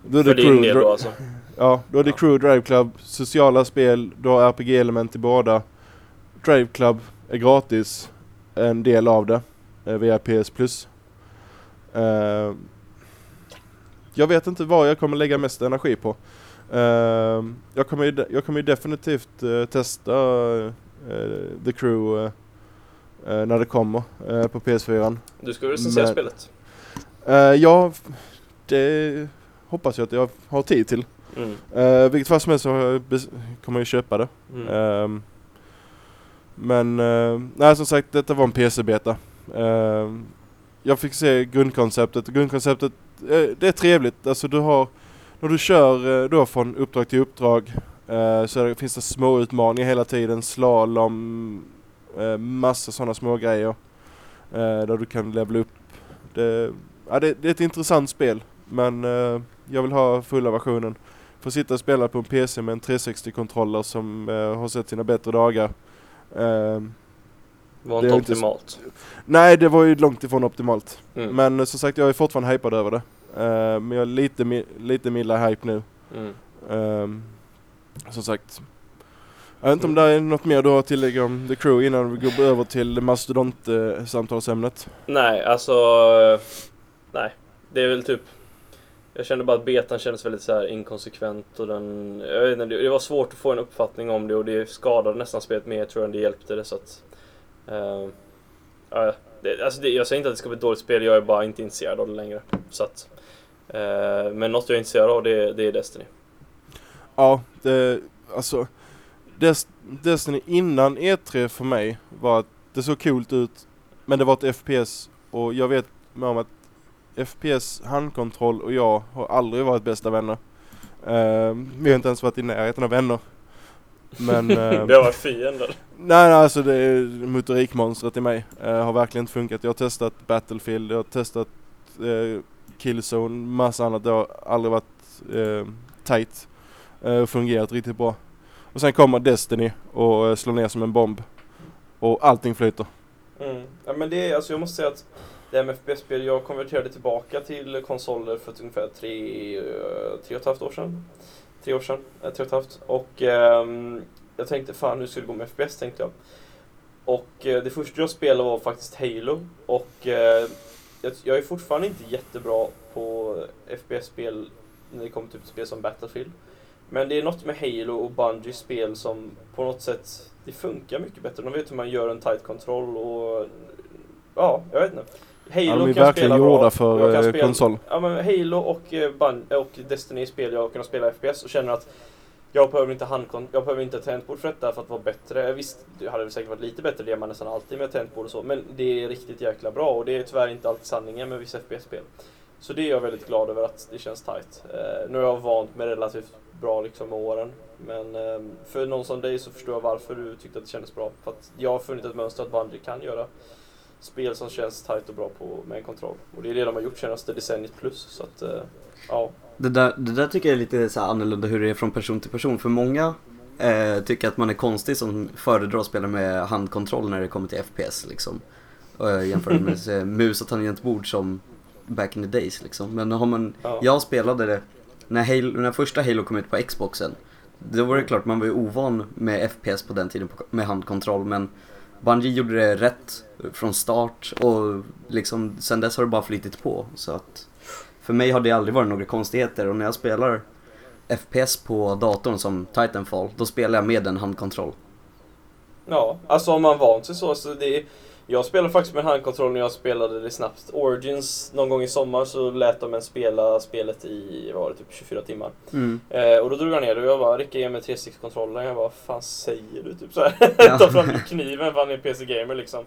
då är För det din del då alltså? Ja, då är det Ja. Crew Drive Club, sociala spel, du har RPG-element i båda. Drive Club är gratis, en del av det, eh, via PS Plus. Ehm, jag vet inte vad jag kommer lägga mest energi på. Ehm, jag, kommer ju, jag kommer ju definitivt eh, testa eh, The Crew eh, eh, när det kommer eh, på PS4. Du ska recensera Men- spelet? Uh, ja, det hoppas jag att jag har tid till. Mm. Uh, vilket fall som helst så kommer jag köpa det. Mm. Ehm, men eh, nej som sagt detta var en PC-beta. Ehm, jag fick se grundkonceptet. Grundkonceptet eh, det är trevligt. Alltså du har när du kör eh, då från uppdrag till uppdrag eh, så finns det små utmaningar hela tiden. Slalom, uh, massa sådana små grejer. eh, där du kan levela upp. Det, ja, det, det är ett intressant spel men eh, jag vill ha fulla versionen. Få sitta och spela på en PC med en 360-kontroller som eh, har sett sina bättre dagar. Var det inte optimalt. nej, det var ju långt ifrån optimalt. Mm. Men eh, som sagt, jag är fortfarande hypad över det. Ehm, men jag är lite, mi- lite mildare hype nu. Mm. Ehm, som sagt. Jag vet inte om det är något mer du har att tillägga om The Crew innan vi går över till mastodont-samtalsämnet. Nej, alltså... Nej, det är väl typ... Jag kände bara att betan kändes väldigt så här inkonsekvent och den... Jag vet inte, det var svårt att få en uppfattning om det och det skadade nästan spelet mer tror jag än det hjälpte det så att... ja, det, alltså det, jag säger inte att det ska bli ett dåligt spel, jag är bara inte intresserad av det längre. Så att... eh, men något jag är intresserad av det, det är Destiny. Ja, det, alltså Des, Destiny innan E3 för mig var att det såg coolt ut men det var ett FPS och jag vet med om att FPS, handkontroll och jag har aldrig varit bästa vänner. Ehm, vi har inte ens varit i närheten av vänner. Men ehm, det har varit fiender. nej, nej alltså det är motorikmonstret i mig. Uh, har verkligen inte funkat. Jag har testat Battlefield, jag har testat uh, Killzone, massa annat. Det har aldrig varit uh, tight. Uh, fungerat riktigt bra. Och sen kommer Destiny och eh, slår ner som en bomb. Och allting flyter. Mm. Ja, men det är, alltså jag måste säga att det här med FPS-spel, jag konverterade tillbaka till konsoler för ungefär tre, eh, tre och ett halvt år sedan. Tre år sedan, eh, tre och ett halvt. Och um, jag tänkte fan hur ska det gå med FPS tänkte jag. Och uh, det första jag spelade var faktiskt Halo. Och uh, jag, jag är fortfarande inte jättebra på FPS-spel när det kommer till typ spel som Battlefield. Men det är något med Halo och Bungies spel som på något sätt, det funkar mycket bättre. De vet hur man gör en tight kontroll och ja, jag vet inte. Halo Ja, de är kan verkligen gjorda bra. för eh, spela- konsol. Ja men Halo och, eh, Bun- och Destiny är spel jag kunnat spela FPS och känner att jag behöver inte handkon- jag behöver inte tangentbord för detta för att vara bättre. Visst, det hade väl säkert varit lite bättre, det är man nästan alltid med tangentbord och så, men det är riktigt jäkla bra och det är tyvärr inte alltid sanningen med vissa FPS-spel. Så det är jag väldigt glad över att det känns tight. Eh, nu har jag vant mig relativt bra liksom med åren, men eh, för någon som dig så förstår jag varför du tyckte att det kändes bra. För att jag har funnit ett mönster att Bungie kan göra spel som känns tight och bra på med en kontroll. Och det är det de har gjort senaste decenniet plus. Så att, eh, ja. Det där, det där tycker jag är lite så annorlunda hur det är från person till person. För många eh, tycker att man är konstig som föredrar att spela med handkontroll när det kommer till FPS liksom. Uh, jämfört med eh, mus och tangentbord som back in the days liksom. Men har man, ja. jag spelade det när, Halo, när första Halo kom ut på Xboxen. Då var det klart, man var ju ovan med FPS på den tiden med handkontroll men Bungie gjorde det rätt från start och liksom sen dess har det bara flyttit på. Så att för mig har det aldrig varit några konstigheter och när jag spelar FPS på datorn som Titanfall, då spelar jag med en handkontroll. ja, alltså om man vant sig så. så det är, jag spelade faktiskt med handkontroll när jag spelade det snabbt. Origins någon gång i sommar så lät de en spela spelet i, vad var det, typ 24 timmar. Mm. Eh, och då drog jag ner det och jag bara, Ricke ge mig 360-kontrollen. Jag bara, vad fan säger du? Typ såhär. Ja. Ta fram kniven för han är PC-gamer liksom.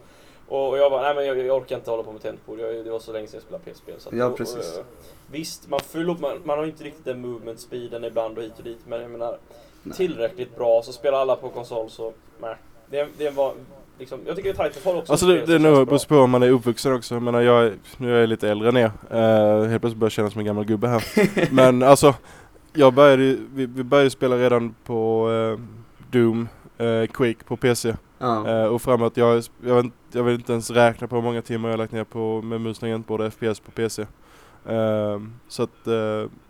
Och, jag bara, nej men jag, jag orkar inte hålla på med tangentbord. Det var så länge sedan jag spelade PC-spel. Så Ja, och- precis. Och, eh, visst, man, lov- man, man har inte riktigt den movement speeden ibland och hit och dit. Men jag menar, Nej. tillräckligt bra så spelar alla på konsol så, nej. Det, det var liksom, jag tycker Titanfall också Alltså är det, det är nog beror på om man är uppvuxen också. Jag menar jag, är- nu är jag lite äldre än er. Uh, helt plötsligt börjar jag kännas som en gammal gubbe här. Men alltså, jag började, vi, vi började spela redan på eh, Doom, eh, Quake på PC. Eh, och framåt, jag, jag, jag vill inte ens räkna på hur många timmar jag har lagt ner på med mus, och FPS på PC. Ehm, så att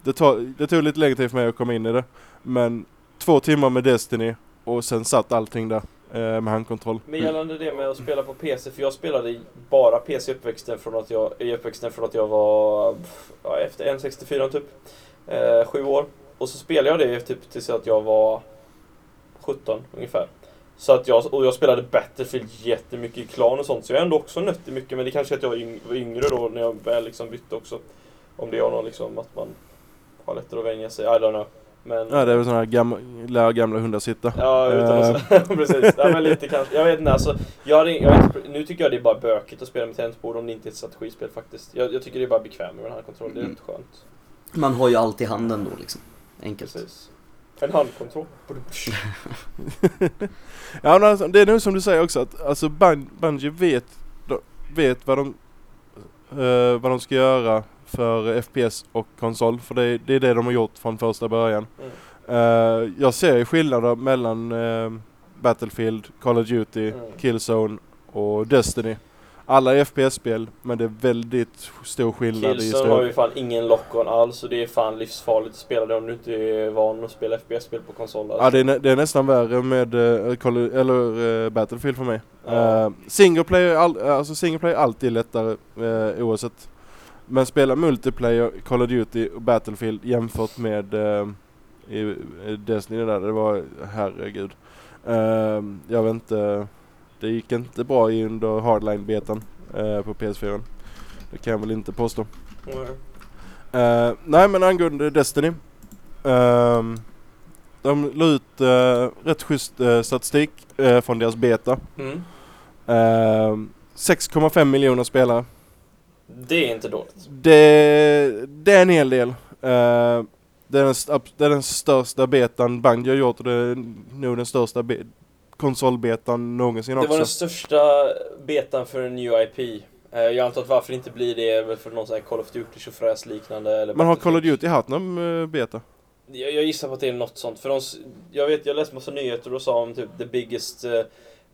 det, tar, det tog lite längre tid för mig att komma in i det. Men två timmar med Destiny och sen satt allting där Eh, med handkontroll. Men gällande det med att spela på PC, för jag spelade bara PC i uppväxten från att jag, i uppväxten från att jag var ja, efter 1.64 typ. Eh, sju år. Och så spelade jag det typ tills att jag var 17 ungefär. Så att jag, och jag spelade Battlefield jättemycket i klan och sånt, så jag är ändå också nött i mycket. Men det kanske är att jag var yngre då när jag väl liksom bytte också. Om det är någon liksom att man har lättare att vänja sig, I don't know. Men, Ja det är väl sådana här gamla, gamla hundar sitta. Ja, utan Eh. att Precis. Ja, men lite kanske. Jag vet inte, alltså. Jag, hade, jag vet, nu tycker jag det är bara bökigt att spela med tangentbord om det inte är ett strategispel faktiskt. Jag, jag tycker det är bara bekvämt med den här kontrollen. Det är Mm. rätt skönt. Man har ju allt i handen då liksom. Enkelt. Precis. En handkontroll. Ja men alltså, det är nog som du säger också att alltså Bun- Bungie vet, vet vad de eh, vad de ska göra för FPS och konsol. För det, det är det de har gjort från första början. Mm. Eh, jag ser ju skillnader mellan eh, Battlefield, Call of Duty, Mm. Killzone och Destiny. Alla är FPS-spel men det är väldigt stor skillnad i Killzone har ju fan ingen lock-on alls och det är fan livsfarligt att spela det om du inte är van att spela FPS-spel på konsol. Alltså. Ja det är, nä- det är nästan värre med eh, Call eller, eh, Battlefield för mig. Ja. Uh, single player, all, alltså single player är alltid lättare uh, oavsett. Men spela multiplayer, Call of Duty och Battlefield jämfört med uh, i, Destiny där, det var herregud. Uh, jag vet inte, det gick inte bra i under hardline-betan uh, på PS4. Det kan jag väl inte påstå. Mm. Nej men angående Destiny. ehm, de la ut uh, rätt schysst statistik från deras beta. Mm. Ehm, 6,5 miljoner spelare. Det är inte dåligt. Det, det är en hel del. Ehm, det, är den, det är den största betan Bungie har gjort och det är nog den största be- konsolbetan någonsin Det också. var den största betan för en new IP. Eh, Jag antar att varför det inte blir det är väl för någon sån här Call of Duty tjofräs liknande eller Men har Call of. Duty haft någon uh, beta? Jag, jag gissar på att det är något sånt. För de, jag vet, jag läste massa nyheter och sa om typ the biggest eh,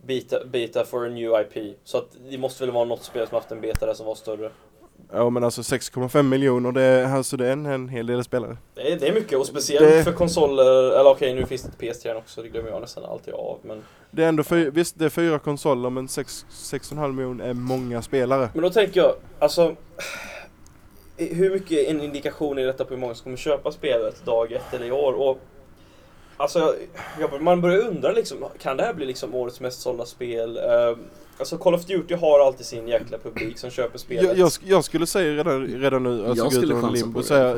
beta, beta for a new IP. Så att det måste väl vara något spel som haft en beta där som var större. Ja men alltså 6,5 miljoner det är, alltså det är en, en hel del spelare. Det är, det är mycket och speciellt Det- för konsoler, eller okej nu finns det inte PS3 också, det glömmer jag nästan alltid av men Det är ändå fy, visst det är fyra konsoler men 6 6,5 miljoner är många spelare. Men då tänker jag, alltså hur mycket en indikation är detta på hur många som kommer köpa spelet dag ett eller i år? Och Alltså, jag, man börjar undra liksom, kan det här bli liksom årets mest sålda spel? Eh, alltså Call of Duty har alltid sin jäkla publik som köper spelet. Jag, jag, jag skulle säga redan, redan nu, alltså Jag skulle chansa limbo på det, säga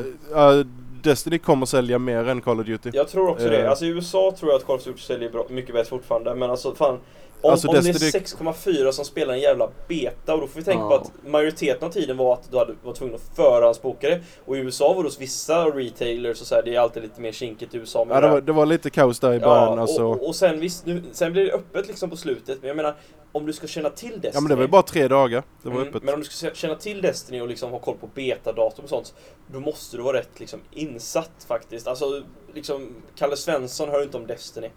uh, Destiny kommer sälja mer än Call of Duty. Jag tror också Eh. det. Alltså i USA tror jag att Call of Duty säljer bra, mycket bättre fortfarande. Men alltså fan. Om, Alltså, om det är Destiny- 6,4 som spelar en jävla beta och då får vi tänka Ja. på att majoriteten av tiden var att du hade, var tvungen att förhandsboka det. Och i USA var det hos vissa retailers och så här, det är alltid lite mer kinkigt i USA. Ja, det, var, det var lite kaos där i början Ja, alltså. och, och sen visst, nu, sen blir det öppet liksom på slutet. Men jag menar, om du ska känna till Destiny. Ja men det var ju bara tre dagar. Det var Mm, öppet. Men om du ska känna till Destiny och liksom ha koll på betadatum och sånt Då måste du vara rätt liksom insatt faktiskt. Alltså, liksom Kalle Svensson hör inte om Destiny.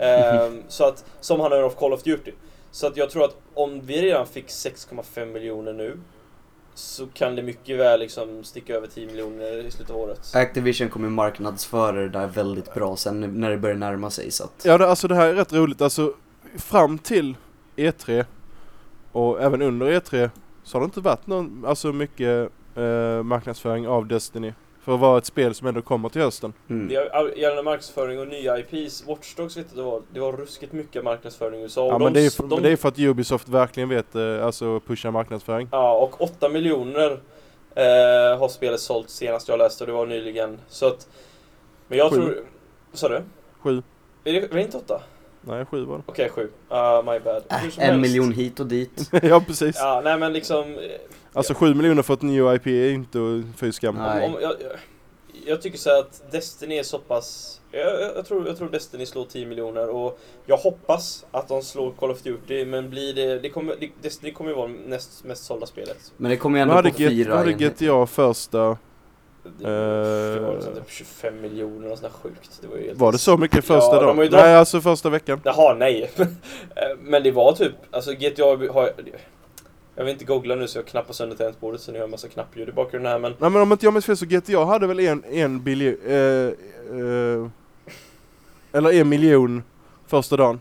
Ehm, så att, som han hör om Call of Duty. Så att jag tror att om vi redan fick 6,5 miljoner nu Så kan det mycket väl liksom sticka över 10 miljoner i slutet av året. Activision kommer marknadsföra det där väldigt bra sen när det börjar närma sig så att... Ja det, alltså det här är rätt roligt. Alltså fram till E3 och även under E3 så har det inte varit någon, alltså mycket eh, marknadsföring av Destiny. För att vara ett spel som ändå kommer till hösten. Mm. Det är- Gällande marknadsföring och nya IPs, Watchdogs vet du det var, det var ruskigt mycket marknadsföring i USA. Ja de- men det är, för, de- men det är för att Ubisoft verkligen vet eh, alltså pusha marknadsföring. Ja, och 8 miljoner eh, har spelet sålt senast jag läste och det var nyligen. Så att... Men jag Sju. tror... Vad sa du? Sju. Är det, var det inte 8? Nej sju var Okej, 7. Uh, my bad. Äh, en helst. miljon hit och dit. det. ja precis. Ja, nej men liksom... Alltså sju miljoner för ett new IP är inte fy skam. Jag, jag, tycker så här att Destiny är så pass... Jag, jag, tror, jag tror Destiny slår 10 miljoner och jag hoppas att de slår Call of Duty men blir det... det, kommer, det Destiny kommer ju vara näst mest sålda spelet. Men det kommer ju ändå hade, på fyra vad hade. GTA första? Det, var Eh. liksom typ 25 miljoner och sånt där sjukt. Det var, ju helt Var det så mycket första Ja, de dagen? Nej alltså första veckan. Jaha, nej. Eh, Men det var typ, alltså GTA har... Jag vill inte googla nu så jag knappar sönder tangentbordet så ni hör en massa knappljud i bakgrunden här men... Nej men om inte jag minns fel så GTA hade väl en, en biljon, eh, eh, eller en miljon första dagen.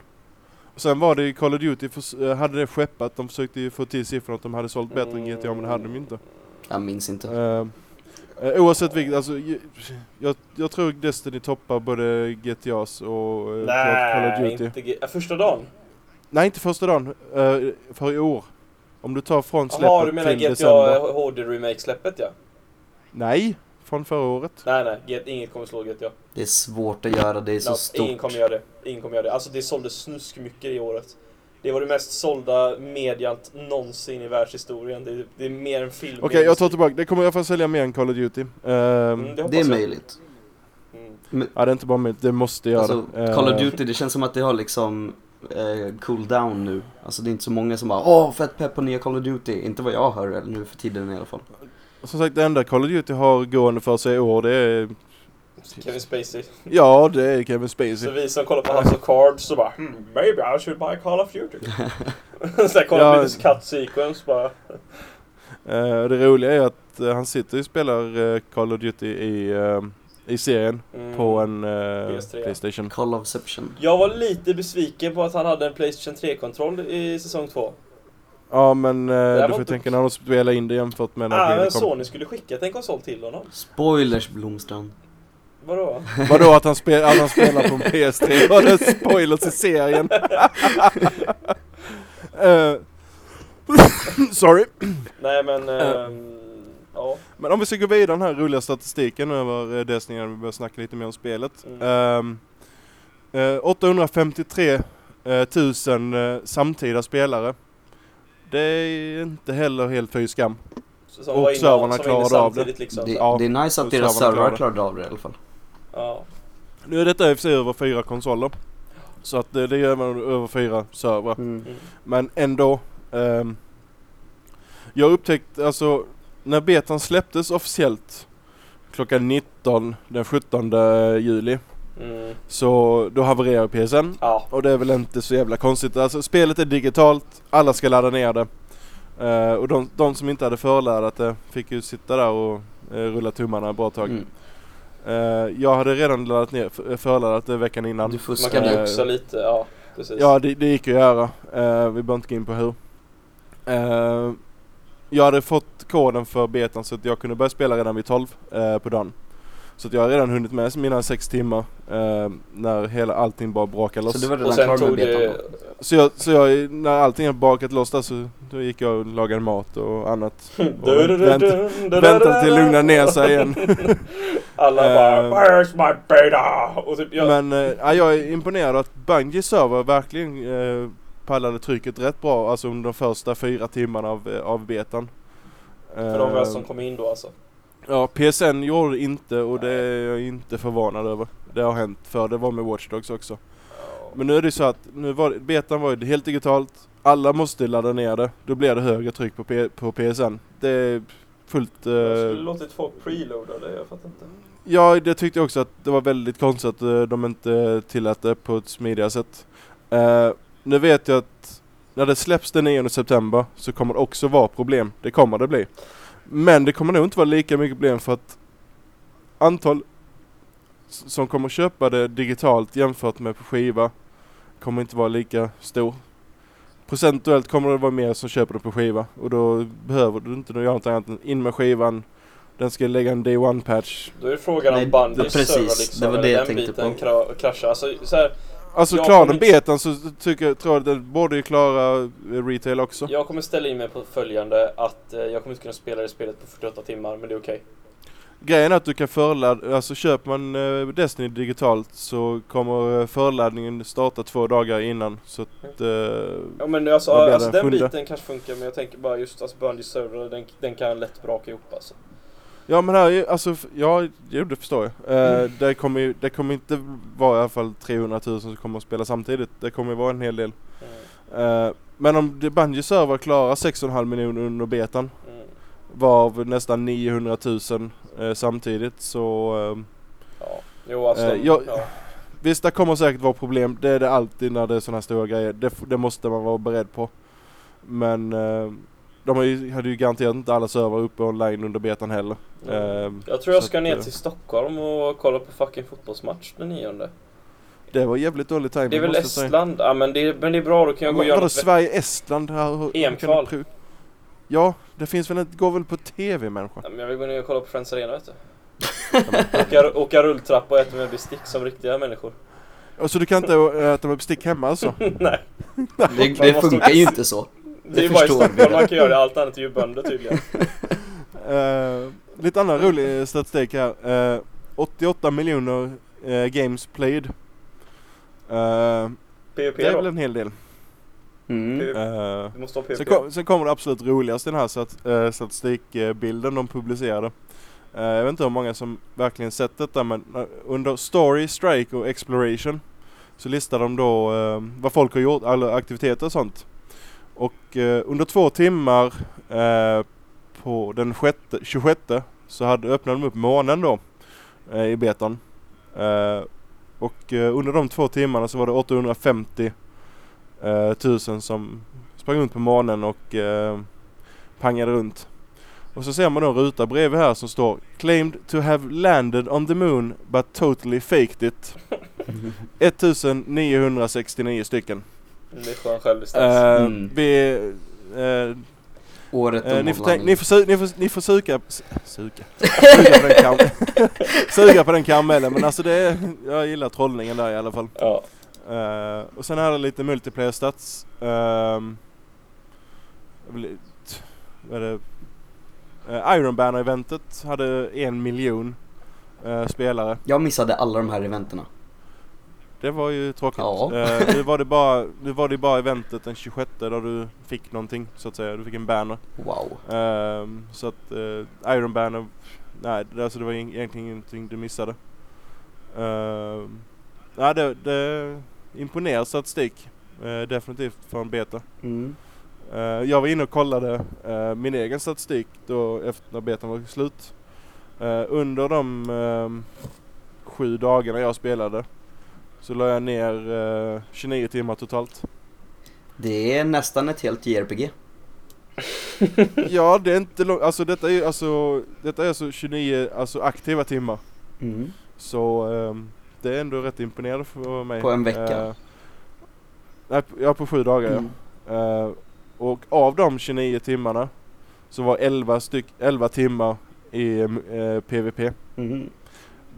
Och sen var det i Call of Duty, för, eh, hade det skeppat, de försökte ju få till siffrorna att de hade sålt bättre än GTA men det hade de ju inte. Jag minns inte. Eh, eh, oavsett vilket, alltså ju- jag, jag tror Destiny toppar både GTAs och eh, Call of Nej, Duty. inte G- första dagen. Nej inte första dagen, för i år. Om du tar från släppet Jaha, du menar till GTA. HD Remake-släppet ja? Nej, från förra året. Nej, nej, inget kommer slå GTA. Det är svårt att göra, det är så No, ingen stort. kommer göra det. Ingen kommer göra det. Alltså det såldes snusk mycket i året. Det var det mest sålda mediant någonsin i världshistorien. Det, det är mer än film. Okej, jag tar tillbaka. Det kommer i alla fall sälja mer än Call of Duty. Ehm, Mm, det Det är jag. möjligt. Mm. Ja, det är inte bara möjligt. Det måste göra Alltså, det. Call of Ehm, Duty, det känns som att det har liksom eh, cool down nu. Alltså det är inte så många som bara Åh, fett pepp på nya Call of Duty. Inte vad jag hör eller nu för tiden i alla fall. Som sagt, det enda Call of Duty har gående för sig i år, det är... Kevin Spacey. Ja, det är Kevin Så Spacey. vi som kollar på House of Cards så bara hmm, maybe I should buy Call of Duty. så här, kollar Ja. på lite cut sequence bara. Eh, det roliga är att eh, han sitter och spelar eh, Call of Duty i, i serien Mm. på en PS3. Playstation. Call ofception. Jag var lite besviken på att han hade en Playstation 3-kontroll i säsong 2. Ja, men var du får tänka när de spelar in det jämfört med när Ah, men kom. Sony skulle skickat en konsol till honom. Spoilers Blomstrand. Vadå? Vadå att han, spel, att han spelar på en PS3? Var det spoilers i serien? Eh, sorry. Nej men... Äh. Ja. Men om vi ska gå vidare den här roliga statistiken över eh, Destiny, när vi börjar snacka lite mer om spelet. Mm. Eh, 853 eh, 1000 eh, samtida spelare. Det är inte heller helt fy skam. Och servrarna klarade av det. Liksom, Det. Ja, det är nice att deras servrar klarade. av det i alla fall. Ja. Nu är detta i och för sig över fyra konsoler. Så att det, det är även över fyra servrar. Mm. Mm. Men ändå. ehm, jag upptäckte alltså när betan släpptes officiellt klockan 19 den 17 juli. Mm. Så då havererade PSN. Ja. Och det är väl inte så jävla konstigt. Alltså spelet är digitalt, alla ska ladda ner det. Eh, och de, de som inte hade förladdat det fick ju sitta där och eh, rulla tummarna ett bra tag. Mm. Eh, jag hade redan laddat ner, förladdat det veckan innan. Du Man kan joxa lite, ja precis. Ja det, det gick att göra. Vi behöver inte gå in på hur. Jag hade fått koden för betan så att jag kunde börja spela redan vid 12 eh, på dagen. Så att jag har redan hunnit med mina sex timmar eh, när hela allting bara brakade loss. Så du var redan klar med betan det... Så jag, så jag, när allting har bakat loss där så då gick jag och lagade mat och annat. Och väntade, väntade till det lugnade ner sig igen. Alla Eh, bara 'Where's my beta?' Och typ, jag, Men eh, ja, jag är imponerad att Bungie server verkligen eh, pallade trycket rätt bra alltså under de första fyra timmarna av, eh, av betan. för de Eh, som kom in då alltså. Ja, PSN gjorde det inte och det är jag inte förvånad över. Det har hänt för det var med Watch Dogs också. Men nu är det så att nu var, betan var ju helt digitalt. Alla måste ladda ner det. Då blir det högre tryck på, P, på PSN. Det är fullt... Jag skulle Eh, låtit folk preloada det, jag fattar inte. ja, det tyckte jag också att det var väldigt konstigt att eh, de inte tillät det på ett smidigare sätt. Eh, nu vet jag att när det släpps den 9 september så kommer det också vara problem. Det kommer det bli. Men det kommer nog inte vara lika mycket problem för att antal som kommer köpa det digitalt jämfört med på skiva kommer inte vara lika stor. Procentuellt kommer det vara mer som köper det på skiva och då behöver du inte göra något annat än in med skivan. Den ska lägga en day one patch. Då är frågan Nej, om precis, server liksom, det var det jag den tänkte biten på. kra- kraschar. Alltså så här, Alltså Jag klarar den inte- betan så tycker jag, tror jag den borde ju klara eh, retail också. jag kommer ställa in mig på följande att eh, jag kommer inte kunna spela det spelet på 48 timmar, men det är okej. Grejen är att du kan förladda, alltså köper man eh, Destiny digitalt så kommer förladdningen starta två dagar innan så att... Eh, Ja men alltså, alltså den Sjunde? biten kanske funkar, men jag tänker bara just alltså Bungies server, den, den kan lätt braka ihop alltså. Ja men här, är- alltså, ja jo, det förstår jag. Eh, Mm. det, kommer ju, det kommer inte vara i alla fall 300 000 som kommer att spela samtidigt. Det kommer ju vara en hel del. Mm. Eh, men om Bungie server klarar 6,5 miljoner under betan Mm. varav nästan 900 000 eh, samtidigt så eh, Ja. Jo alltså, Eh, jag- ja. Visst, det kommer säkert vara problem. Det är det alltid när det är sådana här stora grejer. Det, det måste man vara beredd på. Men eh, de har ju, hade ju garanterat inte alla servrar uppe online under betan heller. Eh, Jag tror jag ska att, ner eh, till Stockholm och kolla på fucking fotbollsmatch den nionde. Det var jävligt dålig timing Det är väl säga. Estland? Ja men det, är- men det är bra, då kan jag gå och Men göra något Sverige-Estland? EM-kval. Ja, det finns väl inte, går väl på TV människa? Ja, men Jag vill gå ner och kolla på Friends Arena vet du. åka, åka rulltrappa och äta med bestick som riktiga människor. Och så du kan inte äta med bestick hemma alltså? Nej. Det, det funkar ju inte så. Det är Det bara i. Stockholm man kan göra det, allt annat är ju bönder tydligen. Eh, lite annan rolig statistik här. Eh, 88 miljoner eh, games played. Eh, PVP det är väl en hel del. Mm. Du måste ha sen, kom, sen kommer det absolut roligaste i den här stat, eh, statistikbilden de publicerade. Eh, jag vet inte hur många som verkligen sett detta men under Story, Strike och Exploration så listar de då vad folk har gjort, alla aktiviteter och sånt. Och eh, under två timmar eh, på den sjätte, 26 så hade, öppnade de upp månen då eh, i betan. Eh, och eh, under de två timmarna så var det 850 eh, tusen som sprang runt på månen och eh, pangade runt. Och så ser man då en ruta bredvid här som står Claimed to have landed on the moon but totally faked it. 1969 stycken. Det är skön självdistans. Eh, Mm. vi, eh, Året om ni, får tänk, ni, får su- ni, får, ni får suga, suga, suga på den kam suga på den karamellen men alltså det är, jag gillar trollningen där i alla fall. Ja. Eh, och sen här är lite multiplayer stats. Um, vad är det? Uh, Iron Banner eventet hade en miljon eh, spelare. Jag missade alla de här eventerna. Det var ju tråkigt. Ja. Eh, nu var det bara, nu var det bara eventet den 26 där du fick någonting så att säga. Du fick en banner. Wow. Ehm, så att eh, Iron Banner, nej alltså det var egentligen ingenting du missade. Um, nej det, det imponerar statistik. Eh, definitivt för en beta. Mm. Eh, jag var inne och kollade eh, min egen statistik då efter när betan var slut. Eh, under de ehm, sju dagarna jag spelade så la jag ner eh, 29 timmar totalt. Det är nästan ett helt JRPG. Ja, det är inte långt. Alltså detta är alltså, detta är alltså 29 alltså, aktiva timmar. Mm. Så ehm, det är ändå rätt imponerande för mig. På en vecka? Eh, nej, ja på sju dagar Mm. ja. Eh, och av de 29 timmarna så var 11, styck, 11 timmar i eh, PVP. Mhm.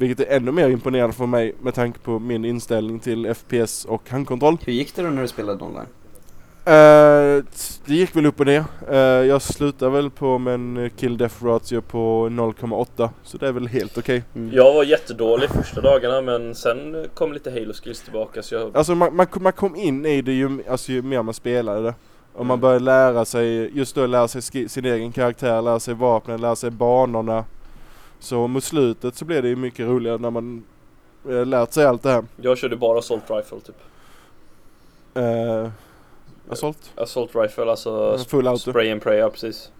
Vilket är ännu mer imponerande för mig med tanke på min inställning till FPS och handkontroll. Hur gick det då när du spelade online? Eh, det gick väl upp och ner. Eh, jag slutade väl på med en kill death ratio på 0,8 så det är väl helt okej. Mm. Jag var jättedålig första dagarna men sen kom lite Halo skills tillbaka så jag... Alltså man, man, kom- man kom in i det ju, alltså, ju mer man spelade det. Och man Mm. började lära sig, just då lära sig sin egen karaktär, lära sig vapnen, lära sig banorna. Så mot slutet så blev det ju mycket roligare när man eh, lärt sig allt det här. Jag körde bara Assault Rifle typ. Eh, Assault? Assault Rifle alltså Full auto. spray and pray, ja precis.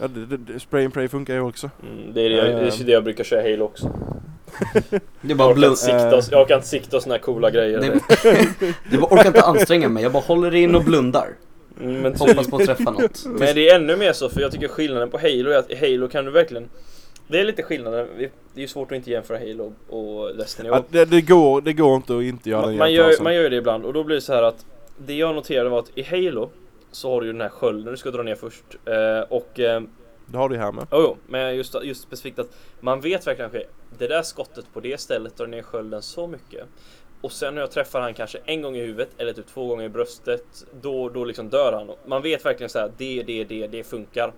Ja, det, det, spray and pray funkar ju också. Mm, det, är det, jag, det är det jag brukar köra Halo också. Det är Jag bara orkar, sikta, och- jag orkar inte sikta och såna här coola grejer. Det, det bara orkar inte anstränga mig, jag bara håller in och blundar. Mm, men, Hoppas på att träffa något. men det är ännu mer så för jag tycker skillnaden på Halo är att i Halo kan du verkligen Det är lite skillnaden, det är ju svårt att inte jämföra Halo och Destiny. Och det, det, går, det går inte att inte göra man, den man, gör, man gör ju det ibland och då blir det så här att Det jag noterade var att i Halo Så har du ju den här skölden du ska dra ner först eh, och eh, Det har du här med. Oh, jo, men just, just specifikt att man vet verkligen att det där skottet på det stället drar ner skölden så mycket. Och sen när jag träffar han kanske en gång i huvudet eller typ två gånger i bröstet, då, då liksom dör han. Man vet verkligen så här, det, det, det, det funkar.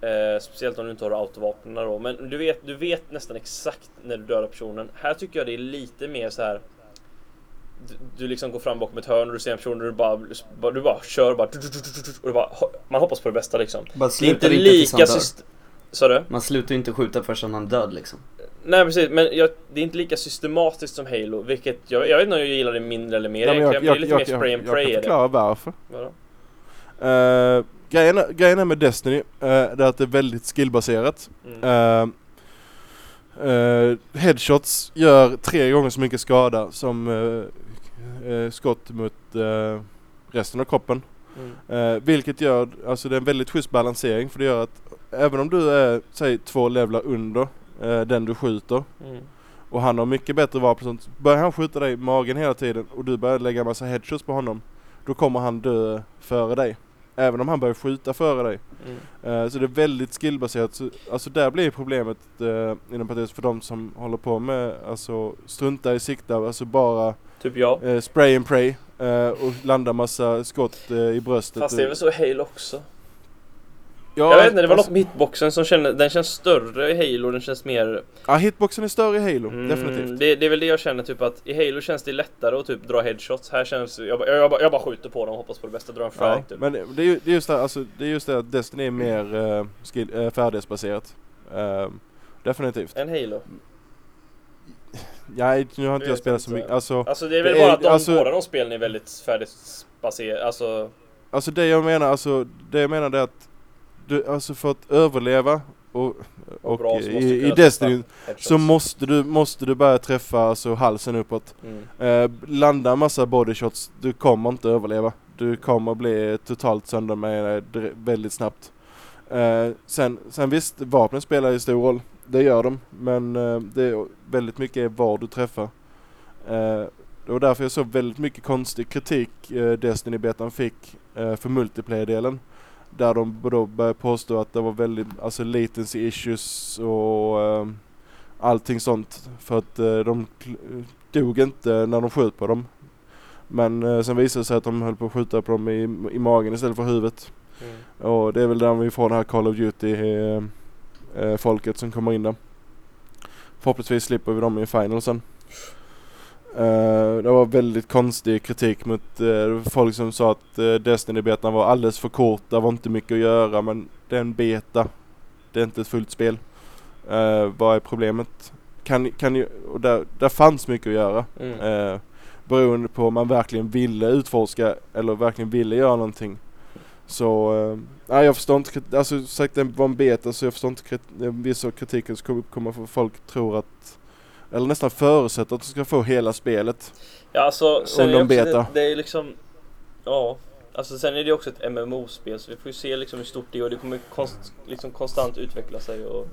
Eh, speciellt om du inte har autovapnen då. Men du vet, du vet nästan exakt när du dödar personen. Här tycker jag det är lite mer så här. Du, du liksom går fram bakom ett hörn och du ser en person och du bara, du bara kör bara, och du bara man hoppas på det bästa liksom. Bara Det är inte slutar inte tills han lika Sa du? Man slutar inte skjuta förrän han död liksom. Nej precis, men jag, det är inte lika systematiskt som Halo, vilket jag, jag vet inte om jag gillar det mindre eller mer Nej, men egentligen, men det är lite mer spray and jag pray kan är det. förklara varför. Vadå? Uh, grejen, grejen är med Destiny, uh, det är att det är väldigt skillbaserat. Mm. Uh, uh, headshots gör tre gånger så mycket skada som uh, skott mot resten av kroppen. Mm. Vilket gör, alltså det är en väldigt schysst balansering för det gör att även om du är, säg två levlar under den du skjuter Mm. och han har mycket bättre vapen sånt. Börjar han skjuta dig i magen hela tiden och du börjar lägga en massa headshots på honom. Då kommer han dö före dig. Även om han börjar skjuta före dig. Mm. Eh, så det är väldigt skillbaserat. Så, alltså där blir problemet uh, inom parentes för de som håller på med alltså strunta i sikta, alltså bara Typ jag. eh, spray and pray och landa massa skott i bröstet. Fast det är väl så i Halo också? Ja, jag vet inte, det var alltså- något med hitboxen som kände, den känns större i Halo, den känns mer... Ja, hitboxen är större i Halo, Mm, definitivt. Det, det är väl det jag känner typ att i Halo känns det lättare att typ dra headshots. Här känns jag, jag, jag, jag bara skjuter på dem och hoppas på det bästa, drar en Ja, frag typ. men det, är det är just det, alltså, det är just det att Destiny är mer uh, skill, uh, färdighetsbaserat. Eh, definitivt. En Halo. Ja, nu har inte Vet jag spelat så inte. mycket. Alltså, Alltså det är väl Det bara är- att de, alltså- båda de spelen är väldigt färdighetsbaserade, alltså... alltså det jag menar, alltså det jag menar är att du, alltså för att överleva och, och, du i, i Destiny så måste du, måste du börja träffa alltså halsen uppåt. Mm. Eh, landa massa bodyshots, du kommer inte överleva. Du kommer bli totalt sönder med det väldigt snabbt. Eh, sen, sen visst, vapnen spelar ju stor roll. Det gör de. Men eh, det är väldigt mycket var du träffar. Eh, det var därför jag såg väldigt mycket konstig kritik eh, Destiny-betan fick eh, för multiplayer-delen. Där de då började påstå att det var väldigt, alltså latency issues och eh, allting sånt. För att eh, de dog inte när de sköt på dem. Men eh, sen visade det sig att de höll på att skjuta på dem i, i magen istället för huvudet. Mm. Och det är väl där vi får det här Call of Duty eh, eh, folket som kommer in där. Förhoppningsvis slipper vi dem i final sen. Eh, det var väldigt konstig kritik mot eh, folk som sa att uh, Destiny-betan var alldeles för kort, det var inte mycket att göra men det är en beta. Det är inte ett fullt spel. Eh, vad är problemet? Kan, kan ju, och där, där fanns mycket att göra. Mm. Eh, beroende på om man verkligen ville utforska eller verkligen ville göra någonting. Så, eh, nej jag förstår inte, alltså sagt det var en beta så jag förstår inte krit- viss av kritiken som kommer för folk tror att, eller nästan förutsätter att du ska få hela spelet. Ja alltså, sen är beta. Det, det är liksom... Ja. Alltså sen är det också ett MMO-spel så vi får ju se liksom hur stort det är och det kommer konst, liksom konstant utveckla sig och...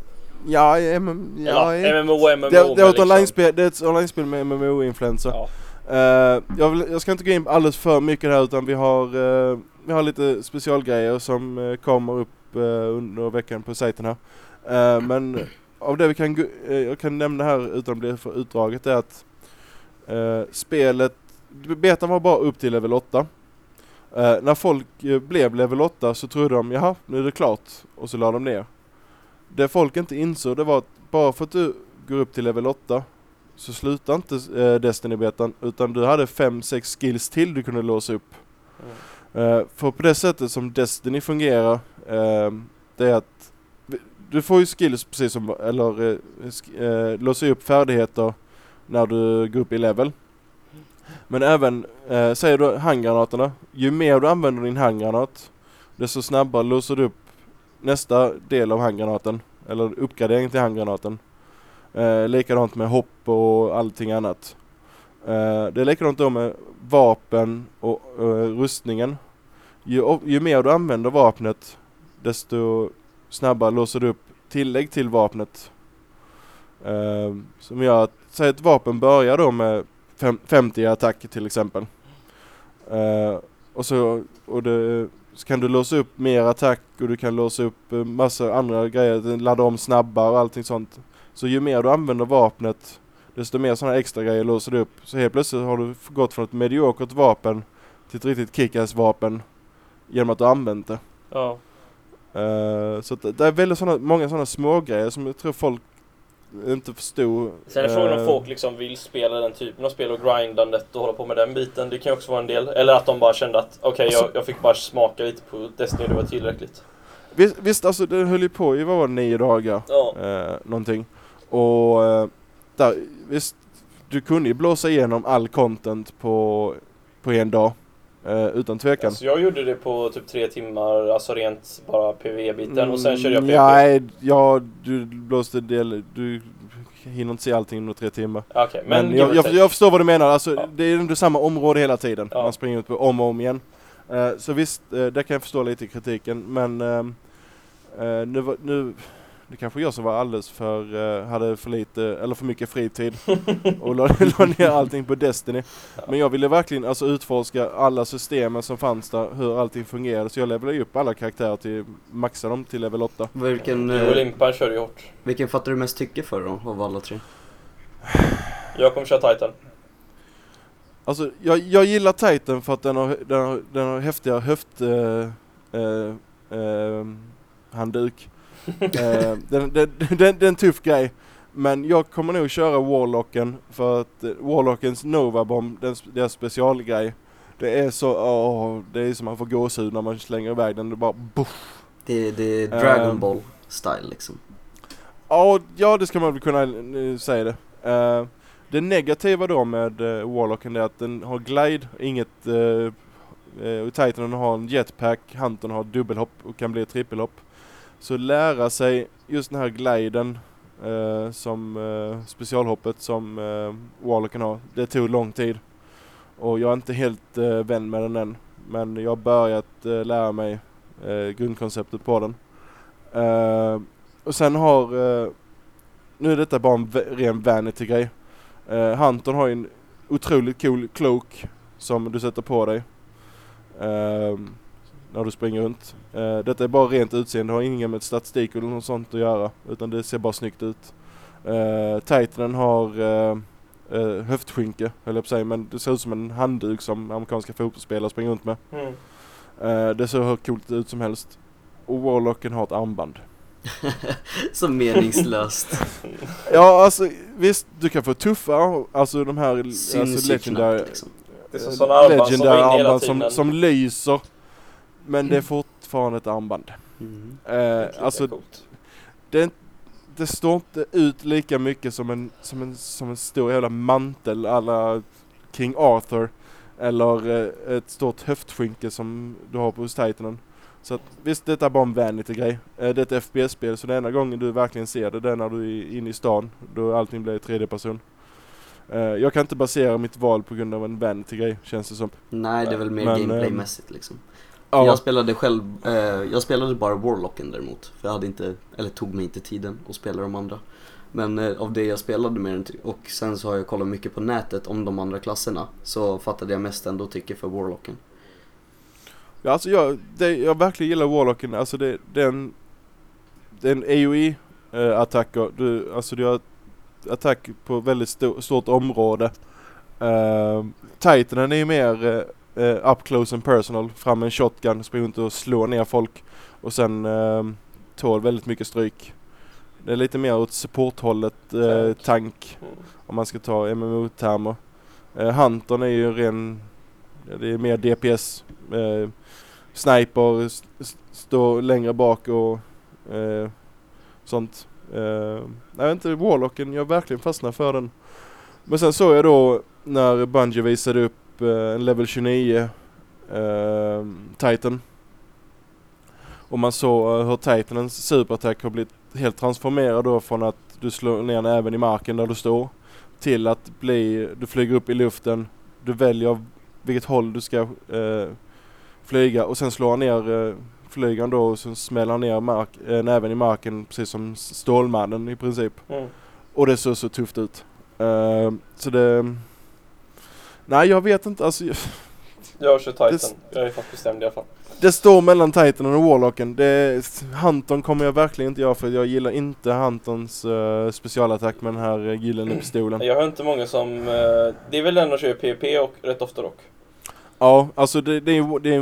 Ja, MM, ja, Eller MMO och MMO det, det, är men ett liksom- online-spel, det är ett online-spel med MMO-influencer. Ja. Eh, jag, vill, jag ska inte gå in alldeles för mycket här utan vi har, eh, vi har lite specialgrejer som eh, kommer upp under veckan på sajten här. Men av det vi kan, eh, jag kan nämna här utan att bli för utdraget är att eh, spelet, betan var bara upp till level 8. Eh, när folk eh, blev level 8 så trodde de jaha nu är det klart och så la de ner. Det folk inte insåg det var att bara för att du går upp till level 8 så slutar inte eh, Destiny-betan utan du hade 5-6 skills till du kunde låsa upp. Mm. Eh, för på det sättet som Destiny fungerar, eh, det är att du får ju skills precis som, eller eh, sk- eh, upp färdigheter när du går upp i level. Men även, eh, säger du handgranaterna, ju mer du använder din handgranat, desto snabbare låser du upp nästa del av handgranaten, eller uppgradering till handgranaten. Eh, likadant med hopp och allting annat. Eh, det är likadant då med vapen och eh, rustningen. Ju, ju mer du använder vapnet desto snabbare låser du upp tillägg till vapnet. Eh, som gör att, säg ett vapen börjar då med 50 i attack till exempel. Eh, och så, och det, så kan du låsa upp mer attack och du kan låsa upp massor massa andra grejer, ladda om snabbare och allting sånt. Så ju mer du använder vapnet desto mer sådana extra grejer låser du upp. Så helt plötsligt har du gått från ett mediokert vapen till ett riktigt kickass vapen genom att du använt det. Ja. Eh, så att det är väldigt såna, många sådana små grejer som jag tror folk inte förstod. Sen är frågan om Eh, folk liksom vill spela den typen av spel och grindandet och hålla på med den biten. Det kan ju också vara en del. Eller att de bara kände att okej, Alltså- jag, jag fick bara smaka lite på Destiny, det var tillräckligt. Visst, visst alltså det höll ju på i vad var det, nio dagar. Ja. Eh, någonting. Och eh, där, visst, du kunde ju blåsa igenom all content på, på en dag. Eh, utan tvekan. Alltså jag gjorde det på typ tre timmar, alltså rent bara PV-biten och sen körde jag Mm, PV. Nej, ja du blåste del, du hinner inte se allting under tre timmar. Okej, Men, men, jag, jag, jag förstår vad du menar, alltså Ja. det är ändå samma område hela tiden. Ja. Man springer ut på om och om igen. Eh, så visst, uh, där kan jag förstå lite kritiken men ehm, eh, nu, nu det kanske jag som var alldeles för, eh, hade för lite, eller för mycket fritid och la, la ner allting på Destiny. Ja. Men jag ville verkligen alltså utforska alla systemen som fanns där, hur allting fungerade. Så jag levelade upp alla karaktärer till, maxa dem till level 8. Vilken, Du och eh, Limpan körde ju hårt. vilken fattar du mest tycke för då, av alla tre? Jag kommer köra Titan. Alltså jag, jag gillar Titan för att den har, den har, den har häftiga höft... Eh, eh, eh, handduk. eh, den, den, den, den är en tuff grej. Men jag kommer nog köra Warlocken för att eh, Warlockens Nova Bomb, den, deras specialgrej. Det är så, åh, det är som man får gåshud när man slänger iväg den. Det bara boff. Det, det är Dragon Ehm. Ball style liksom. Ja, ja det ska man väl kunna eh, säga det. Eh, det negativa då med uh, Warlocken är att den har glide, inget... Uh, uh, Titanen har en jetpack, Hunten har dubbelhopp och kan bli trippelhopp. Så lära sig just den här gliden eh, som eh, specialhoppet som eh, Waller kan har, det tog lång tid. Och jag är inte helt eh, vän med den än. Men jag har börjat eh, lära mig eh, grundkonceptet på den. Eh, och sen har, eh, nu är detta bara en ren vanity-grej. Eh, uh, Hunton har ju en otroligt cool cloak som du sätter på dig. ehm, när du springer runt. Eh, detta är bara rent utseende, det har inget med statistik eller något sånt att göra. Utan det ser bara snyggt ut. Uh, Titanen har uh, uh, höftskynke, höll jag på säga, men det ser ut som en handduk som amerikanska fotbollsspelare springer runt med. Mm. Eh, det ser hur coolt ut som helst. Och Warlocken har ett armband. Så meningslöst. Ja alltså visst, du kan få tuffa, alltså de här alltså, legendary, liksom. Det är eh, som sådana armband som armband som, som lyser. Men det är fortfarande ett armband. Mm. Eh, Lika alltså det, det står inte ut lika mycket som en, som en, som en stor jävla mantel alla King Arthur. Eller eh, ett stort höftskynke som du har på hos Titanen. Så att, visst, detta är bara en vanity-grej. Eh, det är ett FPS-spel så den enda gången du verkligen ser det, det är när du är inne i stan. Då allting blir i tredje person. Eh, jag kan inte basera mitt val på grund av en vanity-grej, känns det som. Nej, det är väl mer gameplaymässigt liksom. Ja, Jag spelade själv, eh, jag spelade bara Warlocken däremot. För jag hade inte, eller tog mig inte tiden att spela de andra. Men eh, av det jag spelade med och sen så har jag kollat mycket på nätet om de andra klasserna. Så fattade jag mest ändå tycke för Warlocken. ja alltså jag, det, jag verkligen gillar Warlocken, alltså det, den, den AOE-attacker, du, alltså du har attack på väldigt sto, stort område. Uh, Titanen är ju mer eh, eh, up close and personal, fram med en shotgun, springa runt och slå ner folk och sen uh, tål väldigt mycket stryk. Det är lite mer åt supporthållet, uh, Tank. Mm. om man ska ta MMO-termer. Uh, Huntern är ju ren, det är mer DPS. Uh, sniper, st- st- står längre bak och uh, sånt. Uh, jag vet inte, Warlocken, jag verkligen fastnade för den. Men sen såg jag då när Bungie visade upp eh, en level 29 eh, Titan. Och man såg eh, hur Titanens superattack har blivit helt transformerad då från att du slår ner även i marken där du står. Till att bli, du flyger upp i luften, du väljer vilket håll du ska eh, flyga och sen slår han ner eh, flygaren då och sen smäller han ner mark, eh, näven i marken precis som Stålmannen i princip. Mm. Och det såg så tufft ut. Eh, så det... Nej jag vet inte alltså. Jag kör Titan. Det- Jag är faktiskt bestämd i alla fall. Det står mellan Titan och Warlocken. Det, Hunton kommer jag verkligen inte göra för jag gillar inte Huntons uh, specialattack med den här uh, gyllene pistolen. Jag har inte många som... eh, det är väl den de kör PvP och rätt ofta dock. Ja, alltså det, det, är, det, är,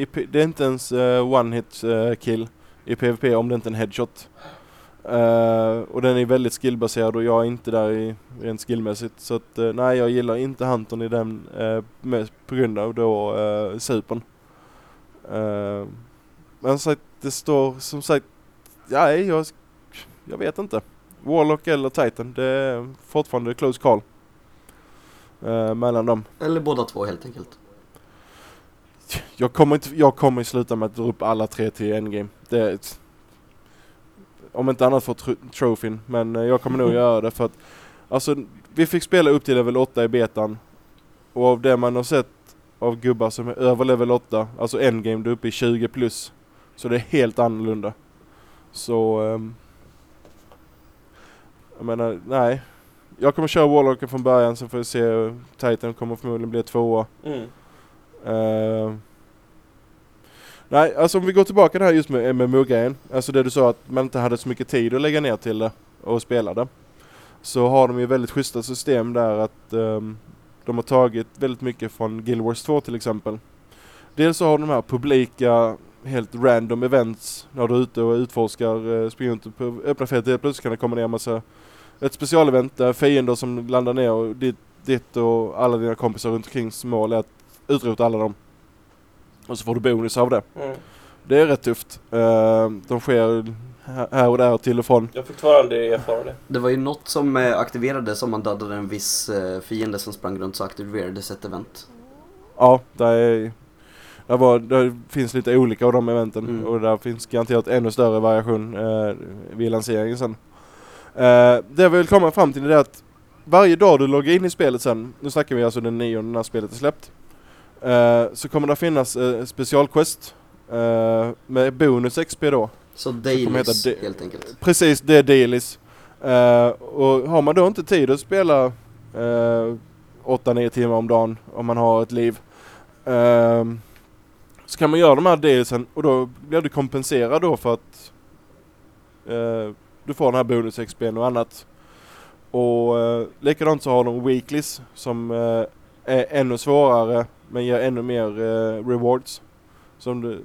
eh, det är inte ens uh, one hit eh, kill i PVP om det inte är en headshot. Eh, och den är väldigt skillbaserad och jag är inte där i, rent skillmässigt. Så att eh, nej, jag gillar inte Hunton i den uh, med, på grund av då uh, supern. Eh, men som sagt, det står som sagt, ja, jag, jag vet inte. Warlock eller Titan, det är fortfarande close call. eh, mellan dem. Eller båda två helt enkelt. Jag kommer inte, jag kommer sluta med att dra upp alla tre till endgame. Det om inte annat för tr- trofin, men eh, jag kommer nog göra det för att Alltså, vi fick spela upp till level 8 i betan och av det man har sett av gubbar som är över level 8, alltså endgame, du är uppe i 20 plus. Så det är helt annorlunda. Så... ehm, jag menar, nej. Jag kommer köra Warlocken från början, så får vi se. Titan kommer förmodligen bli tvåa. Mm. Eh, nej, alltså om vi går tillbaka det här just med MMO-grejen. Alltså det du sa att man inte hade så mycket tid att lägga ner till det och spela det. Så har de ju väldigt schyssta system där att um, de har tagit väldigt mycket från Guild Wars 2 till exempel. Dels så har de här publika, helt random events när du är ute och utforskar, eh, springer runt på öppna fält. Helt plötsligt kan det komma ner en massa, ett specialevent där fiender som landar ner och ditt, ditt och alla dina kompisar runt omkring mål är att utrota alla dem. Och så får du bonus av det. Mm. Det är rätt tufft. Eh, de sker här och där till och från. Jag fick aldrig erfara det. Det var ju något som eh, aktiverades om man dödade en viss eh, fiende som sprang runt så aktiverades ett event. Ja, det är... Det, var, det finns lite olika av de eventen Mm. och där finns garanterat ännu större variation eh, vid lanseringen sen. Eh, det jag vill komma fram till är det att varje dag du loggar in i spelet sen, nu snackar vi alltså den nionde när spelet är släppt, så kommer det finnas eh, specialquest eh, med bonus XP då. Så dailies de- helt enkelt. Precis, det är dailies. Eh, och har man då inte tid att spela uh, 8-9 timmar om dagen om man har ett liv. ehm, så kan man göra de här dailiesen och då blir du kompenserad då för att eh, du får den här bonus XP'n och annat. Och uh, likadant så har de weeklies som eh, är ännu svårare men ger ännu mer eh, rewards. Som du,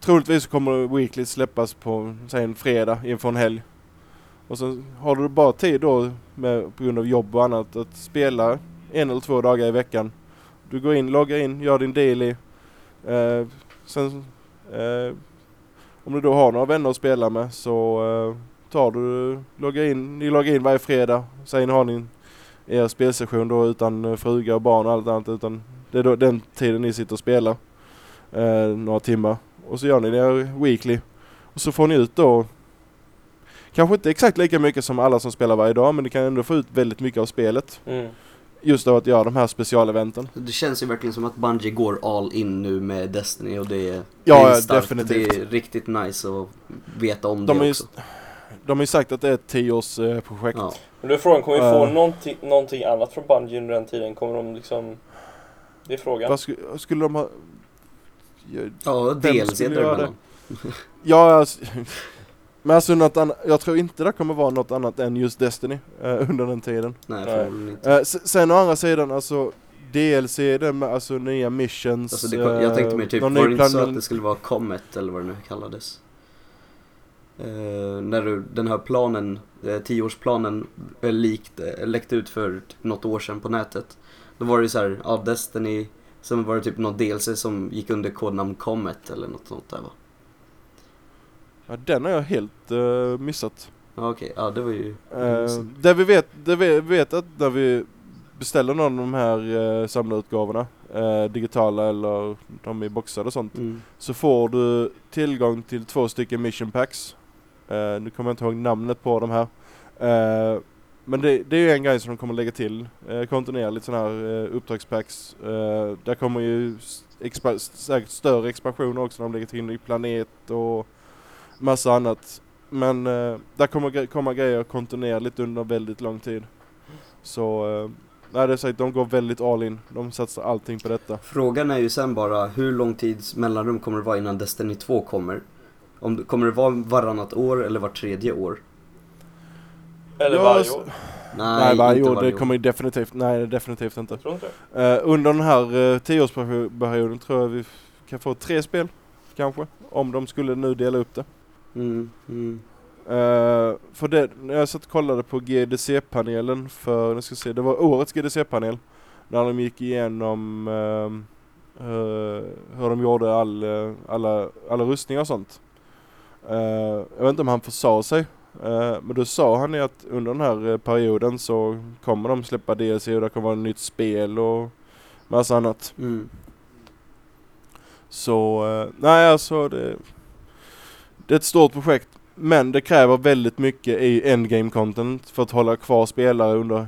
troligtvis kommer Weekly släppas på säg en fredag inför en helg. Och så har du bara tid då med, på grund av jobb och annat att spela en eller två dagar i veckan. Du går in, loggar in, gör din daily. Eh, sen eh, om du då har några vänner att spela med så eh, tar du, loggar in, ni loggar in varje fredag. Sen har ni er spelsession då utan eh, fruga och barn och allt annat utan det är då den tiden ni sitter och spelar. Eh, några timmar. Och så gör ni det weekly. Och så får ni ut då kanske inte exakt lika mycket som alla som spelar varje dag men du kan ändå få ut väldigt mycket av spelet. Mm. Just av att göra de här specialeventen. Det känns ju verkligen som att Bungie går all in nu med Destiny och det är, Ja, det är ja, starkt. definitivt. Det är riktigt nice att veta om De det också. De har ju sagt att det är ett tioårsprojekt. Ja. Men då är frågan, kommer vi få Eh. någonting, någonting annat från Bungie under den tiden? Kommer de liksom... Det är frågan. Vad skulle, skulle de ha... Ja, Ja, DLC däremellan. Ja, alltså, men alltså något annat, jag tror inte det kommer vara något annat än just Destiny eh, under den tiden. Nej, förmodligen inte. Eh, sen å andra sidan, alltså DLC, det med alltså nya missions. Alltså det, jag tänkte mer typ, var det inte så att det skulle vara Comet eller vad det nu kallades? Eh, när du, den här planen, eh, tioårsplanen eh, likt, eh, läckte ut för typ något år sedan på nätet. Då var det ju så här, ja Destiny, sen var det typ något DLC som gick under kodnamn Comet eller något sånt där va? Ja, den har jag helt eh, missat. Ja okej, ja det var ju... Uh, det vi vet, det vi vet att när vi beställer någon av de här uh, samlarutgåvorna, eh, digitala eller de i boxar och sånt, Mm. så får du tillgång till två stycken mission packs. Uh, nu kommer jag inte ihåg namnet på de här. Uh, men det, det är ju en grej som de kommer lägga till uh, kontinuerligt sådana här uh, uppdragspacks. Uh, där kommer ju expa- säkert större expansioner också när de lägger till ny planet och massa annat. Men uh, där kommer gre- komma grejer kontinuerligt under väldigt lång tid. Så uh, nej, det är säkert de går väldigt all in. De satsar allting på detta. Frågan är ju sen bara hur lång tids mellanrum kommer det vara innan Destiny 2 kommer? Om, det- kommer det vara varannat år eller var tredje år? Eller Ja, varje år. Nej, varje inte år, det kommer ju definitivt, nej definitivt inte. Jag tror inte. Eh, under den här uh, tioårsperioden tror jag vi kan få tre spel, kanske. Om de skulle nu dela upp det. Mm, mm. Eh, för det, jag satt och kollade på GDC-panelen för, nu ska se, det var årets GDC-panel. När de gick igenom eh, hur de gjorde all, alla, alla rustningar och sånt. Eh, jag vet inte om han försa sig. eh, men då sa han ju att under den här eh, perioden så kommer de släppa DLC och det kommer vara ett nytt spel och massa annat. Mm. Så, nej alltså det, det är ett stort projekt. Men det kräver väldigt mycket i endgame content för att hålla kvar spelare under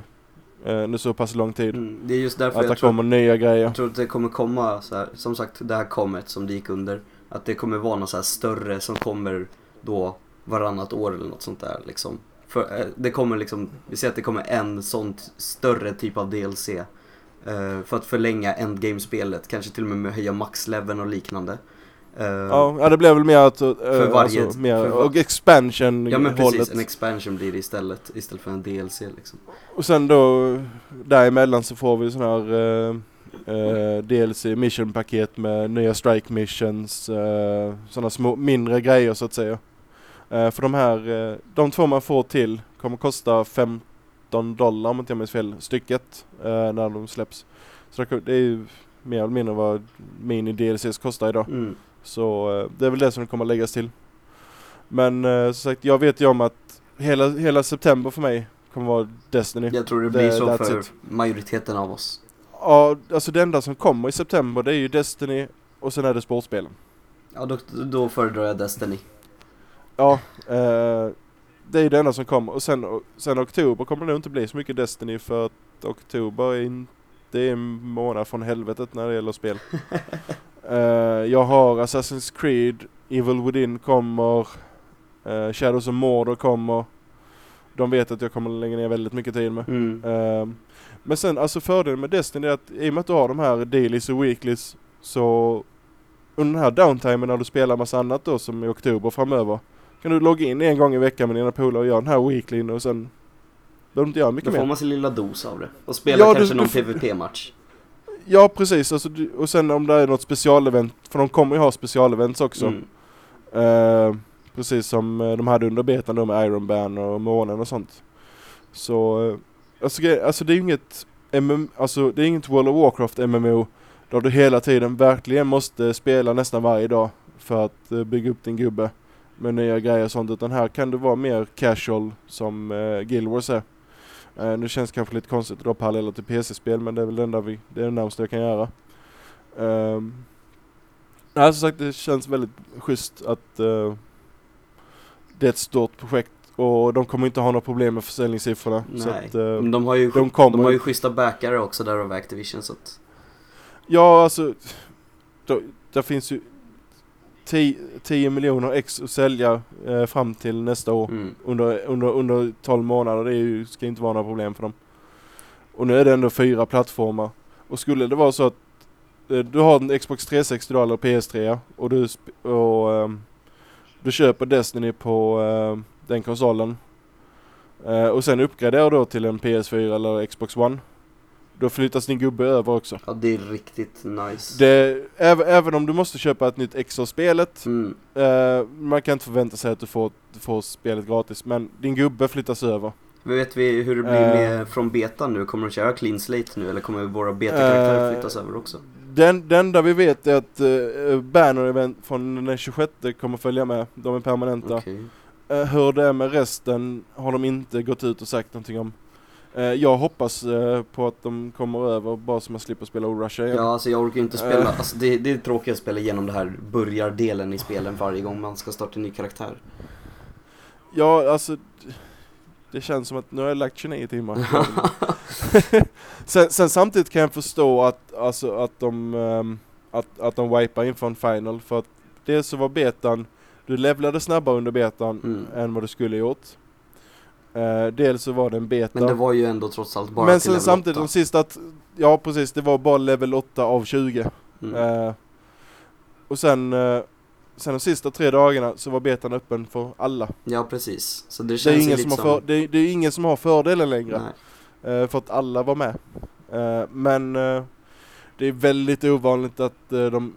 eh, under så pass lång tid. Mm. Det är just därför Att det jag tror, kommer nya grejer. jag tror att det kommer komma så här, som sagt det här Comet som det gick under. Att det kommer vara något så här större som kommer då varannat år eller något sånt där liksom. För, eh, det kommer liksom, vi ser att det kommer en sånt större typ av DLC. Eh, för att förlänga endgame-spelet, kanske till och med med att höja maxleveln och liknande. Eh, Ja, det blev väl mer att, uh, varje- alltså, mer, för och expansion Ja men hållet. precis, en expansion blir det istället, istället för en DLC liksom. Och sen då däremellan så får vi sån här uh, uh, DLC mission paket med nya strike missions, uh, sådana små mindre grejer så att säga. Eh, för de här, eh, de två man får till kommer kosta 15 dollar om inte jag minns fel stycket eh, när de släpps. Så det det är ju mer eller mindre vad mini DLCs kostar idag. Mm. Så eh, det är väl det som kommer läggas till. Men eh, som sagt, jag vet ju om att hela, hela september för mig kommer vara Destiny. Jag tror det Det- blir så that's för it. majoriteten av oss. Ja, alltså det enda som kommer i september det är ju Destiny och sen är det sportspelen. Ja då, då föredrar jag Destiny. Ja, eh, det är ju det enda som kommer. Och sen, sen oktober kommer det nog inte bli så mycket Destiny för att oktober är in, det är en månad från helvetet när det gäller spel. Eh, jag har Assassin's Creed, Evil Within kommer, eh, Shadows of Mordor kommer. De vet att jag kommer lägga ner väldigt mycket tid med. Mm. Ehm, men sen alltså fördelen med Destiny är att i och med att du har de här dailies och weeklies så under den här downtimen när du spelar massa annat då som i oktober framöver kan du logga in en gång i veckan med dina polare och göra den här weeklyn och sen behöver du inte göra Då mycket får mer. man sin lilla dos av det. Och spela Ja, kanske du någon får- PVP-match. Ja precis, alltså, och sen om det är något specialevent, för de kommer ju ha specialevents också. Mm. Eh, precis som eh, de hade under betan då med Iron Band och månen och sånt. Så, eh, alltså, alltså det är ju inget, MM, alltså det är inget World of Warcraft MMO där du hela tiden verkligen måste spela nästan varje dag för att eh, bygga upp din gubbe med nya grejer och sånt. Utan här kan du vara mer casual som uh, Guild Wars är. Nu känns det kanske lite konstigt att dra paralleller till PC-spel men det är väl det enda vi, det är det närmaste jag kan göra. Um, Nej som sagt det känns väldigt schysst att eh, det är ett stort projekt Och de kommer inte ha några problem med försäljningssiffrorna. Så Nej, att, eh, men de har ju, de de, har ju schyssta backare också där av Activision så att, Ja, alltså. Då, där finns ju 10, 10 miljoner ex att sälja eh, fram till nästa år. mm. Under, under, under 12 månader. Det ju, ska inte vara några problem för dem. Och nu är det ändå fyra plattformar. Och skulle det vara så att eh, du har en Xbox 360 då, eller PS3 och du, och, ehm, du köper Destiny på ehm, den konsolen. Eh, och sen uppgraderar då till en PS4 eller Xbox One. Då flyttas din gubbe över också. ja det är riktigt nice. Det, även, även om du måste köpa ett nytt ex av spelet. Mm. Eh, man kan inte förvänta sig att du får, du får spelet gratis. Men din gubbe flyttas över. Vet vi hur det blir Eh. med från betan nu? Kommer de köra clean slate nu eller kommer våra beta-karaktärer Eh, flyttas över också? Den, det enda vi vet är att uh, banner-event från den 26 kommer följa med. De är permanenta. Okej. Eh, hur det är med resten har de inte gått ut och sagt någonting om. Eh, jag hoppas eh, på att de kommer över bara så man slipper spela O-Rusha igen. Ja, alltså jag orkar inte spela, Eh. alltså det, det är tråkigt att spela igenom det här börjardelen i spelen varje gång man ska starta en ny karaktär. Ja, alltså det känns som att nu har jag lagt 29 timmar. sen, sen samtidigt kan jag förstå att, alltså, att de, ehm, att, att de wipar inför en final för att dels så var betan, du levlade snabbare under betan Mm. än vad du skulle gjort. Eh, dels så var det en beta. Men det var ju ändå trots allt bara Men till sen level samtidigt 8. de sista, t- ja precis det var bara level 8 av 20. Mm. Eh, och sen, eh, sen de sista tre dagarna så var betan öppen för alla. Ja, precis. Så det Det är, känns ingen som har för, det, är, det är ingen som har fördelen längre. Eh, för att alla var med. Eh, men eh, det är väldigt ovanligt att, de,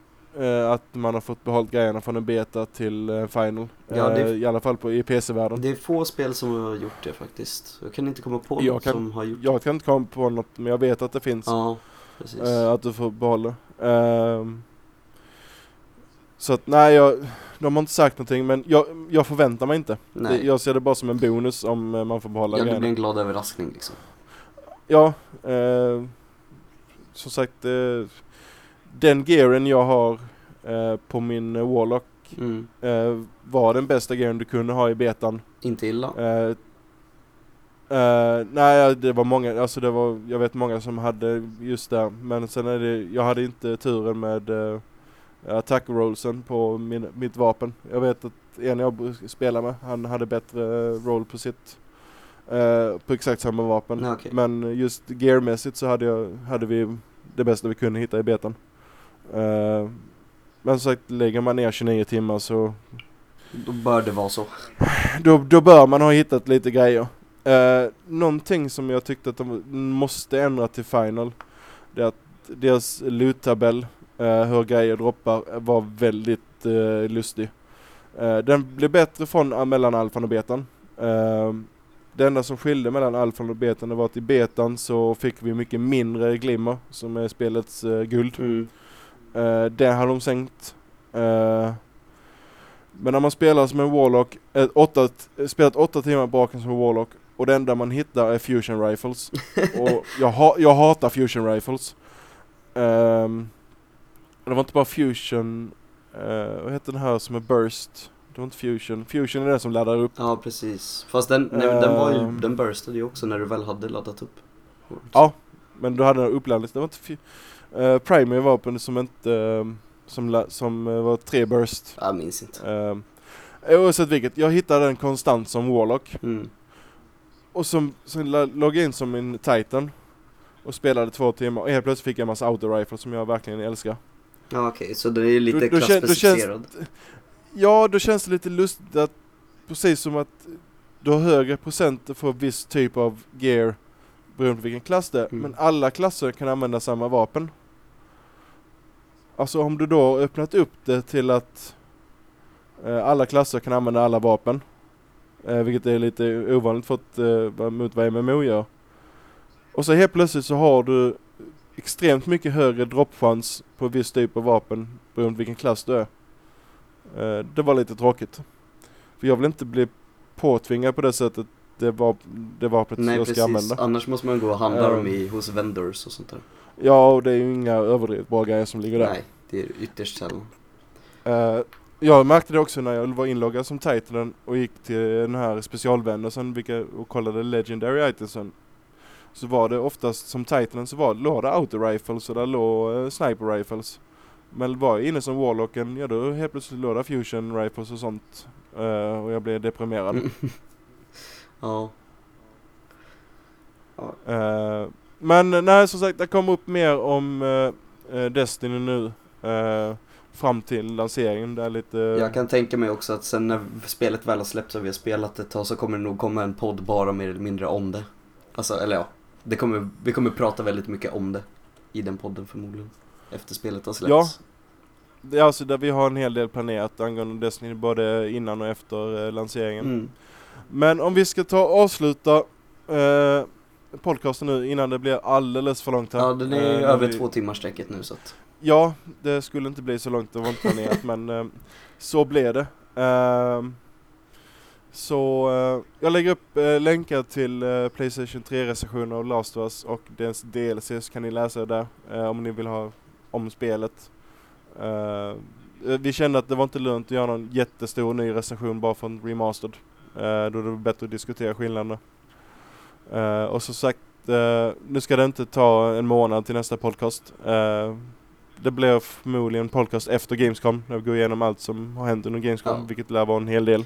att man har fått behållit grejerna från en beta till final. Ja, det- I alla fall på, i PC-världen. Det är få spel som har gjort det faktiskt. Jag kan inte komma på Jag något kan- som har gjort Jag kan inte komma på något men jag vet att det finns. Ja, precis. att du får behålla. Så att nej, jag, de har inte sagt någonting men jag, jag förväntar mig inte. Nej. Det, jag ser det bara som en bonus om eh, man får behålla ja, det grejerna. blir en glad överraskning liksom. Ja, eh, som sagt eh, den gearen jag har eh, på min Warlock Mm. eh, var den bästa gearen du kunde ha i betan. Inte illa. Eh, nej, det var många, alltså det var, jag vet många som hade just det. Men sen är det, jag hade inte turen med uh, attack rollsen på min, mitt vapen. Jag vet att en jag spelar med, han hade bättre uh, roll på sitt, eh, på exakt samma vapen. Nej, okej. Men just gearmässigt så hade, jag, hade vi det bästa vi kunde hitta i betan. Eh, men som sagt, lägger man ner 29 timmar så Då bör det vara så. då, då bör man ha hittat lite grejer. Uh, någonting som jag tyckte att de måste ändra till Final, det är att deras loot-tabell, uh, hur grejer droppar, var väldigt uh, lustig. Den blev bättre från mellan alfan och betan. Det enda som skilde mellan alfan och betan var att i betan så fick vi mycket mindre glimmer, som är spelets uh, guld. Mm. Uh, det har de sänkt. Uh, men när man spelar som en Warlock, ett åtta, spelat åtta timmar bakom som en Warlock och det enda man hittar är Fusion Rifles. och jag, ha, jag hatar Fusion Rifles. Um, det var inte bara Fusion, uh, vad heter den här som är Burst? Det var inte Fusion, Fusion är den som laddar upp. Ja, precis. Fast den, nej, den var ju, Ehm. den burstade ju också när du väl hade laddat upp. Ja, men du hade den uppladdat, det var inte uh, Primary vapen som inte, ehm, som, som eh, var tre burst. Jag minns inte. Um, oavsett vilket, jag hittade den konstant som Warlock. Mm. Och som, sen loggade jag in som en Titan. Och spelade två timmar och helt plötsligt fick jag en massa auto-rifles som jag verkligen älskar. Ja, okej. Så det är lite Då- då klasspecificerad. Ja, då känns det lite lustigt att precis som att du har högre procent för viss typ av gear beroende på vilken klass det är. Mm. Men alla klasser kan använda samma vapen. Alltså om du då har öppnat upp det till att eh, alla klasser kan använda alla vapen. Eh, vilket är lite ovanligt för att, eh, mot vad MMO gör. Och så helt plötsligt så har du extremt mycket högre droppchans på viss typ av vapen beroende på vilken klass du är. Eh, det var lite tråkigt. För jag vill inte bli påtvingad på det sättet det, var, det vapnet Nej, jag ska precis. använda. Annars måste man gå och handla Ehm. dem i, hos vendors och sånt där. Ja, och det är ju inga överdrivet bra grejer som ligger där. Nej, det är ytterst sällan. Eh, Jag märkte det också när jag var inloggad som Titanen och gick till den här specialvändaren vilka, och kollade Legendary Itemsen. Så var det oftast som Titanen så var, låg det auto rifles och där låg eh, sniper rifles. Men var jag inne som Warlocken, ja då helt plötsligt låg det fusion rifles och sånt. Eh, och jag blev deprimerad. ja. Eh, men nej som sagt det kommer upp mer om eh, Destiny nu. eh, fram till lanseringen. Det är lite... Jag kan tänka mig också att sen när spelet väl har släppts och vi har spelat ett tag så kommer det nog komma en podd bara mer eller mindre om det. Alltså, eller ja. Det kommer, vi kommer prata väldigt mycket om det i den podden förmodligen. Efter spelet har släppts. Ja. Alltså där vi har en hel del planerat angående Destiny både innan och efter eh, lanseringen. Mm. Men om vi ska ta och avsluta eh, podcasten nu innan det blir alldeles för långt här. Ja, den är Eh, över vi- två timmar sträcket nu så att. Ja, det skulle inte bli så långt, det var inte planerat men eh, så blev det. Så eh, jag lägger upp eh, länkar till eh, Playstation 3-recensioner av Last of Us och dess DLC så kan ni läsa det där om ni vill ha om spelet. Vi kände att det var inte lönt att göra någon jättestor ny recension bara från Remastered. Eh, då är det bättre att diskutera skillnaderna. Och som sagt, nu ska det inte ta en månad till nästa podcast. Det blir förmodligen en podcast efter Gamescom när vi går igenom allt som har hänt under Gamescom, Ja. vilket lär vara en hel del.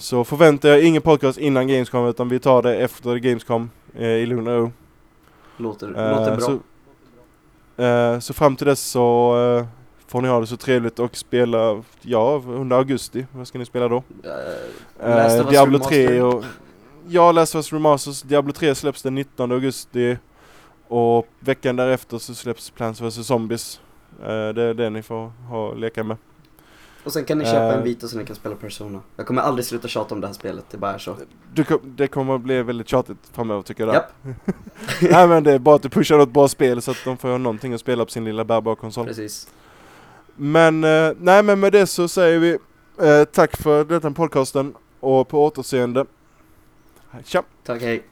Så förvänta er ingen podcast innan Gamescom utan vi tar det efter Gamescom eh, i lugn och ro. Låter, Eh, låter bra. Så, eh, så fram till dess så eh, får ni ha det så trevligt och spela, ja, under augusti. Vad ska ni spela då? Us Diablo 3 Remastered. och... Ja, Last of Us Remasters. Diablo 3 släpps den 19 augusti. Och veckan därefter så släpps Plants vs Zombies. Det är det ni får ha leka med. Och sen kan ni köpa eh, en vita så ni kan spela Persona. Jag kommer aldrig sluta tjata om det här spelet, det bara är så. Du, det kommer att bli väldigt tjatigt framöver tycker jag. Japp, Nej men det är bara att du pushar något bra spel så att de får ha någonting att spela på sin lilla bärbara konsol. precis. Men, eh, nej men med det så säger vi eh, tack för detta podcasten och på återseende. Tja! Tack, hej.